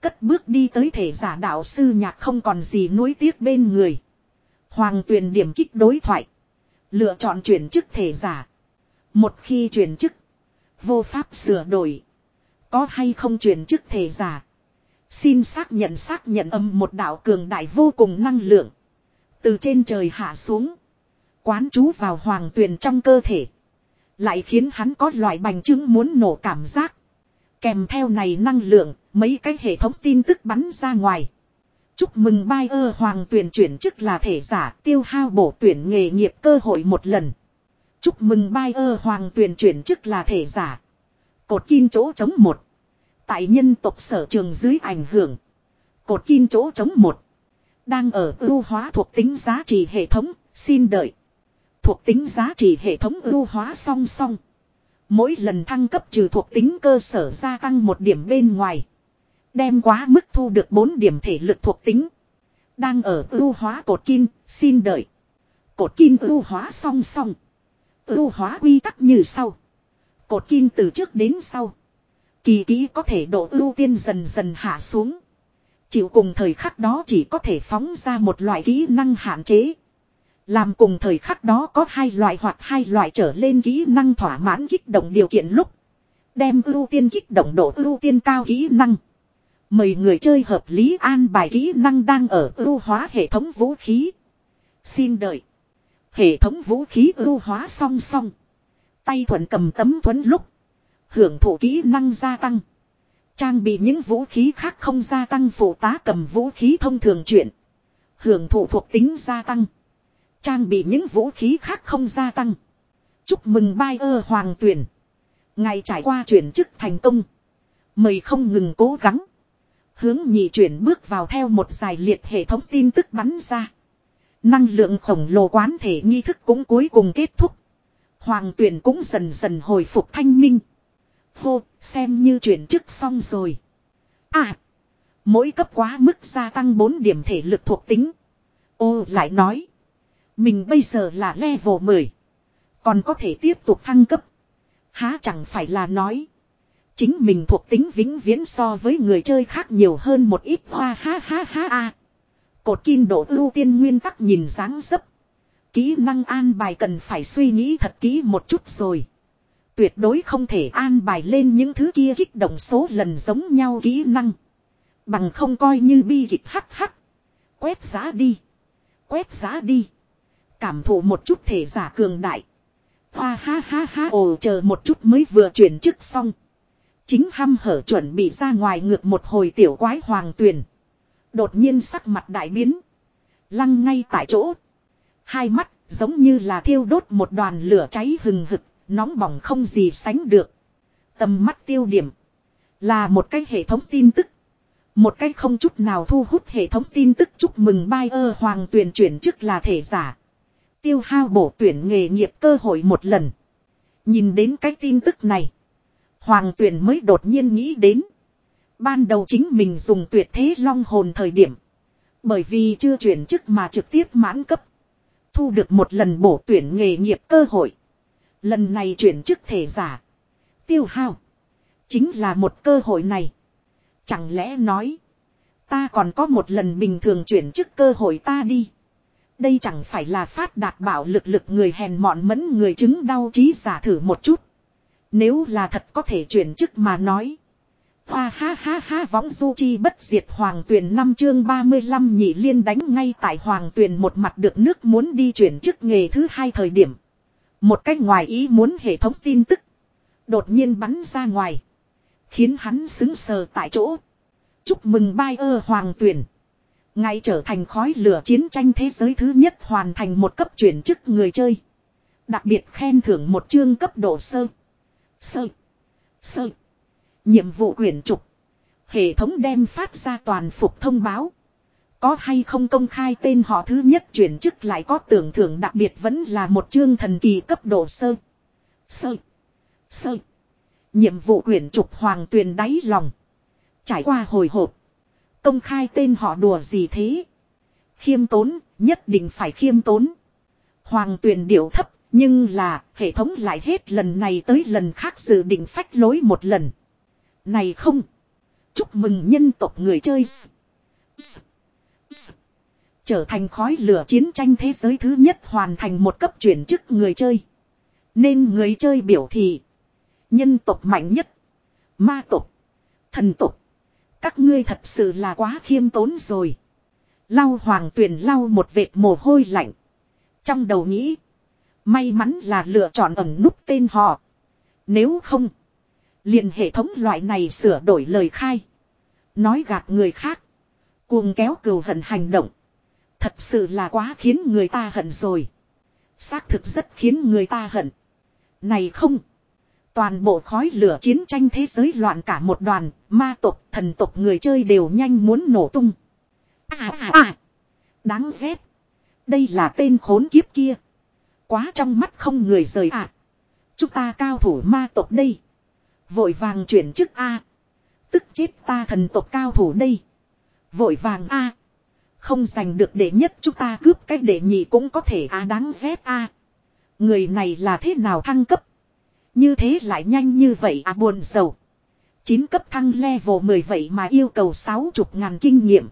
Cất bước đi tới thể giả đạo sư nhạc không còn gì nuối tiếc bên người. Hoàng tuyền điểm kích đối thoại. Lựa chọn chuyển chức thể giả. Một khi chuyển chức. Vô pháp sửa đổi. Có hay không chuyển chức thể giả. Xin xác nhận xác nhận âm một đạo cường đại vô cùng năng lượng. Từ trên trời hạ xuống. Quán chú vào hoàng tuyền trong cơ thể. Lại khiến hắn có loại bành trướng muốn nổ cảm giác. Kèm theo này năng lượng, mấy cái hệ thống tin tức bắn ra ngoài. Chúc mừng bai ơ hoàng tuyển chuyển chức là thể giả tiêu hao bổ tuyển nghề nghiệp cơ hội một lần. Chúc mừng bai ơ hoàng tuyển chuyển chức là thể giả. Cột kim chỗ chống một. Tại nhân tộc sở trường dưới ảnh hưởng. Cột kim chỗ chống một. Đang ở ưu hóa thuộc tính giá trị hệ thống, xin đợi. Thuộc tính giá trị hệ thống ưu hóa song song. Mỗi lần thăng cấp trừ thuộc tính cơ sở gia tăng một điểm bên ngoài. Đem quá mức thu được 4 điểm thể lực thuộc tính. Đang ở ưu hóa cột kim, xin đợi. Cột kim ưu hóa song song. Ưu hóa quy tắc như sau. Cột kim từ trước đến sau. Kỳ kỹ có thể độ ưu tiên dần dần hạ xuống. Chịu cùng thời khắc đó chỉ có thể phóng ra một loại kỹ năng hạn chế. Làm cùng thời khắc đó có hai loại hoặc hai loại trở lên kỹ năng thỏa mãn kích động điều kiện lúc. Đem ưu tiên kích động độ ưu tiên cao kỹ năng. Mời người chơi hợp lý an bài kỹ năng đang ở ưu hóa hệ thống vũ khí. Xin đợi. Hệ thống vũ khí ưu hóa song song. Tay thuận cầm tấm thuẫn lúc. Hưởng thụ kỹ năng gia tăng. Trang bị những vũ khí khác không gia tăng, phụ tá cầm vũ khí thông thường chuyện. Hưởng thụ thuộc tính gia tăng. Trang bị những vũ khí khác không gia tăng. Chúc mừng bai ơ hoàng tuyển. Ngày trải qua chuyển chức thành công. Mời không ngừng cố gắng. Hướng nhị chuyển bước vào theo một dài liệt hệ thống tin tức bắn ra. Năng lượng khổng lồ quán thể nghi thức cũng cuối cùng kết thúc. Hoàng tuyển cũng dần dần hồi phục thanh minh. Hô, xem như chuyển chức xong rồi. À, mỗi cấp quá mức gia tăng 4 điểm thể lực thuộc tính. Ô lại nói. Mình bây giờ là level 10. Còn có thể tiếp tục thăng cấp. Há chẳng phải là nói. Chính mình thuộc tính vĩnh viễn so với người chơi khác nhiều hơn một ít hoa ha ha ha a. Cột kim độ ưu tiên nguyên tắc nhìn dáng dấp. Kỹ năng an bài cần phải suy nghĩ thật kỹ một chút rồi. Tuyệt đối không thể an bài lên những thứ kia kích động số lần giống nhau kỹ năng. Bằng không coi như bi kịch hắc hắc. Quét giá đi. Quét giá đi. Cảm thụ một chút thể giả cường đại. Hoa ha ha ha ồ chờ một chút mới vừa chuyển chức xong. Chính hăm hở chuẩn bị ra ngoài ngược một hồi tiểu quái hoàng tuyền. Đột nhiên sắc mặt đại biến. Lăng ngay tại chỗ. Hai mắt giống như là thiêu đốt một đoàn lửa cháy hừng hực, nóng bỏng không gì sánh được. Tầm mắt tiêu điểm. Là một cái hệ thống tin tức. Một cách không chút nào thu hút hệ thống tin tức chúc mừng bai ơ hoàng tuyền chuyển chức là thể giả. Tiêu hao bổ tuyển nghề nghiệp cơ hội một lần. Nhìn đến cái tin tức này. Hoàng tuyển mới đột nhiên nghĩ đến. Ban đầu chính mình dùng tuyệt thế long hồn thời điểm. Bởi vì chưa chuyển chức mà trực tiếp mãn cấp. Thu được một lần bổ tuyển nghề nghiệp cơ hội. Lần này chuyển chức thể giả. Tiêu hao. Chính là một cơ hội này. Chẳng lẽ nói. Ta còn có một lần bình thường chuyển chức cơ hội ta đi. Đây chẳng phải là phát đạt bảo lực lực người hèn mọn mẫn người chứng đau trí giả thử một chút. Nếu là thật có thể chuyển chức mà nói. Hoa ha ha ha, võng du chi bất diệt hoàng tuyền năm chương 35 nhị liên đánh ngay tại hoàng tuyền một mặt được nước muốn đi chuyển chức nghề thứ hai thời điểm. Một cách ngoài ý muốn hệ thống tin tức. Đột nhiên bắn ra ngoài. Khiến hắn xứng sờ tại chỗ. Chúc mừng bai ơ hoàng tuyển. Ngay trở thành khói lửa chiến tranh thế giới thứ nhất hoàn thành một cấp chuyển chức người chơi. Đặc biệt khen thưởng một chương cấp độ sơ. Sơ. Sơ. Nhiệm vụ quyển trục. Hệ thống đem phát ra toàn phục thông báo. Có hay không công khai tên họ thứ nhất chuyển chức lại có tưởng thưởng đặc biệt vẫn là một chương thần kỳ cấp độ sơ. Sơ. Sơ. Nhiệm vụ quyển trục hoàng tuyền đáy lòng. Trải qua hồi hộp. Công khai tên họ đùa gì thế? Khiêm tốn, nhất định phải khiêm tốn. Hoàng tuyền điệu thấp, nhưng là hệ thống lại hết lần này tới lần khác dự định phách lối một lần. Này không. Chúc mừng nhân tộc người chơi. Trở thành khói lửa chiến tranh thế giới thứ nhất hoàn thành một cấp chuyển chức người chơi. Nên người chơi biểu thị. Nhân tộc mạnh nhất. Ma tộc. Thần tộc. Các ngươi thật sự là quá khiêm tốn rồi. Lau hoàng tuyển lau một vệt mồ hôi lạnh. Trong đầu nghĩ. May mắn là lựa chọn ẩn nút tên họ. Nếu không. liền hệ thống loại này sửa đổi lời khai. Nói gạt người khác. Cuồng kéo cừu hận hành động. Thật sự là quá khiến người ta hận rồi. Xác thực rất khiến người ta hận. Này không. Toàn bộ khói lửa chiến tranh thế giới loạn cả một đoàn, ma tộc, thần tộc người chơi đều nhanh muốn nổ tung. À à à. Đáng ghét. Đây là tên khốn kiếp kia. Quá trong mắt không người rời à. Chúng ta cao thủ ma tộc đây. Vội vàng chuyển chức A. Tức chết ta thần tộc cao thủ đây. Vội vàng A. Không giành được đệ nhất chúng ta cướp cái đệ nhị cũng có thể A đáng ghét A. Người này là thế nào thăng cấp. Như thế lại nhanh như vậy à buồn sầu. 9 cấp thăng level 10 vậy mà yêu cầu 60 ngàn kinh nghiệm.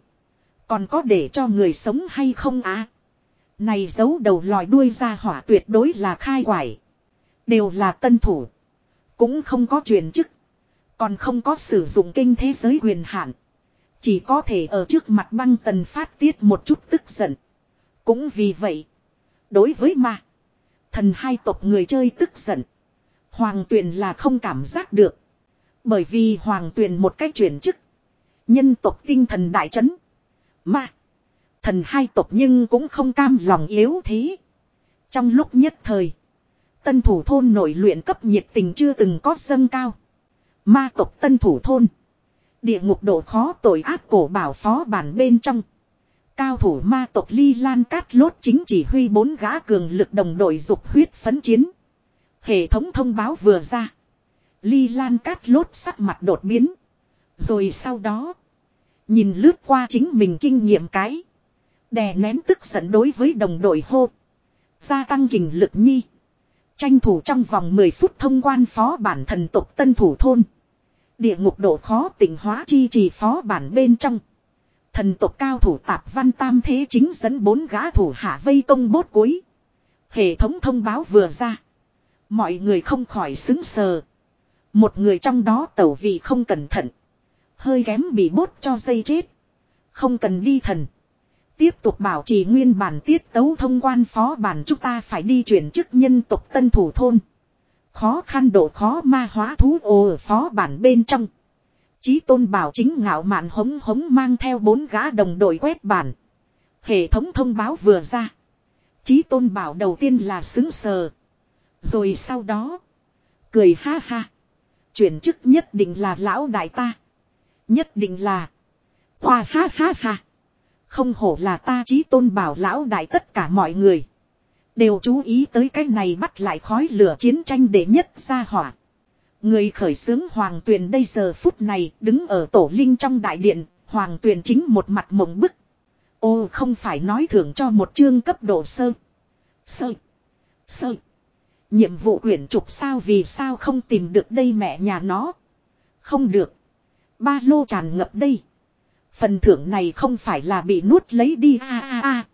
Còn có để cho người sống hay không á? Này giấu đầu lòi đuôi ra hỏa tuyệt đối là khai quải. Đều là tân thủ. Cũng không có truyền chức. Còn không có sử dụng kinh thế giới quyền hạn. Chỉ có thể ở trước mặt băng tần phát tiết một chút tức giận. Cũng vì vậy. Đối với ma. Thần hai tộc người chơi tức giận. Hoàng tuyền là không cảm giác được. Bởi vì hoàng tuyền một cách chuyển chức. Nhân tộc tinh thần đại chấn. Mà. Thần hai tộc nhưng cũng không cam lòng yếu thế. Trong lúc nhất thời. Tân thủ thôn nội luyện cấp nhiệt tình chưa từng có dâng cao. Ma tộc tân thủ thôn. Địa ngục độ khó tội ác cổ bảo phó bản bên trong. Cao thủ ma tộc Ly Lan Cát Lốt chính chỉ huy bốn gã cường lực đồng đội dục huyết phấn chiến. Hệ thống thông báo vừa ra. Ly Lan Cát lốt sắc mặt đột biến. Rồi sau đó. Nhìn lướt qua chính mình kinh nghiệm cái. Đè nén tức giận đối với đồng đội hô. Gia tăng kình lực nhi. Tranh thủ trong vòng 10 phút thông quan phó bản thần tục tân thủ thôn. Địa ngục độ khó tỉnh hóa chi trì phó bản bên trong. Thần tộc cao thủ tạp văn tam thế chính dẫn bốn gã thủ hạ vây công bốt cuối. Hệ thống thông báo vừa ra. Mọi người không khỏi xứng sờ. Một người trong đó tẩu vị không cẩn thận. Hơi kém bị bốt cho dây chết. Không cần đi thần. Tiếp tục bảo trì nguyên bản tiết tấu thông quan phó bản chúng ta phải đi chuyển chức nhân tộc tân thủ thôn. Khó khăn độ khó ma hóa thú ồ ở phó bản bên trong. Chí tôn bảo chính ngạo mạn hống hống mang theo bốn gã đồng đội quét bản. Hệ thống thông báo vừa ra. Chí tôn bảo đầu tiên là xứng sờ. Rồi sau đó. Cười ha ha. Chuyển chức nhất định là lão đại ta. Nhất định là. Khoa ha ha ha. Không hổ là ta chí tôn bảo lão đại tất cả mọi người. Đều chú ý tới cái này bắt lại khói lửa chiến tranh để nhất ra hỏa. Người khởi xướng Hoàng Tuyền đây giờ phút này đứng ở tổ linh trong đại điện, Hoàng Tuyền chính một mặt mộng bức. Ô không phải nói thưởng cho một chương cấp độ sơ. Sơ. Sơ. Nhiệm vụ quyển trục sao vì sao không tìm được đây mẹ nhà nó. Không được. Ba lô tràn ngập đây. Phần thưởng này không phải là bị nuốt lấy đi, a a a.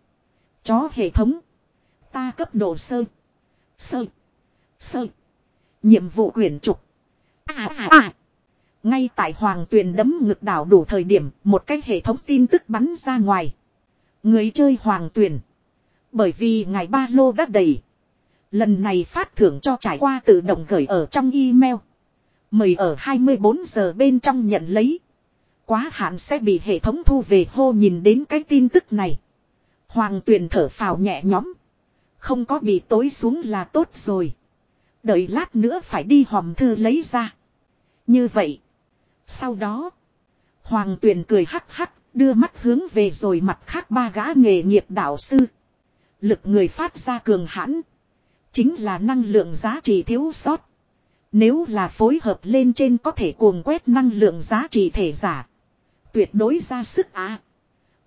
Chó hệ thống. Ta cấp độ sơ. Sơ. Sơ. Nhiệm vụ quyển trục. a a a. Ngay tại hoàng tuyền đấm ngực đảo đủ thời điểm, một cái hệ thống tin tức bắn ra ngoài. Người chơi hoàng tuyền. Bởi vì ngày ba lô đã đầy. Lần này phát thưởng cho trải qua tự động gửi ở trong email. Mời ở 24 giờ bên trong nhận lấy. Quá hạn sẽ bị hệ thống thu về hô nhìn đến cái tin tức này. Hoàng tuyền thở phào nhẹ nhõm. Không có bị tối xuống là tốt rồi. Đợi lát nữa phải đi hòm thư lấy ra. Như vậy. Sau đó. Hoàng tuyền cười hắc hắc. Đưa mắt hướng về rồi mặt khác ba gã nghề nghiệp đạo sư. Lực người phát ra cường hãn. Chính là năng lượng giá trị thiếu sót. Nếu là phối hợp lên trên có thể cuồng quét năng lượng giá trị thể giả. Tuyệt đối ra sức á.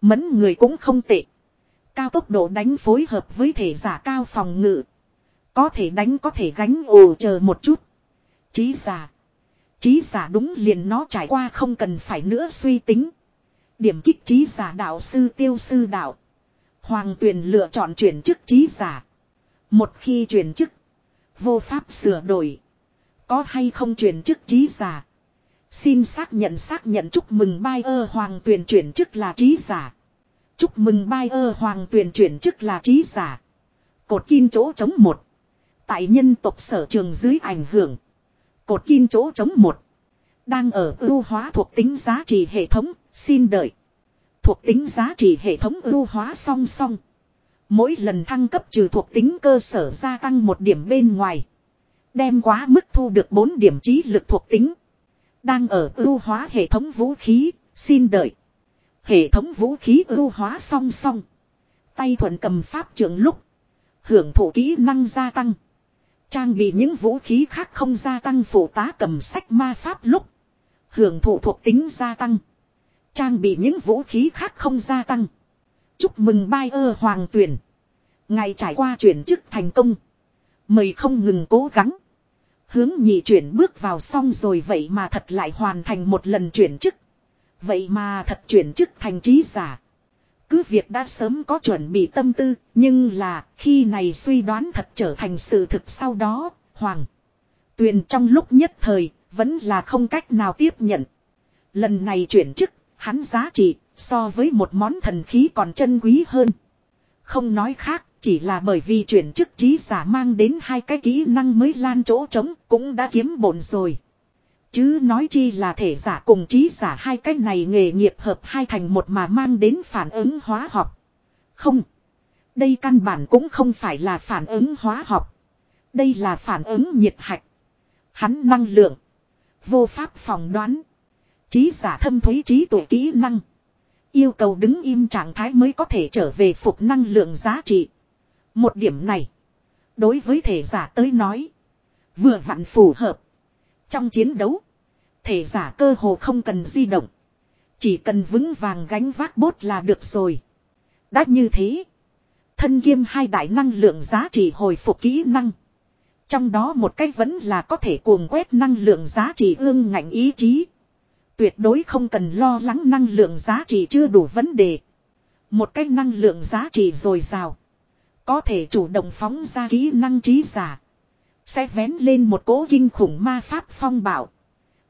Mẫn người cũng không tệ. Cao tốc độ đánh phối hợp với thể giả cao phòng ngự. Có thể đánh có thể gánh ồ chờ một chút. Chí giả. Chí giả đúng liền nó trải qua không cần phải nữa suy tính. Điểm kích trí giả đạo sư tiêu sư đạo. Hoàng tuyền lựa chọn chuyển chức trí giả. Một khi chuyển chức. Vô pháp sửa đổi. Có hay không chuyển chức trí giả. Xin xác nhận xác nhận chúc mừng bai ơ hoàng tuyền chuyển chức là trí giả. Chúc mừng bai ơ hoàng tuyền chuyển chức là trí giả. Cột kim chỗ chống một. Tại nhân tộc sở trường dưới ảnh hưởng. Cột kim chỗ chống một. Đang ở ưu hóa thuộc tính giá trị hệ thống, xin đợi. Thuộc tính giá trị hệ thống ưu hóa song song. Mỗi lần thăng cấp trừ thuộc tính cơ sở gia tăng một điểm bên ngoài. Đem quá mức thu được 4 điểm trí lực thuộc tính. Đang ở ưu hóa hệ thống vũ khí, xin đợi. Hệ thống vũ khí ưu hóa song song. Tay thuận cầm pháp trưởng lúc. Hưởng thụ kỹ năng gia tăng. Trang bị những vũ khí khác không gia tăng phụ tá cầm sách ma pháp lúc. Hưởng thụ thuộc tính gia tăng. Trang bị những vũ khí khác không gia tăng. Chúc mừng bai ơ hoàng tuyển. Ngày trải qua chuyển chức thành công. Mời không ngừng cố gắng. Hướng nhị chuyển bước vào xong rồi vậy mà thật lại hoàn thành một lần chuyển chức. Vậy mà thật chuyển chức thành trí giả. Cứ việc đã sớm có chuẩn bị tâm tư, nhưng là khi này suy đoán thật trở thành sự thực sau đó, Hoàng. Tuyền trong lúc nhất thời, vẫn là không cách nào tiếp nhận. Lần này chuyển chức, hắn giá trị, so với một món thần khí còn chân quý hơn. Không nói khác, chỉ là bởi vì chuyển chức trí giả mang đến hai cái kỹ năng mới lan chỗ trống cũng đã kiếm bổn rồi. Chứ nói chi là thể giả cùng trí giả hai cái này nghề nghiệp hợp hai thành một mà mang đến phản ứng hóa học. Không. Đây căn bản cũng không phải là phản ứng hóa học. Đây là phản ứng nhiệt hạch. Hắn năng lượng. Vô pháp phòng đoán. Trí giả thâm thúy trí tuệ kỹ năng. Yêu cầu đứng im trạng thái mới có thể trở về phục năng lượng giá trị. Một điểm này. Đối với thể giả tới nói. Vừa vặn phù hợp. Trong chiến đấu. Thể giả cơ hồ không cần di động. Chỉ cần vững vàng gánh vác bốt là được rồi. Đã như thế. Thân kiêm hai đại năng lượng giá trị hồi phục kỹ năng. Trong đó một cách vẫn là có thể cuồng quét năng lượng giá trị ương ngạnh ý chí. Tuyệt đối không cần lo lắng năng lượng giá trị chưa đủ vấn đề. Một cái năng lượng giá trị dồi dào. Có thể chủ động phóng ra kỹ năng trí giả. Sẽ vén lên một cố kinh khủng ma pháp phong bạo.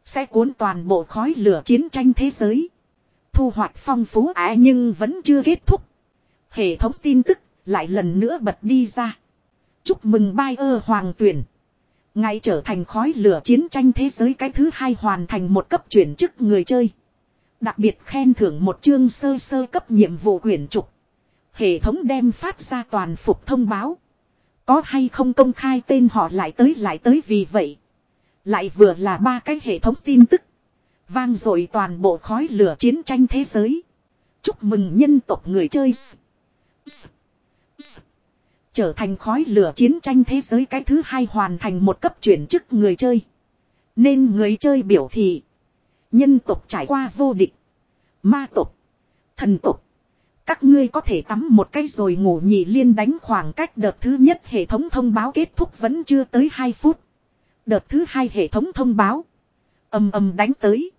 Sẽ cuốn toàn bộ khói lửa chiến tranh thế giới. Thu hoạch phong phú ả nhưng vẫn chưa kết thúc. Hệ thống tin tức lại lần nữa bật đi ra. Chúc mừng bai ơ hoàng tuyển. Ngay trở thành khói lửa chiến tranh thế giới cái thứ hai hoàn thành một cấp chuyển chức người chơi. Đặc biệt khen thưởng một chương sơ sơ cấp nhiệm vụ quyển trục. Hệ thống đem phát ra toàn phục thông báo. Có hay không công khai tên họ lại tới lại tới vì vậy. Lại vừa là ba cái hệ thống tin tức. Vang dội toàn bộ khói lửa chiến tranh thế giới. Chúc mừng nhân tộc người chơi. Trở thành khói lửa chiến tranh thế giới cái thứ hai hoàn thành một cấp chuyển chức người chơi. Nên người chơi biểu thị. Nhân tộc trải qua vô địch. Ma tộc. Thần tộc. Các ngươi có thể tắm một cái rồi ngủ nhị liên đánh khoảng cách đợt thứ nhất hệ thống thông báo kết thúc vẫn chưa tới 2 phút. Đợt thứ hai hệ thống thông báo. Âm âm đánh tới.